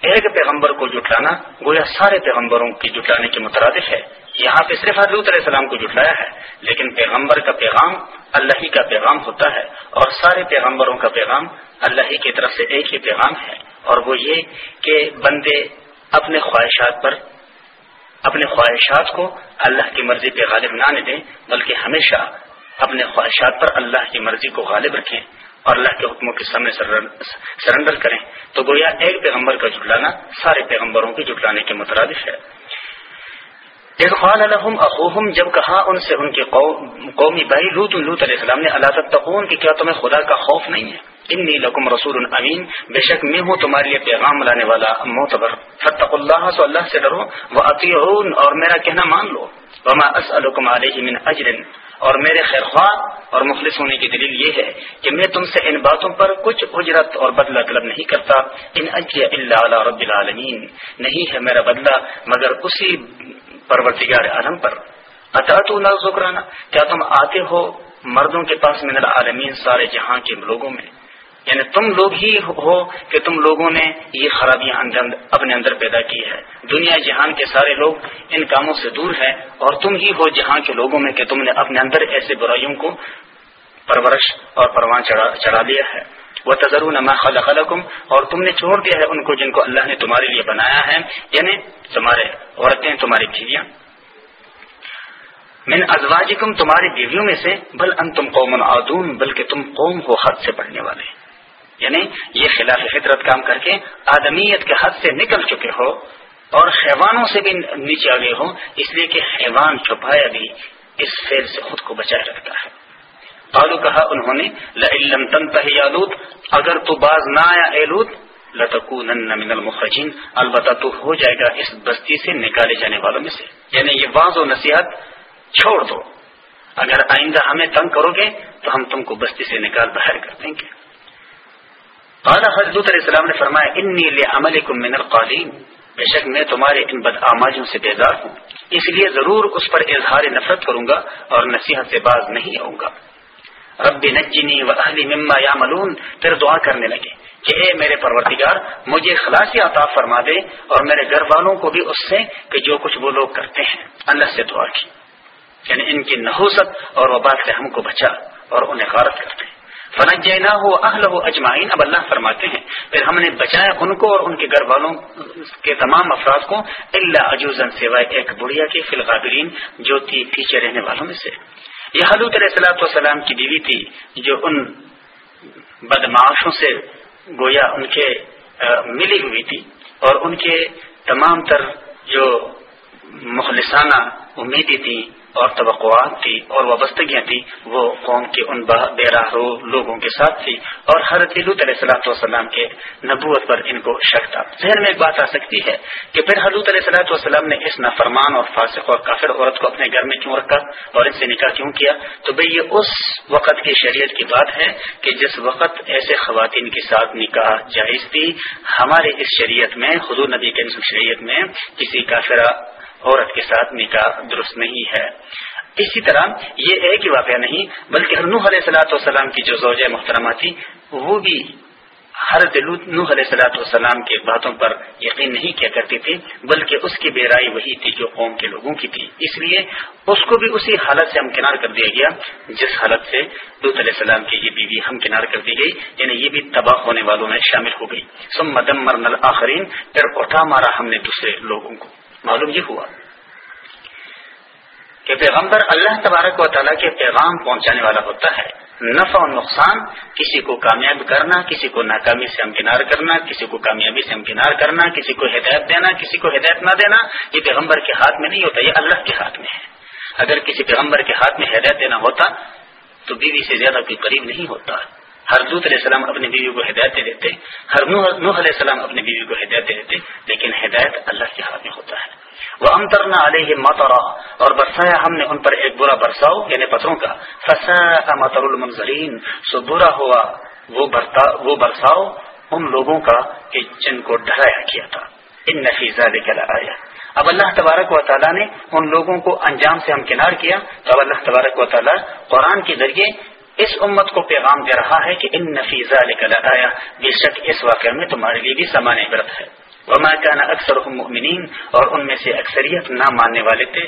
A: ایک پیغمبر کو جٹلانا گویا سارے پیغمبروں کی جٹلانے کے مترادف ہے۔ یہاں پہ صرف حضرت علیہ السلام کو جٹلایا ہے، لیکن پیغمبر کا پیغام اللہ ہی کا پیغام ہوتا ہے اور سارے پیغمبروں کا پیغام اللہ ہی کی طرف سے ایک ہی پیغام ہے۔ اور وہ یہ کہ بندے اپنے خواہشات پر، اپنے خواہشات کو اللہ کی مرضی پہ غالب نہ دیں، بلکہ ہمیشہ اپنے خواہشات پر اللہ کی مرضی کو غالب رکھیں اور اللہ کے حکموں کے سامنے سرنڈر کریں۔ تو گویا ایک پیغمبر کا جٹلانا سارے پیغمبروں کے جٹلانے کے مترادف ہے۔ ایک خان الحم اخوہم جب کہا ان سے ان کے قومی بھائی، لوت لوت علیہ السلام نے اللہ تقون کہ کیا تمہیں خدا کا خوف نہیں ہے؟ انی لکم رسول امین بے شک میں ہوں تمہارے لیے پیغام لانے والا معتبر۔ فتق اللہ تو اللہ سے ڈرو وہ اور میرا کہنا مان لو۔ وما اسألکم علیہ من اجر اور میرے خیر خواہ اور مخلص ہونے کی دلیل یہ ہے کہ میں تم سے ان باتوں پر کچھ اجرت اور بدلہ طلب نہیں کرتا۔ ان اجی اللہ رب العالمین نہیں ہے میرا بدلہ مگر اسی پرورتگار عالم پر۔ اطاط نہ کیا تم آتے ہو مردوں کے پاس من العالمین سارے جہاں کے لوگوں میں؟ یعنی تم لوگ ہی ہو کہ تم لوگوں نے یہ خرابیاں اپنے اندر پیدا کی ہے۔ دنیا جہان کے سارے لوگ ان کاموں سے دور ہیں اور تم ہی ہو جہاں کے لوگوں میں کہ تم نے اپنے اندر ایسے برائیوں کو پرورش اور پروان چڑھا لیا ہے۔ وہ تذرون ما خلق لکم اور تم نے چھوڑ دیا ہے ان کو جن کو اللہ نے تمہارے لیے بنایا ہے یعنی تمہارے عورتیں، تمہاری بیویاں۔ من ازواجکم تمہاری بیویوں میں سے بل انتم قوم عادون، بلکہ تم قوم ہو حد سے پڑھنے والے۔ یعنی یہ خلاف فطرت کام کر کے آدمیت کے حد سے نکل چکے ہو اور حیوانوں سے بھی نیچے آگے ہو اس لیے کہ حیوان چھپایا بھی اس فیل سے خود کو بچائے رکھتا ہے۔ آلو کہا انہوں نے لم تن آلود اگر تو باز نہ آیا ایلود لتکو من المخرجین، البتہ تو ہو جائے گا اس بستی سے نکالے جانے والوں میں سے۔ یعنی یہ باز و نصیحت چھوڑ دو۔ اگر آئندہ ہمیں تنگ کرو گے، تو ہم تم کو بستی سے نکال باہر کر دیں گے۔ اعلیٰ حضرت علیہ السلام نے فرمایا، انی عمل من القالین. بے شک میں تمہارے ان بدآماجوں سے بیدار ہوں، اس لیے ضرور اس پر اظہار نفرت کروں گا اور نصیحت سے باز نہیں آؤں گا۔ رب نجنی و اہلی مما یا ملون پھر دعا کرنے لگے کہ اے میرے پرورتگار مجھے خلاصی عطا فرما دے اور میرے گھر والوں کو بھی اس سے کہ جو کچھ وہ لوگ کرتے ہیں، اللہ سے دعا کی۔ یعنی ان کی نحوست اور وبات سے ہم کو بچا اور انہیں غارت کرتے ہیں۔ فنج جینا ہو اہل ہو اجمائن اب اللہ فرماتے ہیں، پھر ہم نے بچایا ان کو اور ان کے گھر والوں کے تمام افراد کو اللہ عجوزن سوائے ایک بڑھیا کے فی الغابرین، جو تھی پیچھے رہنے والوں میں سے۔ یہ حلوط علیہ السلاۃ والسلام کی بیوی تھی، جو ان بدماشوں سے گویا ان کے ملی ہوئی تھی، اور ان کے تمام تر جو مخلصانہ امیدیں تھیں اور توقعات تھی اور وابستگیاں تھیں، وہ قوم کے ان بے راہ رو لوگوں کے ساتھ تھی اور حضرت حلوط علیہ السلاۃ والسلام کے نبوت پر ان کو شک تھا۔ ذہن میں ایک بات آ سکتی ہے کہ پھر حضرت علیہ السلاۃ والسلام نے اس نافرمان اور فاسق اور کافر عورت کو اپنے گھر میں کیوں رکھا اور ان سے نکاح کیوں کیا؟ تو بھئی یہ اس وقت کی شریعت کی بات ہے کہ جس وقت ایسے خواتین کے ساتھ نکاح جائز تھی، ہمارے اس شریعت میں، حضور نبی کے شریعت میں کسی کافرہ عورت کے ساتھ نکاح درست نہیں ہے۔ اسی طرح یہ ایک ہی واقعہ نہیں، بلکہ نوح علیہ السلاۃ والسلام کی جو زوجہ محترمہ تھی، وہ بھی ہر نوح علیہ السلاۃ والسلام کے باتوں پر یقین نہیں کیا کرتی تھی، بلکہ اس کی بے رائی وہی تھی جو قوم کے لوگوں کی تھی۔ اس لیے اس کو بھی اسی حالت سے ہمکنار کر دیا گیا، جس حالت سے لط علیہ السلام کی یہ بیوی ہمکنار کر دی گئی یعنی یہ بھی تباہ ہونے والوں میں شامل ہو گئی۔ سم مدم مرن آخرین پھر اٹھا مارا ہم نے دوسرے لوگوں کو۔ معلوم یہ ہوا کہ پیغمبر اللہ تبارک و تعالیٰ کے پیغام پہنچانے والا ہوتا ہے۔ نفع و نقصان، کسی کو کامیاب کرنا، کسی کو ناکامی سے ہمکنار کرنا، کسی کو کامیابی سے ہمکنار کرنا، کسی کو ہدایت دینا، کسی کو ہدایت نہ دینا، یہ پیغمبر کے ہاتھ میں نہیں ہوتا، یہ اللہ کے ہاتھ میں ہے۔ اگر کسی پیغمبر کے ہاتھ میں ہدایت دینا ہوتا، تو بیوی سے زیادہ کوئی قریب نہیں ہوتا۔ ہر دوت علیہ السلام اپنی بیوی کو ہدایت دے دیتے، ہر نوح علیہ السلام اپنی بیوی کو ہدایت دے دیتے، لیکن ہدایت اللہ کے ہاتھ میں ہوتا ہے۔ وہ امترنا علیہ ماترا اور برسایا ہم نے ان پر ایک برا برساؤ یعنی پتھروں کا۔ فسا ماتر المنظرین سو برا ہوا وہ وہ برساؤ ان لوگوں کا کہ جن کو ڈرایا کیا تھا۔ ان نفیزہ لکھا آیا
E: اب اللہ تبارک و تعالیٰ نے ان لوگوں کو انجام سے ہمکنار کیا۔ تو اب اللہ تبارک و تعالیٰ قرآن کے ذریعے اس امت کو پیغام دے رہا ہے کہ ان نفیزہ آیا بے شک اس واقعے میں تمہارے لیے بھی سامان عبرت ہے۔ وما كان اکثر مؤمنین، اور ان میں سے اکثریت نہ ماننے والے تھے۔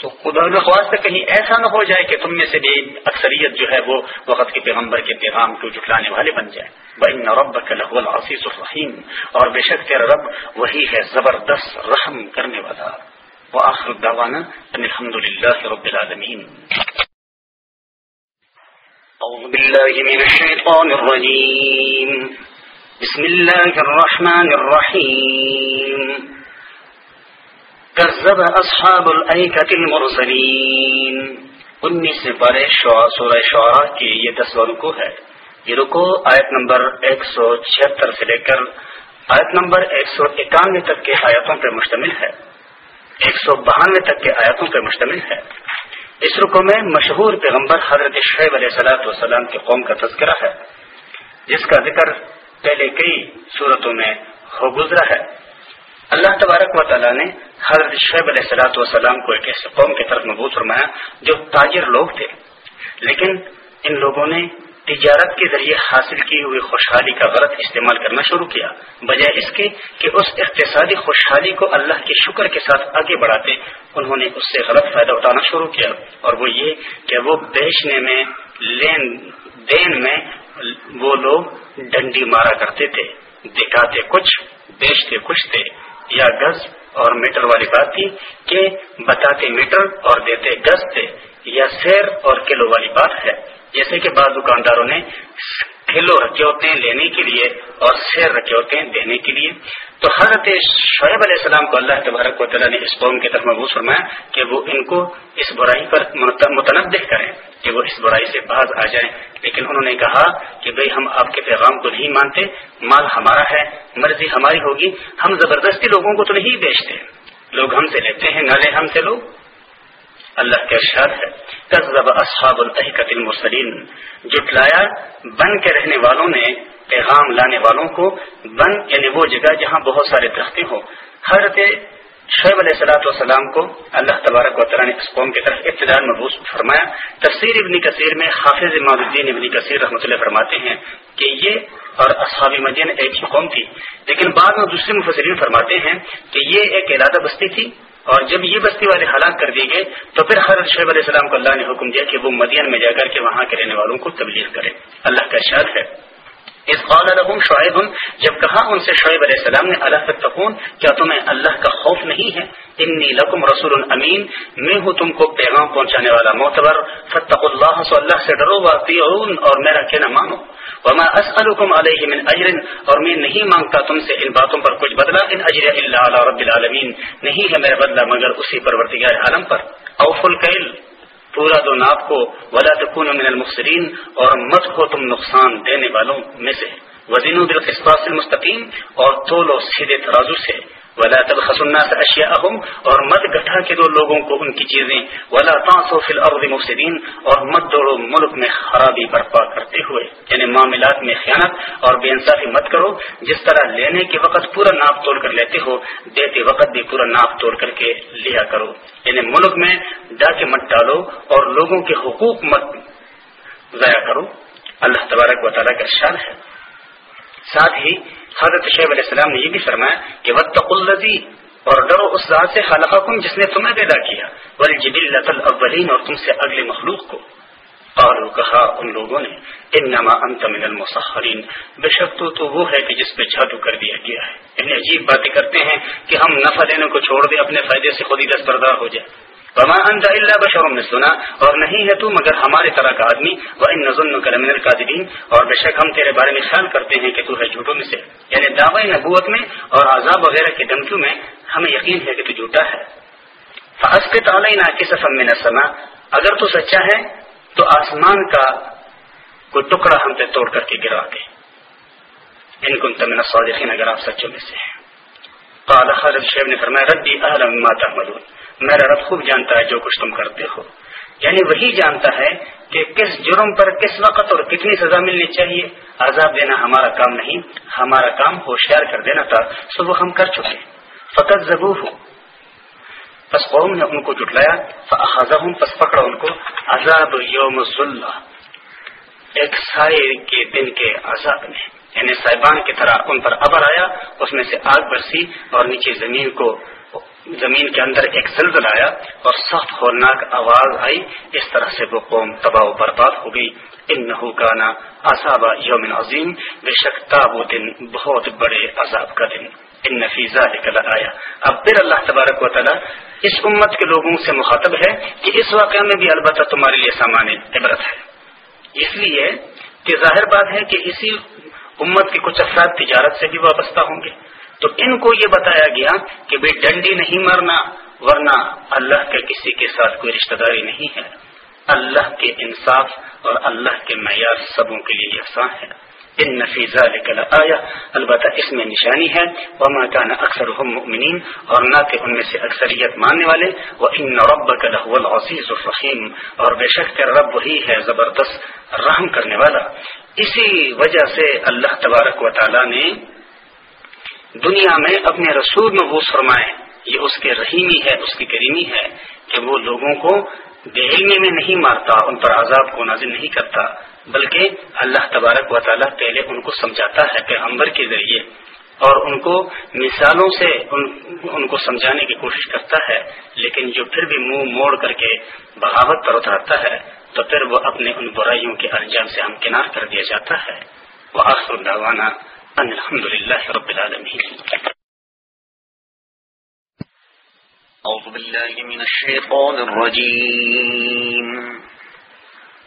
E: تو خدا نخواست کہیں ایسا نہ ہو جائے کہ تم میں سے بھی اکثریت جو ہے وہ وقت کے پیغمبر کے پیغام کو جٹلانے والے بن جائے۔ بہن رب لہ العزیز الرحیم اور بے شک تیرا رب وہی ہے زبردست رحم کرنے والا۔ وآخر دعوانا ان الحمد للہ رب العالمین۔
A: أعوذ بالله من الشيطان الرجيم. بسم الله الرحمن الرحيم. كذب أصحاب الأيكة المرسلين. انیس سے بارے سورہ شعراء کی یہ دس رکو ہے. یہ رکو آیت نمبر ایک سو چھہتر سے لے کر آیت نمبر ایک سو اکانوے تک کے آیاتوں پر مشتمل ہے. ایک سو بہانوے تک کے آیاتوں پر مشتمل ہے. اس رکو میں مشہور پیغمبر حضرت شعیب علیہ صلاحت وسلام کی قوم کا تذکرہ ہے، جس کا ذکر پہلے کئی صورتوں میں ہو گزرا ہے۔ اللہ تبارک و تعالیٰ نے حضرت شیب علیہ سلاۃ وسلام کو ایک ایسے قوم کی طرف مبوط فرمایا جو تاجر لوگ تھے، لیکن ان لوگوں نے تجارت کے ذریعے حاصل کی ہوئی خوشحالی کا غلط استعمال کرنا شروع کیا۔ بجائے اس کے کہ اس اقتصادی خوشحالی کو اللہ کے شکر کے ساتھ آگے بڑھاتے، انہوں نے اس سے غلط فائدہ اٹھانا شروع کیا۔ اور وہ یہ کہ وہ بیچنے میں، لین، دین میں وہ لوگ ڈنڈی مارا کرتے تھے۔ دکھاتے کچھ، بیچتے کچھ تھے۔ یا گز اور میٹر والی بات تھی کہ بتاتے میٹر اور دیتے گز تھے۔ یا سیر اور کلو والی بات ہے۔ جیسے کہ بعض دکانداروں نے کلو رکھے ہوتے ہیں لینے کے لیے اور سیر رکھے ہوتے ہیں دینے کے لیے۔ تو حضرت شعیب علیہ السلام کو اللہ تبارک و تعالیٰ نے اس قوم کی طرف محبوس فرمایا کہ وہ ان کو اس برائی پر متنوع کریں کہ وہ اس برائی سے باز آ جائیں۔ لیکن انہوں نے کہا کہ بھئی ہم آپ کے پیغام کو نہیں مانتے، مال ہمارا ہے، مرضی ہماری ہوگی، ہم زبردستی لوگوں کو تو نہیں بیچتے۔ لوگ ہم سے لیتے ہیں نہ لے ہم سے لوگ۔ اللہ کے ارشاد ہے، کذب اصحاب الحقت المرسلین جٹلایا بن کے رہنے والوں نے، پیغام لانے والوں کو، بن یعنی وہ جگہ جہاں بہت سارے درخت ہوں۔ حضرت شعیب علیہ صلاۃ والسلام کو اللہ تبارک و تعالیٰ نے اس قوم کی طرف ابتدا محبوس فرمایا۔ تفسیر ابن کثیر میں حافظ الدین ابن کثیر رحمۃ اللہ فرماتے ہیں کہ یہ اور اصحاب مدین ایک ہی قوم تھی۔ لیکن بعد میں دوسرے مفسرین فرماتے ہیں کہ یہ ایک ارادہ بستی تھی۔ اور جب یہ بستی والے ہلاک کر دیے گئے، تو پھر حضرت شعیب علیہ السلام کو اللہ نے حکم دیا کہ وہ مدین میں جا کر کے وہاں کے رہنے والوں کو تبلیغ کرے۔ اللہ کا شاد ہے۔ اس قال لهم شعیب، جب کہا ان سے شعیب علیہ السلام نے اللہ تتقون، کیا تمہیں اللہ کا خوف نہیں ہے؟ انی لکم رسول امین، میں ہوں تم کو پیغام پہنچانے والا معتبر فتق اللہ سو اللہ سے ڈرو واطیعون اور میرا کہنا مانو۔ وما اسألكم علیہ من اجر اور میں نہیں مانگتا تم سے ان باتوں پر کچھ بدلہ، ان اجر الا علی رب العالمین۔ نہیں ہے میرا بدلہ مگر اسی پروردگار عالم پر۔ اوف القیل پورا دو ناپ کو، ولا تکون من المخسرین اور مت کو تم نقصان دینے والوں میں سے۔ وزین بالقسطاس المستقیم اور تولو سیدھے ترازو سے۔ ولا تب الناس اشیاءهم اور مت گٹھا کے دو لوگوں کو ان کی چیزیں، ولا تعصوا في الارض مفسدين، اور مت دوڑو ملک میں خرابی برپا کرتے ہوئے یعنی معاملات میں خیانت، اور بے انصافی مت کرو، جس طرح لینے کے وقت پورا ناپ توڑ کر لیتے ہو، دیتے وقت بھی پورا ناپ توڑ کر کے لیا کرو۔ یعنی ملک میں ڈاکے مت ڈالو، اور لوگوں کے حقوق مت ضائع کرو۔ اللہ تبارک و تعالیٰ کا شان ہے۔ ساتھ ہی حضرت شیب علیہ السلام نے یہ بھی فرمایا کہ وقت الزی اور ڈرو اس ذات سے خالقہ جس نے تمہیں پیدا کیا ولی جبل الاولین اور تم سے اگلے مخلوق کو۔ اور کہا ان لوگوں نے انما انت من المسخرین بے شک تو, تو وہ ہے کہ جس پہ جادو کر دیا گیا ہے۔ یعنی عجیب باتیں کرتے ہیں کہ ہم نفع لینے کو چھوڑ دیں اپنے فائدے سے خود ہی دستبردار ہو جائے وما انت الا بشر مثلنا، اور نہیں ہے تو مگر ہمارے طرح کا آدمی وہ ان نظن کرمن القادرین اور بے شک ہم تیرے بارے میں خیال کرتے ہیں کہ تو ہے جھوٹوں میں سے۔ یعنی دعوی نبوت میں اور عذاب وغیرہ کی دھمکیوں میں ہمیں یقین ہے کہ تو جھوٹا ہے۔ فاسقط علینا کسفا من السماء۔ اگر تو سچا ہے، تو آسمان کا کوئی ٹکڑا ہم پہ توڑ کر کے گرا دے۔ ان کو تمنا الصادقین اگر آپ سچوں میں سے ہیں۔ قال خالد شیب نے فرمایا ربی اعلم ما تعملون۔ میرا رب خوب جانتا ہے جو کچھ تم کرتے ہو۔ یعنی وہی جانتا ہے کہ کس جرم پر کس وقت اور کتنی سزا ملنی چاہیے۔ عذاب دینا ہمارا کام نہیں، ہمارا کام ہوشیار کر دینا تھا، سو وہ ہم کر چکے۔ فقط زبو ہو
B: پس قوم نے ان کو جٹلایا ہوں پس پکڑا ان کو۔ عذاب یوم ایک سائے کے دن کے عذاب نے یعنی صاحبان کی طرح ان پر ابر آیا، اس میں سے آگ برسی اور نیچے زمین کو زمین کے اندر ایک زلزل آیا اور سخت ہولناک آواز آئی۔ اس طرح سے وہ قوم تباہ و برباد ہو گئی۔ ان نحو کانا یوم عظیم۔ بے شک وہ دن بہت بڑے عذاب کا دن۔ ان نفیزہ آیا اب پھر اللہ تبارک و تعالیٰ اس امت کے لوگوں سے مخاطب ہے کہ اس واقعہ میں بھی البتہ تمہارے لیے سامان عبرت ہے۔ اس لیے کہ ظاہر بات ہے کہ اسی امت کے کچھ افراد تجارت سے بھی وابستہ ہوں گے۔ تو ان کو یہ بتایا گیا کہ بھائی ڈنڈی نہیں مرنا، ورنہ اللہ کے کسی کے ساتھ کوئی رشتہ داری نہیں ہے۔ اللہ کے انصاف اور اللہ کے معیار سبوں کے لیے یکساں ہے۔ ان نفیزہ آیا البتہ اس میں نشانی ہے۔ وما كان اکثر مؤمنین، اور نہ کہ ان میں سے اکثریت ماننے والے۔ وہ ان رب لهو العزیز الرحیم اور بے شک رب وہی ہے زبردست رحم کرنے والا۔ اسی وجہ سے اللہ تبارک و تعالی نے دنیا میں اپنے رسول میں وہ فرمائے یہ اس کے رحیمی ہے اس کی کریمی ہے کہ وہ لوگوں کو بے علمی میں نہیں مارتا ان پر عذاب کو نازل نہیں کرتا بلکہ اللہ تبارک و تعالیٰ پہلے ان کو سمجھاتا ہے پیغمبر کے ذریعے اور ان کو مثالوں سے ان, ان کو سمجھانے کی کوشش کرتا ہے لیکن جو پھر بھی منہ موڑ کر کے بغاوت پر اترتا ہے تو پھر وہ اپنے ان برائیوں کے انجام سے ہمکنار کر دیا جاتا ہے۔ وہ آخر داوانا الحمد للہ رب العالمین
A: أعوذ بالله من الشيطان الرجيم.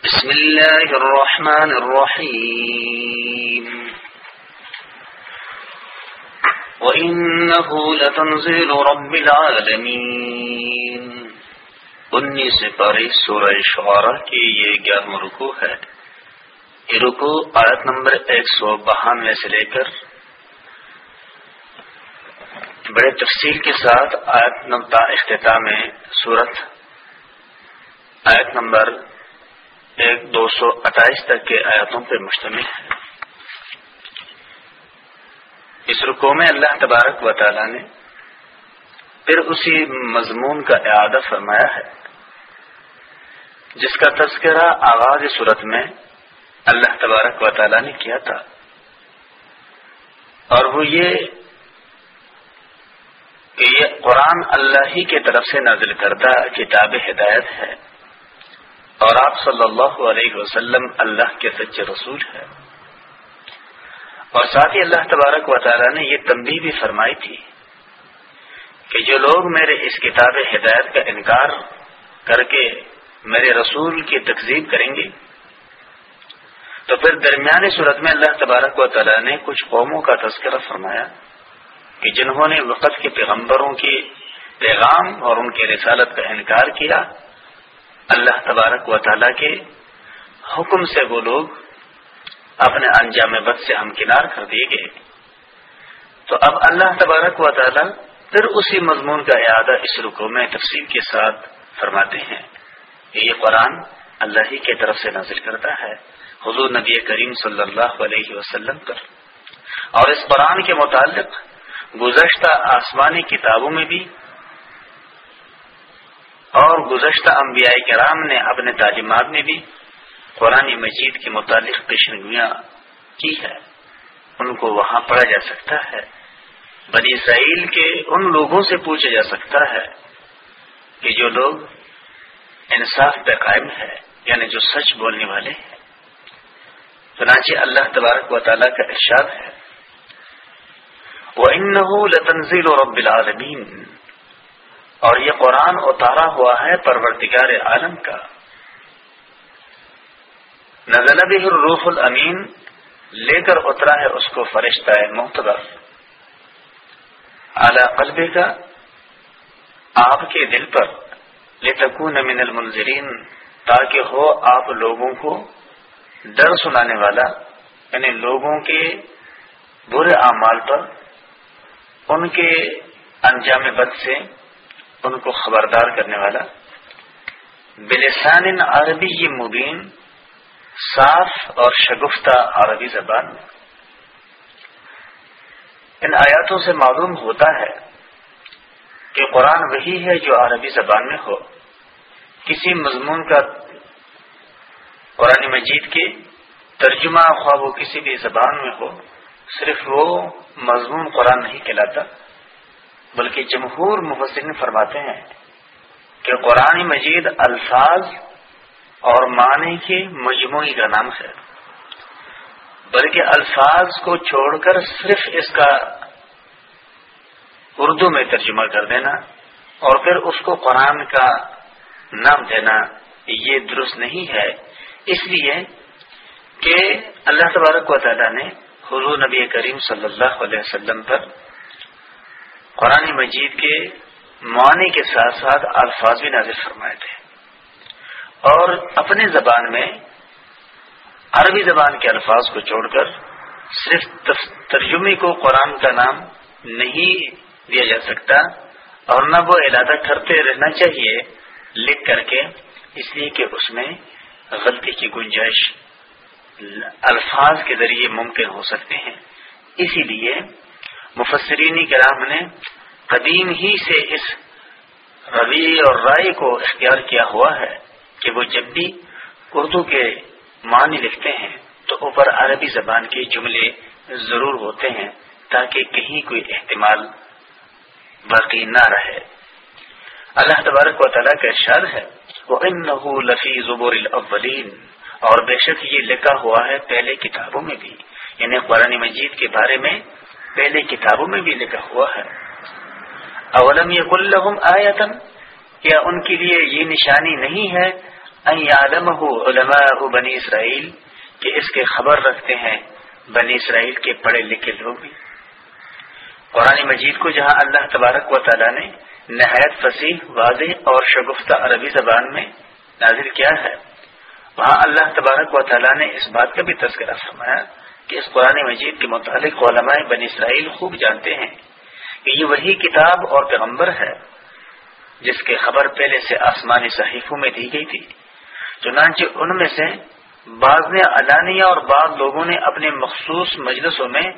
A: بسم الله الرحمن الرحيم. وإنه لتنزيل رب العالمين. انیس پاری سورہ شعرا کی یہ گیارہواں رکو ہے۔ یہ رکو، آیت نمبر ایک سو بہانوے سے لے کر بڑے تفصیل کے ساتھ آیت نمبر اختتام صورت آیت نمبر ایک دو سو اٹھائیس تک کے آیاتوں پر مشتمل ہے۔ اس رکو میں اللہ تبارک و تعالی نے پھر اسی مضمون کا اعادہ فرمایا ہے، جس کا تذکرہ آغاز صورت میں اللہ تبارک و تعالی نے کیا تھا۔ اور وہ یہ کہ یہ قرآن اللہ ہی کی طرف سے نازل کردہ کتاب ہدایت ہے۔ اور آپ صلی اللہ علیہ وسلم اللہ کے سچے رسول ہے اور ساتھ ہی اللہ تبارک و تعالی نے یہ تنبیہ بھی فرمائی تھی کہ جو لوگ میرے اس کتاب ہدایت کا انکار کر کے میرے رسول کی تقزیب کریں گے تو پھر درمیانی صورت میں اللہ تبارک و تعالی نے کچھ قوموں کا تذکرہ فرمایا کہ جنہوں نے وقت کے پیغمبروں کے پیغام اور ان کے رسالت کا انکار کیا، اللہ تبارک و تعالیٰ کے حکم سے وہ لوگ اپنے انجام بد سے ہمکنار کر دیے گئے۔ تو اب اللہ تبارک و تعالیٰ پھر اسی مضمون کا اعادہ اس رکو میں تفصیل کے ساتھ فرماتے ہیں کہ یہ قرآن اللہ ہی کی طرف سے نازل کرتا ہے۔ حضور نبی کریم صلی اللہ علیہ وسلم پر۔ اور اس قرآن کے متعلق گزشتہ آسمانی کتابوں میں بھی اور گزشتہ انبیاء کرام نے اپنے تعلیمات میں بھی قرآن مجید کے متعلق پیشنگویاں کی ہے ان کو وہاں پڑھا جا سکتا ہے۔ بنی اسرائیل کے ان لوگوں سے پوچھا جا سکتا ہے کہ جو لوگ انصاف پہ قائم ہے یعنی جو سچ بولنے والے ہیں چنانچہ اللہ تبارک و تعالیٰ کا ارشاد ہے۔ وہ ان لتنزیل و رب العالمین اور یہ قرآن اتارا ہوا ہے پرورتگار عالم کا۔ نزل بھی الروح الامین، لے کر اترا ہے اس کو فرشتہ محتبر اعلی قلبے کا آپ کے دل پر۔ لتکون من المنظرین تاکہ ہو آپ لوگوں کو ڈر سنانے والا یعنی لوگوں کے برے اعمال پر، ان کے انجام بد سے ان کو خبردار کرنے والا۔ بلسان عربی مبین، صاف اور شگفتہ عربی زبان۔ ان آیاتوں سے معلوم ہوتا ہے کہ قرآن وہی ہے جو عربی زبان میں ہو۔ کسی مضمون کا قرآن مجید کے ترجمہ خواہ وہ کسی بھی زبان میں ہو، صرف وہ مضمون قرآن نہیں کہلاتا، بلکہ جمہور مفسرین فرماتے ہیں کہ قرآن مجید الفاظ اور معنی کے مجموعی کا نام ہے۔ بلکہ الفاظ کو چھوڑ کر صرف اس کا اردو میں ترجمہ کر دینا اور پھر اس کو قرآن کا نام دینا، یہ درست نہیں ہے۔ اس لیے کہ اللہ تبارک و تعالیٰ نے حضور نبی کریم صلی اللہ علیہ وسلم پر قرآن مجید کے معنی کے ساتھ ساتھ الفاظ بھی نازل فرمائے تھے اور اپنے زبان میں عربی زبان کے الفاظ کو چھوڑ کر صرف ترجمے کو قرآن کا نام نہیں دیا جا سکتا اور نہ وہ ارادہ کرتے رہنا چاہیے لکھ کر کے، اس لیے کہ اس میں غلطی کی گنجائش الفاظ کے ذریعے ممکن ہو سکتے ہیں۔ اسی لیے مفسرین کرام نے قدیم ہی سے اس روی اور رائے کو اختیار کیا ہوا ہے کہ وہ جب بھی اردو کے معنی لکھتے ہیں تو اوپر عربی زبان کے جملے ضرور ہوتے ہیں تاکہ کہیں کوئی احتمال باقی نہ رہے۔ اللہ تبارک و تعالیٰ کا ارشاد ہے وہ ان لفی زبور الاولین اور بے شک یہ لکھا ہوا ہے پہلے کتابوں میں بھی۔ یعنی قرآن مجید کے بارے میں پہلے کتابوں میں بھی لکھا ہوا ہے۔ اولم یہ کلحم آیتن کیا ان کے لیے یہ نشانی نہیں ہے؟ عالم ہو علماء بنی اسرائیل کہ اس کے خبر رکھتے ہیں بنی اسرائیل کے پڑھے لکھے لوگ بھی۔ قرآن مجید کو جہاں اللہ تبارک و تعالیٰ نے نہایت فصیح، واضح اور شگفتہ عربی زبان میں نازل کیا ہے۔ وہاں اللہ تبارک و تعالیٰ نے اس بات کا بھی تذکرہ فرمایا کہ اس قرآن مجید کے متعلق علماء بن اسرائیل خوب جانتے ہیں کہ یہ وہی کتاب اور پیغمبر ہے جس کے خبر پہلے سے آسمانی صحیفوں میں دی گئی تھی۔ چنانچہ ان میں سے بعض نے علانیہ اور بعض لوگوں نے اپنے مخصوص مجلسوں میں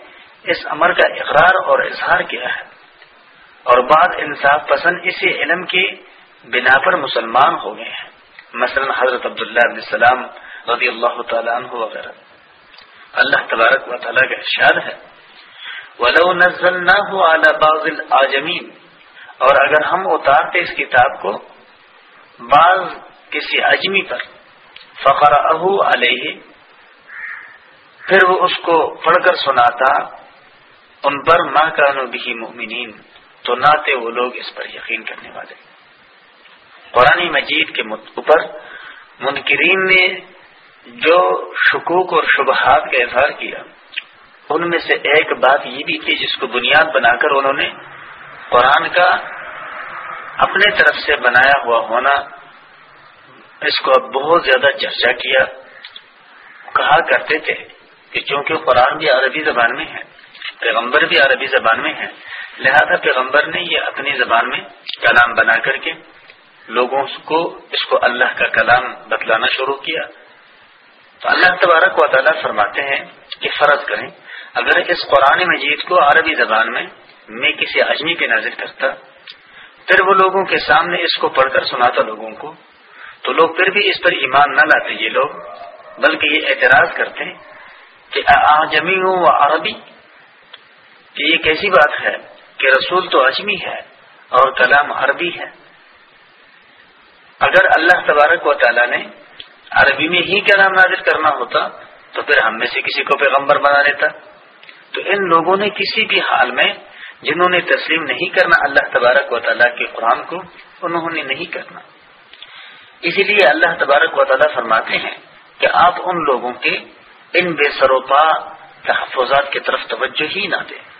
A: اس امر کا اقرار اور اظہار کیا ہے۔ اور بعض انصاف پسند اسی علم کی بنا پر مسلمان ہو گئے ہیں۔ مثلا حضرت عبداللہ علیہ السلام رضی اللہ تعالیٰ عنہ وغیرہ۔ اللہ تبارک و تعالیٰ کا ارشاد ہے، ولو نزل نہ ہو اعلی اور اگر ہم اتارتے اس کتاب کو بعض کسی اجمی پر فخر اہو پھر وہ اس کو پڑھ کر سناتا، ان پر ماں کانو بھی مومنین تو نہ تھے وہ لوگ اس پر یقین کرنے والے۔ قرآن مجید کے اوپر منکرین نے جو شکوک اور شبہات کا اظہار کیا، ان میں سے ایک بات یہ بھی تھی جس کو بنیاد بنا کر انہوں نے قرآن کا اپنے طرف سے بنایا ہوا ہونا، اس کو اب بہت زیادہ چرچا کیا، کہا کرتے تھے کہ چونکہ قرآن بھی عربی زبان میں ہے پیغمبر بھی عربی زبان میں ہے لہذا پیغمبر نے یہ اپنی زبان میں کلام بنا کر کے لوگوں کو اس کو اللہ کا کلام بتلانا شروع کیا۔ تو اللہ تبارک و تعالیٰ فرماتے ہیں کہ فرض کریں، اگر اس قرآن مجید کو عربی زبان میں میں کسی اجمی پہ نازل کرتا، پھر وہ لوگوں کے سامنے اس کو پڑھ کر سناتا لوگوں کو، تو لوگ پھر بھی اس پر ایمان نہ لاتے یہ لوگ، بلکہ یہ اعتراض کرتے کہ آجمی ہوں عربی کہ یہ کیسی بات ہے کہ رسول تو اجمی ہے اور کلام عربی ہے۔ اگر اللہ تبارک و تعالیٰ نے عربی میں ہی کلام نازل کرنا ہوتا تو پھر ہم میں سے کسی کو پیغمبر بنا لیتا۔ تو ان لوگوں نے کسی بھی حال میں جنہوں نے تسلیم نہیں کرنا اللہ تبارک و تعالیٰ کے قرآن کو، انہوں نے نہیں کرنا۔ اسی لیے اللہ تبارک و تعالیٰ فرماتے ہیں کہ آپ ان لوگوں کے ان بے سروپا تحفظات کی طرف توجہ ہی نہ دیں۔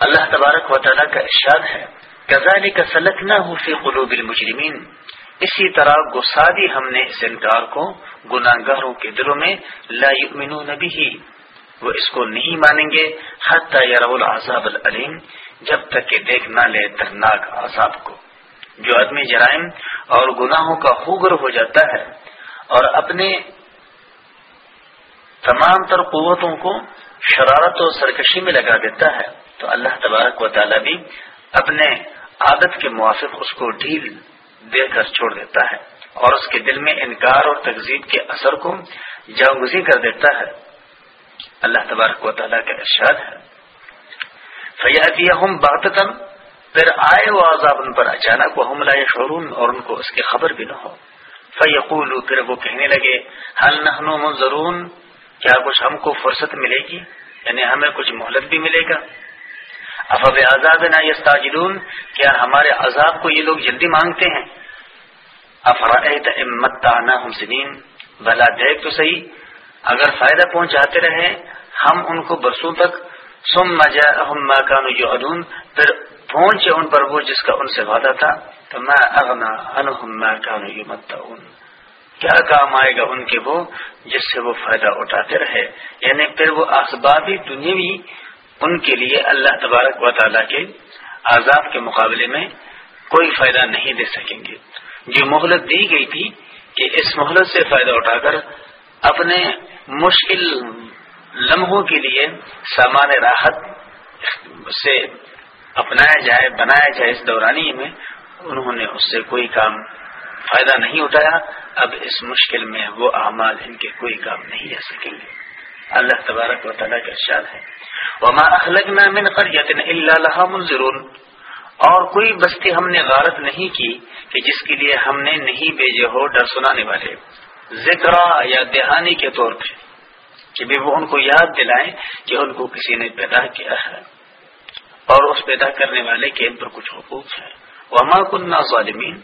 A: اللہ تبارک و تعالیٰ کا ارشاد ہے غزالی کا سلک نہ ہو فی قلوب المجرمین اسی طرح گسادی ہم نے اس انکار کو گناہ گاروں کے دلوں میں لا یؤمنون بھی وہ اس کو نہیں مانیں گے، حتی یرو العذاب العلیم جب تک کہ دیکھ نہ لے درناک عذاب کو۔ جو آدمی جرائم اور گناہوں کا خوگر ہو جاتا ہے اور اپنے تمام تر قوتوں کو شرارت و سرکشی میں لگا دیتا ہے تو اللہ تبارک و تعالیٰ بھی اپنے عادت کے موافق اس کو ڈھیل دے کر چھوڑ دیتا ہے اور اس کے دل میں انکار اور تقزیب کے اثر کو جاگزی کر دیتا ہے۔ اللہ تبارک و تعالیٰ کا ارشاد ہے۔ فیادی ہم پھر آئے وہ عذاب ان پر اچانک وہ حملہ شورون اور ان کو اس کی خبر بھی نہ ہو۔ فیقول پھر وہ کہنے لگے حل نہ منظرون؟ کیا کچھ ہم کو فرصت ملے گی؟ یعنی ہمیں کچھ مہلت بھی ملے گا۔ افب عذاب نہ یہ کیا ہمارے عذاب کو یہ لوگ جلدی مانگتے ہیں؟ افراد امت ہم سنین بھلا دیکھ تو صحیح، اگر فائدہ پہنچاتے رہے، ہم ان کو برسوں تک سم مجا کانو جو ادون پھر پہنچے ان پر وہ جس کا ان سے وعدہ تھا تو میں اغنا کانو یو مت کیا کام آئے گا ان کے وہ جس سے وہ فائدہ اٹھاتے رہے؟ یعنی پھر وہ اسبابی دنیاوی ان کے لیے اللہ تبارک و تعالیٰ کے عذاب کے مقابلے میں کوئی فائدہ نہیں دے سکیں گے۔ جو مہلت دی گئی تھی کہ اس مہلت سے فائدہ اٹھا کر اپنے مشکل لمحوں کے لیے سامان راحت سے اپنایا جائے، بنایا جائے۔ اس دورانی میں انہوں نے اس سے کوئی کام فائدہ نہیں اٹھایا۔ اب اس مشکل میں وہ اعمال ان کے کوئی کام نہیں رہ سکیں گے۔ اللہ تبارک و تعالیٰ کا ارشاد ہے۔ وما اخلقنا من قرية الا لها منذرون اور کوئی بستی ہم نے غارت نہیں کی کہ جس کے لیے ہم نے نہیں بھیجے ہو، ڈر سنانے والے۔ ذکر یا دہانی کے طور پہ کہ بھی وہ ان کو یاد دلائیں کہ ان کو کسی نے پیدا کیا ہے۔ اور اس پیدا کرنے والے کے ان پر کچھ حقوق ہے وما کننا ظالمین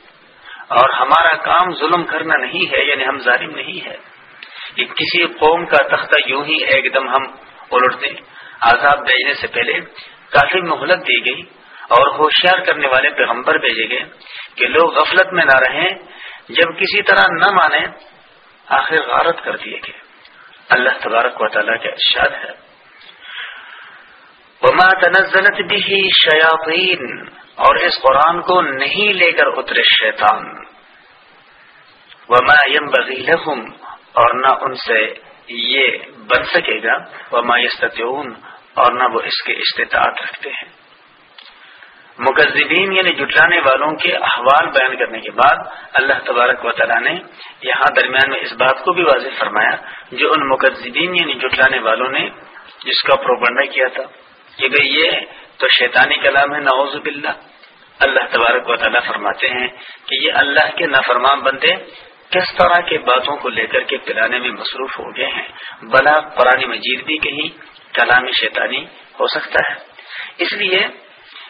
A: اور ہمارا کام ظلم کرنا نہیں ہے یعنی ہم ظالم نہیں ہے کہ کسی قوم کا تختہ یوں ہی ایک دم ہم الٹ دیں عذاب بھیجنے سے پہلے کافی مہلت دی گئی اور ہوشیار کرنے والے پیغمبر بھیجے گئے کہ لوگ غفلت میں نہ رہیں، جب کسی طرح نہ مانے آخر غارت کر دیے گئے۔ اللہ تبارک و تعالیٰ کا ارشاد ہے۔ وما تنزلت بھی شیاطین اور اس قرآن کو نہیں لے کر اترے شیطان۔ وما ينبغي لهم اور نہ ان سے یہ بن سکے گا۔ وما يستطيعون اور نہ وہ اس کے استطاعت رکھتے ہیں۔ مقزبین یعنی جٹلانے والوں کے احوال بیان کرنے کے بعد اللہ تبارک و تعالیٰ نے یہاں درمیان میں اس بات کو بھی واضح فرمایا جو ان مقزبین یعنی جٹلانے والوں نے جس کا پروبنڈا کیا تھا۔ کہ بھئی یہ تو شیطانی کلام ہے، نعوذ باللہ۔ اللہ تبارک و تعالیٰ فرماتے ہیں کہ یہ اللہ کے نافرمان بندے کس طرح کے باتوں کو لے کر کے پلانے میں مصروف ہو گئے ہیں؟ بلا قرآن مجید بھی کہیں کلام شیطانی ہو سکتا ہے۔ اس لیے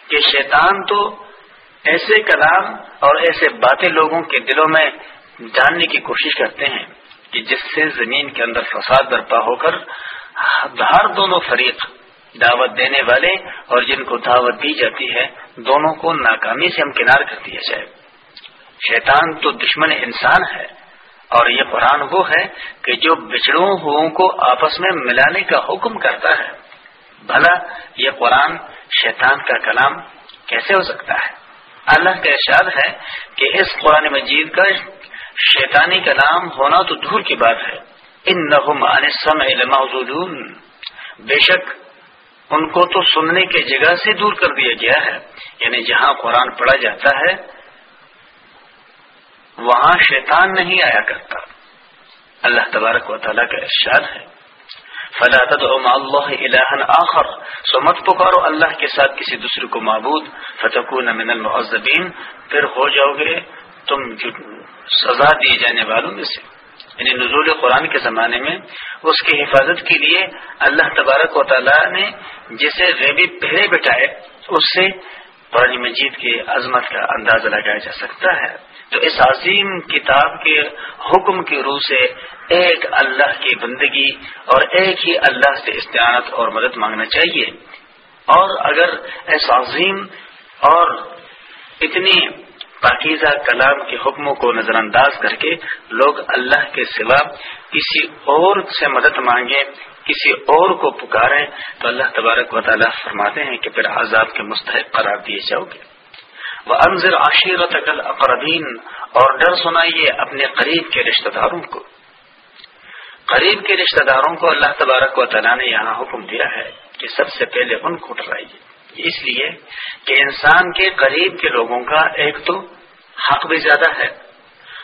A: کہ شیطان تو ایسے کلام اور ایسے باتیں لوگوں کے دلوں میں جاننے کی کوشش کرتے ہیں کہ جس سے زمین کے اندر فساد برپا ہو کر ہر دونوں فریق دعوت دینے والے اور جن کو دعوت دی جاتی ہے، دونوں کو ناکامی سے ہم کنار کر دیا جائے۔ شیطان تو دشمن انسان ہے۔ اور یہ قرآن وہ ہے کہ جو بچڑوں ہو کو آپس میں ملانے کا حکم کرتا ہے۔ بھلا یہ قرآن شیطان کا کلام کیسے ہو سکتا ہے؟ اللہ کا ارشاد ہے کہ اس قرآن مجید کا شیطانی کلام ہونا تو دور کی بات ہے۔ ان نہ بے شک ان کو تو سننے کے جگہ سے دور کر دیا گیا ہے۔ یعنی جہاں قرآن پڑھا جاتا ہے وہاں شیطان نہیں آیا کرتا۔ اللہ تبارک و تعالیٰ کا ارشاد ہے۔ فلا مع اللہ الہا آخر۔ سو مت پکارو اللہ کے ساتھ کسی دوسرے کو معبود۔ فتکون من المعذبین۔ پھر ہو جاؤ گے تم سزا دیے جانے والوں میں سے۔ یعنی نزول قرآن کے زمانے میں اس کی حفاظت کے لیے اللہ تبارک و تعالیٰ نے جسے غیبی پہرے بٹھائے، اس سے قرآن مجید کی عظمت کا اندازہ لگایا جا سکتا ہے۔ تو اس عظیم کتاب کے حکم کی روح سے ایک اللہ کی بندگی اور ایک ہی اللہ سے استعانت اور مدد مانگنا چاہیے۔ اور اگر اس عظیم اور اتنی پاکیزہ کلام کے حکموں کو نظر انداز کر کے لوگ اللہ کے سوا کسی اور سے مدد مانگیں، کسی اور کو پکاریں، تو اللہ تبارک و تعالیٰ فرماتے ہیں کہ پھر عذاب کے مستحق قرار دیے جاؤ گے۔ وہ انضر عشیرت اقربین اور ڈر سنائیے اپنے قریب کے رشتہ داروں کو۔ قریب کے رشتہ داروں کو اللہ تبارک و تعالیٰ نے یہاں حکم دیا ہے کہ سب سے پہلے ان کو ڈرائیے۔ اس لیے کہ انسان کے قریب کے لوگوں کا ایک تو حق بھی زیادہ ہے۔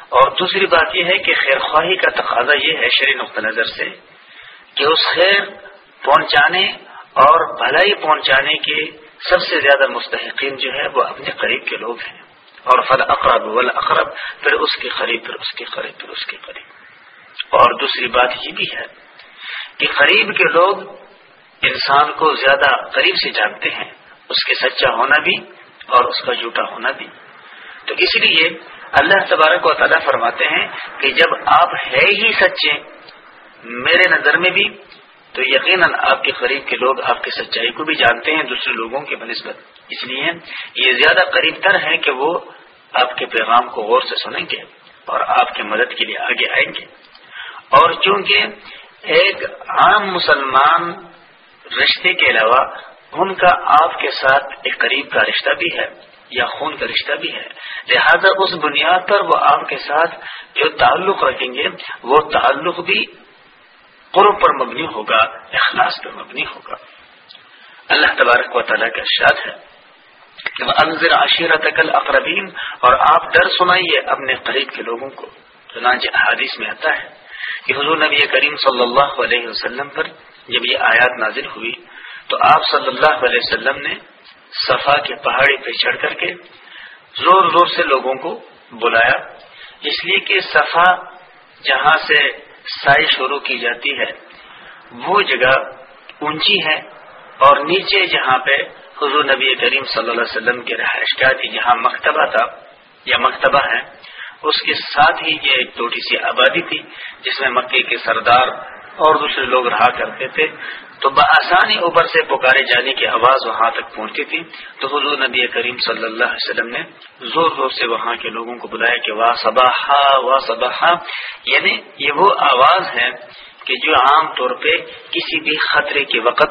A: اور دوسری بات یہ ہے کہ خیر خواہی کا تقاضا یہ ہے شری نقطہ نظر سے کہ اس خیر پہنچانے اور بھلائی پہنچانے کے سب سے زیادہ مستحقین جو ہے وہ اپنے قریب کے لوگ ہیں۔ اور فل اقرب ول اقرب پھر اس کے قریب، پھر اس کے قریب، پھر اس کے قریب۔ اور دوسری بات یہ بھی ہے کہ قریب کے لوگ انسان کو زیادہ قریب سے جانتے ہیں۔ اس کے سچا ہونا بھی اور اس کا جھوٹا ہونا بھی۔ تو اس لیے اللہ تبارک و تعالیٰ فرماتے ہیں کہ جب آپ ہے ہی سچے، میرے نظر میں بھی تو یقیناً آپ کے قریب کے لوگ آپ کی سچائی کو بھی جانتے ہیں، دوسرے لوگوں کے بنسبت اس لیے یہ زیادہ قریب تر ہے کہ وہ آپ کے پیغام کو غور سے سنیں گے اور آپ کی مدد کے لیے آگے آئیں گے۔ اور چونکہ ایک عام مسلمان رشتے کے علاوہ ان کا آپ کے ساتھ ایک قریب کا رشتہ بھی ہے یا خون کا رشتہ بھی ہے، لہذا اس بنیاد پر وہ آپ کے ساتھ جو تعلق رکھیں گے، وہ تعلق بھی قرب پر مبنی ہوگا، اخلاص پر مبنی ہوگا۔ اللہ تبارک و تعالیٰ کا ارشاد ہے کہ وہ انضر عشیرت اقربین اور آپ ڈر سنائیے اپنے قریب کے لوگوں کو۔ چنانچہ حادث میں آتا ہے کہ حضور نبی کریم صلی اللہ علیہ وسلم پر جب یہ آیات نازل ہوئی، تو آپ صلی اللہ علیہ وسلم نے صفا کے پہاڑی پہ چڑھ کر کے زور زور سے لوگوں کو بلایا۔ اس لیے کہ صفا جہاں سے سائی شروع کی جاتی ہے۔ وہ جگہ اونچی ہے اور نیچے جہاں پہ حضور نبی کریم صلی اللہ علیہ وسلم کی رہائش کا تھی، جہاں مکتبہ تھا یا مکتبہ ہے، اس کے ساتھ ہی یہ ایک چھوٹی سی آبادی تھی، جس میں مکے کے سردار اور دوسرے لوگ رہا کرتے تھے۔ تو بآسانی اوپر سے پکارے جانے کی آواز وہاں تک پہنچتی تھی تو حضور نبی کریم صلی اللہ علیہ وسلم نے زور زور سے وہاں کے لوگوں کو بلایا کہ واہ صباحا واہ صباحا۔ یعنی یہ وہ آواز ہے کہ جو عام طور پہ کسی بھی خطرے کے وقت،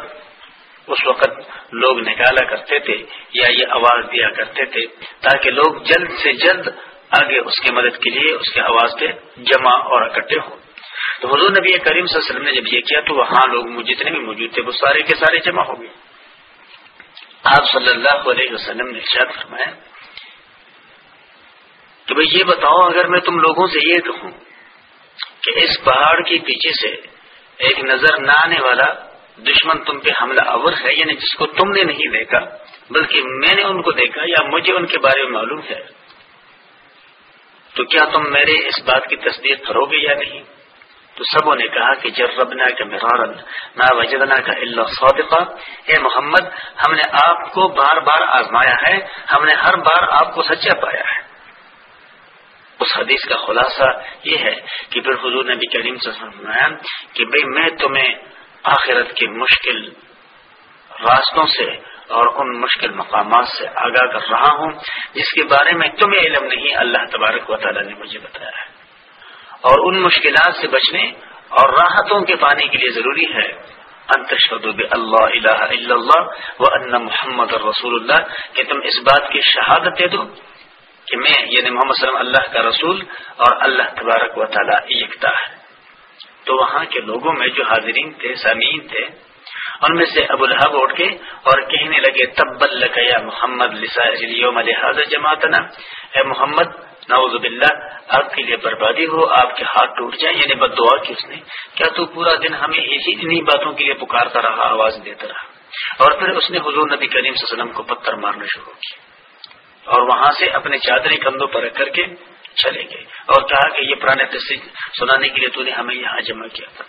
A: اس وقت لوگ نکالا کرتے تھے یا یہ آواز دیا کرتے تھے تاکہ لوگ جلد سے جلد آگے اس کی مدد کے لیے اس کے آواز پہ جمع اور اکٹھے ہوں۔ تو حضور نبی کریم صلی اللہ علیہ وسلم نے جب یہ کیا تو وہاں لوگ جتنے بھی موجود تھے وہ سارے کے سارے جمع ہو گئے۔ آپ صلی اللہ علیہ وسلم نے ارشاد فرمایا کہ بھائی یہ بتاؤ اگر میں تم لوگوں سے یہ کہوں کہ اس پہاڑ کے پیچھے سے ایک نظر نہ آنے والا دشمن تم پہ حملہ آور ہے یعنی جس کو تم نے نہیں دیکھا، بلکہ میں نے ان کو دیکھا یا مجھے ان کے بارے میں معلوم ہے۔ تو کیا تم میرے اس بات کی تصدیق کرو گے یا نہیں؟ تو سبوں نے کہا کہ جب ربنا کا مرارن نہ وجدنا کا اللہ صادقہ اے محمد، ہم نے آپ کو بار بار آزمایا ہے، ہم نے ہر بار آپ کو سچا پایا ہے۔ اس حدیث کا خلاصہ یہ ہے کہ پھر حضور نبی کریم سے فرمایا کہ بھئی میں تمہیں آخرت کے مشکل راستوں سے اور ان مشکل مقامات سے آگاہ کر رہا ہوں، جس کے بارے میں تمہیں علم نہیں، اللہ تبارک و تعالیٰ نے مجھے بتایا ہے۔ اور ان مشکلات سے بچنے اور راحتوں کے پانے کے لیے ضروری ہے۔ انتشد اللہ الہ الا اللہ و ان محمد رسول اللہ کہ تم اس بات کی شہادت دے دو کہ میں یعنی محمد صلی اللہ علیہ وسلم اللہ کا رسول اور اللہ تبارک و تعالیٰ یکتا ہے۔ تو وہاں کے لوگوں میں جو حاضرین تھے، سامعین تھے، ان میں سے ابو الحب اٹھ کے اور کہنے لگے تب یا محمد لسا جماعتنا۔ اے محمد نعوذ باللہ، آپ کے لیے بربادی ہو، آپ کے ہاتھ ٹوٹ جائیں یعنی بد دعا کی اس نے۔ کیا تو پورا دن ہمیں اسی انہیں باتوں کے لیے پکارتا رہا، آواز دیتا رہا؟ اور پھر اس نے حضور نبی کریم صلی اللہ علیہ وسلم کو پتھر مارنا شروع کیا۔ اور وہاں سے اپنے چادری کندھوں پر رکھ کر کے چلے گئے۔ اور کہا کہ یہ پرانے قصے سنانے کے لیے تو نے ہمیں یہاں جمع کیا تھا۔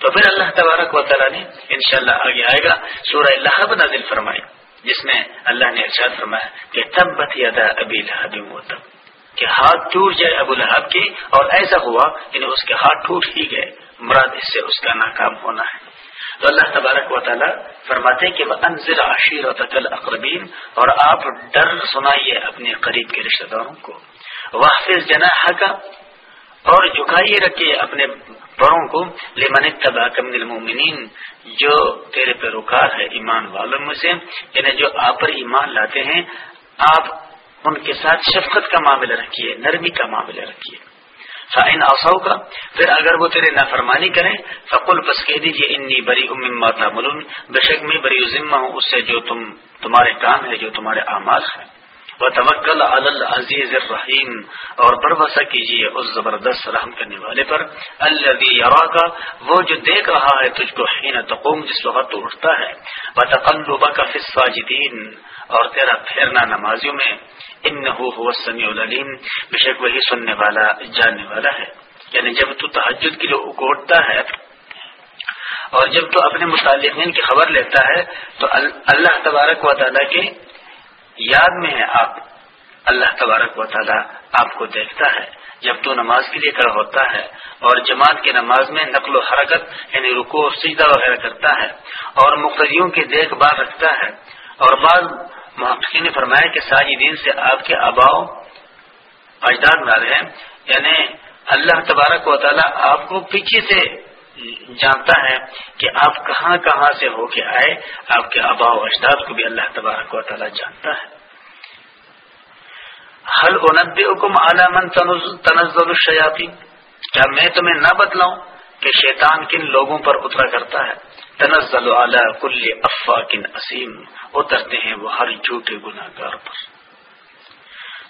A: تو پھر اللہ تبارک و تعالیٰ نے انشاءاللہ آگے آئے گا، سورہ لہب نازل فرمائے، جس میں اللہ نے ارشاد فرمایا کہ تب بت یادا ابھی لہب تب کہ ہاتھ ٹوٹ جائے ابو لہب کے اور ایسا ہوا یعنی اس کے ہاتھ ٹوٹ ہی گئے، مراد اس سے اس کا ناکام ہونا ہے۔ تو اللہ تبارک و تعالیٰ فرماتے کہ وہ انضر عشیر اقربین اور آپ ڈر سنائیے اپنے قریب کے رشتہ داروں کو۔ واحفظ جناح کا اور جھکائیے رکھیے اپنے بڑوں کو۔ لمن تبا کم المومنین جو تیرے پیروکار ہے ایمان والوں میں سے یعنی جو آپ پر ایمان لاتے ہیں، آپ ان کے ساتھ شفقت کا معاملہ رکھیے، نرمی کا معاملہ رکھیے۔ فائن اوساؤ کا پھر اگر وہ تیرے نافرمانی کریں فقل، بس کہہ دیجیے انی بری امما تعمل بے میں بری ذمہ ہوں، اس سے جو تم، تمہارے کام ہے، جو تمہارے اعمال ہیں۔ وہ توکل العزیز الرحیم اور بھروسہ کیجیے اس زبردست رحم کرنے والے پر۔ اللہ کا وہ جو دیکھ رہا ہے، تجھ کو حین تقوم، جس وقت تو اٹھتا ہے۔ وہ تقلبہ کا فساجدین اور تیرا پھیرنا نمازیوں میں ان سمیع العلیم، بے شک وہی سننے والا، جاننے والا ہے۔ یعنی جب تو تحجد کے لیے اکوٹتا ہے اور جب تو اپنے متعلقین کی خبر لیتا ہے، تو اللہ تبارک و تعالیٰ کے یاد میں ہے آپ اللہ تبارک و تعالیٰ آپ کو دیکھتا ہے۔ جب تو نماز کے لیے کھڑا ہوتا ہے اور جماعت کی نماز میں نقل و حرکت یعنی رکو سجدہ وغیرہ کرتا ہے اور مقتدیوں کی دیکھ بھال رکھتا ہے اور بعض محققین نے فرمایا کہ ساجدین سے آپ کے اباؤ اجداد مراد ہیں یعنی اللہ تبارک و تعالیٰ آپ کو پیچھے سے جانتا ہے کہ آپ کہاں کہاں سے ہو کے آئے، آپ کے ابا و اجداد کو بھی اللہ تبارک و تعالیٰ جانتا ہے۔ حل انب حکم علامن تنزل الشیاتی کیا میں تمہیں نہ بتلاؤں کہ شیطان کن لوگوں پر اترا کرتا ہے؟ تنزل علی کل افا کن اسیم اترتے ہیں وہ ہر جھوٹے گناہ گار پر۔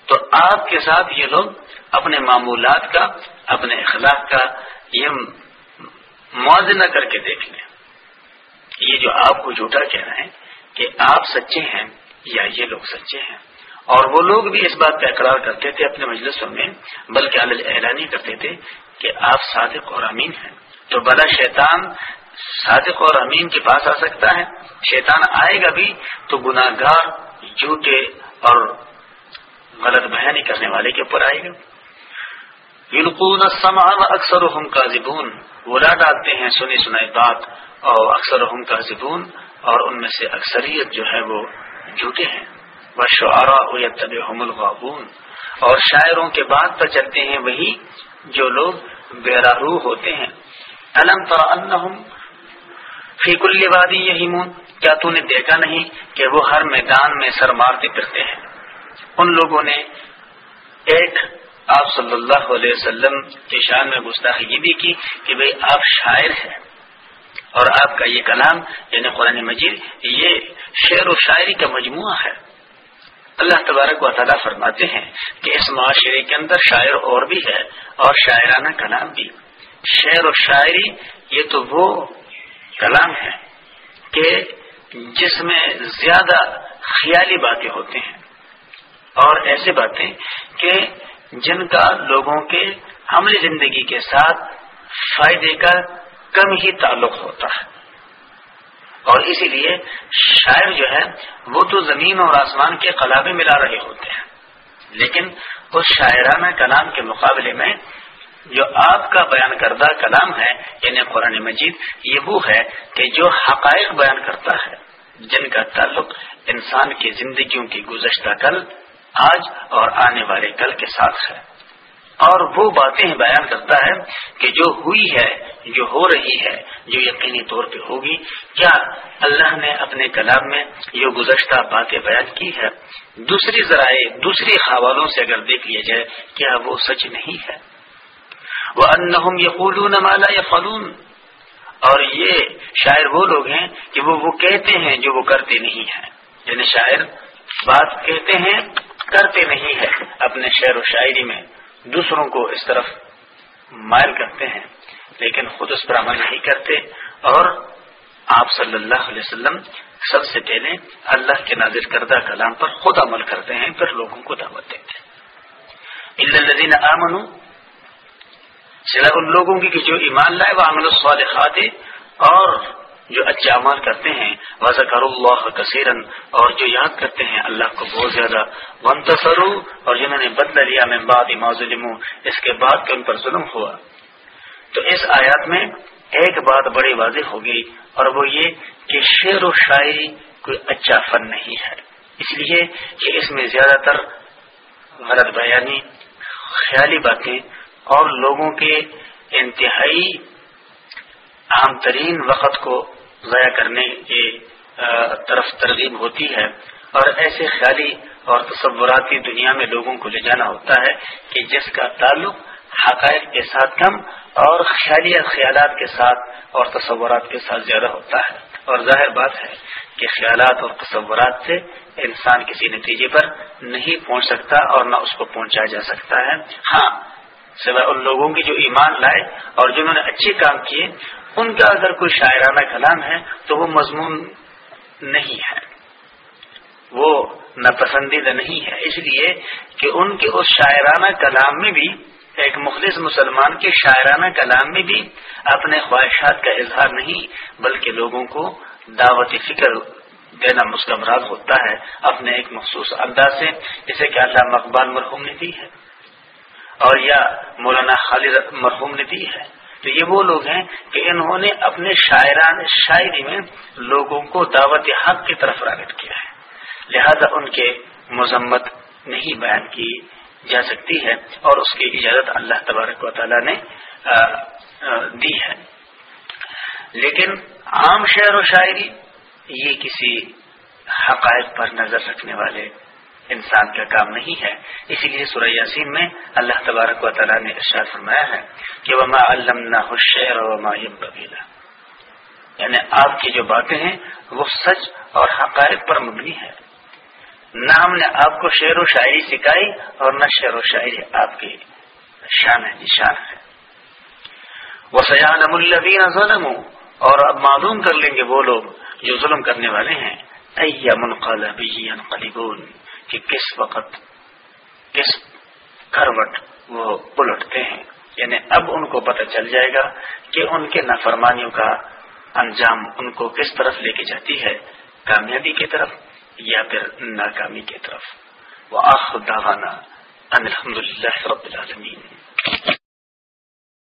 A: تو آپ کے ساتھ یہ لوگ اپنے معمولات کا، اپنے اخلاق کا یہ موازنہ کر کے دیکھ لیں۔ یہ جو آپ کو جھوٹا کہہ رہے ہیں کہ آپ سچے ہیں یا یہ لوگ سچے ہیں۔ اور وہ لوگ بھی اس بات کا اقرار کرتے تھے اپنے مجلسوں میں، بلکہ اعلانی کرتے تھے کہ آپ صادق اور امین ہیں۔ تو بلا شیطان صادق اور امین کے پاس آ سکتا ہے۔ شیطان آئے گا بھی تو گناہ گار جھوٹے اور غلط بیانی کرنے والے کے اوپر آئے گا۔ اکثر ہم کا زبون بلا ڈالتے ہیں سنی سنائی بات اور اکثر ہم کا زبون اور ان میں سے اکثریت جو ہے وہ جھوٹے ہیں۔ وہ شعرا طب الغابون۔ اور شاعروں کے بعد پر چلتے ہیں وہی جو لوگ بیراروح ہوتے ہیں۔ علم تو فی کل وادی یہیمون، کیا تو نے دیکھا نہیں کہ وہ ہر میدان میں سر مارتے پھرتے ہیں؟ ان لوگوں نے ایک آپ صلی اللہ علیہ وسلم کے شان میں گستاخی بھی کی کہ بھئی آپ شاعر ہیں۔ اور آپ کا یہ کلام یعنی قرآن مجید، یہ شعر و شاعری کا مجموعہ ہے۔ اللہ تبارک و تعالیٰ فرماتے ہیں کہ اس معاشرے کے اندر شاعر اور بھی ہے اور شاعرانہ کلام بھی۔ شعر و شاعری، یہ تو وہ کلام ہے کہ جس میں زیادہ خیالی باتیں ہوتے ہیں اور ایسے باتیں کہ جن کا لوگوں کے عملی زندگی کے ساتھ فائدے کا کم ہی تعلق ہوتا ہے۔ اور اسی لیے شاعر جو ہے، وہ تو زمین اور آسمان کے قلابے ملا رہے ہوتے ہیں۔ لیکن اس شاعرانہ کلام کے مقابلے میں جو آپ کا بیان کردہ کلام ہے یعنی قرآن مجید، یہ وہ ہے کہ جو حقائق بیان کرتا ہے، جن کا تعلق انسان کی زندگیوں کی گزشتہ کل، آج اور آنے والے کل کے ساتھ ہے۔ اور وہ باتیں بیان کرتا ہے کہ جو ہوئی ہے، جو ہو رہی ہے، جو یقینی طور پہ ہوگی، کیا اللہ نے اپنے کلام میں یہ گزشتہ باتیں بیان کی ہے دوسری ذرائع، دوسری حوالوں سے اگر دیکھ لیا جائے، کیا وہ سچ نہیں ہے؟ وہ انہم مالا یا فلون اور یہ شاعر وہ لوگ ہیں کہ وہ وہ کہتے ہیں جو وہ کرتے نہیں ہیں۔ یعنی شاعر بات کہتے ہیں، کرتے نہیں ہے اپنے شعر و شاعری میں دوسروں کو اس طرف مائل کرتے ہیں، لیکن خود اس پر عمل نہیں کرتے۔ اور آپ صلی اللہ علیہ وسلم سب سے پہلے اللہ کے نازر کردہ کلام پر خود عمل کرتے ہیں، پھر لوگوں کو دعوت دیتے ہیں۔ سلا ان لوگوں کی جو ایمان لائے، وہ عمل الصالحات اور جو اچھے اعمال کرتے ہیں وزکر اللہ کثیرن اور جو یاد کرتے ہیں، اللہ کو بہت زیادہ۔ ون اور جنہوں نے بدل لیا میں بعد ظلم اس کے بعد کہ ان پر ظلم ہوا۔ تو اس آیات میں ایک بات بڑی واضح ہوگی، اور وہ یہ کہ شعر و شاعری کوئی اچھا فن نہیں ہے۔ اس لیے کہ اس میں زیادہ تر غلط بیانی، خیالی باتیں اور لوگوں کے انتہائی عام ترین وقت کو ضائع کرنے کی طرف ترغیب ہوتی ہے۔ اور ایسے خیالی اور تصوراتی دنیا میں لوگوں کو لے جانا ہوتا ہے کہ جس کا تعلق حقائق کے ساتھ کم اور خیالی خیالات کے ساتھ اور تصورات کے ساتھ زیادہ ہوتا ہے۔ اور ظاہر بات ہے کہ خیالات اور تصورات سے انسان کسی نتیجے پر نہیں پہنچ سکتا اور نہ اس کو پہنچایا جا سکتا ہے۔ ہاں سوائے ان لوگوں کی جو ایمان لائے اور جنہوں نے اچھے کام کیے، ان کا اگر کوئی شاعرانہ کلام ہے تو وہ مضمون نہیں ہے۔ وہ ناپسندیدہ نہیں ہے۔ اس لیے کہ ان کے اس شاعرانہ کلام میں بھی، ایک مخلص مسلمان کے شاعرانہ کلام میں بھی اپنے خواہشات کا اظہار نہیں، بلکہ لوگوں کو دعوت فکر دینا مسکمراز ہوتا ہے اپنے ایک مخصوص انداز سے، جسے کہ اللہ مقبال مرحوم نے دی ہے۔ اور یا مولانا خالد مرحوم نے دی ہے۔ تو یہ وہ لوگ ہیں کہ انہوں نے اپنے شاعران شاعری میں لوگوں کو دعوت حق کی طرف راغب کیا ہے۔ لہذا ان کے مذمت نہیں بیان کی جا سکتی ہے اور اس کی اجازت اللہ تبارک و تعالی نے دی ہے۔ لیکن عام شعر و شاعری یہ کسی حقائق پر نظر رکھنے والے انسان کا کام نہیں ہے۔ اسی لیے سورہ یاسین میں اللہ تبارک و تعالیٰ نے ارشاد فرمایا ہے کہ وما علمنا شعر وما ينبغينا یعنی آپ کی جو باتیں ہیں وہ سچ اور حقائق پر مبنی ہے۔ نہ ہم نے آپ کو شعر و شاعری سکھائی اور نہ شعر و شاعری آپ کی شان ہے جی نشان ہے۔ وہ سیاح الدین ظلم اور اب معلوم کر لیں گے وہ لوگ جو ظلم کرنے والے ہیں۔ کہ کس وقت کس کروٹ وہ پلٹتے ہیں۔ یعنی اب ان کو پتہ چل جائے گا کہ ان کے نافرمانیوں کا انجام ان کو کس طرف لے کے جاتی ہے، کامیابی کی طرف یا پھر ناکامی کی طرف۔ وہ آخر داوانہ الحمد للہ رب العالمین۔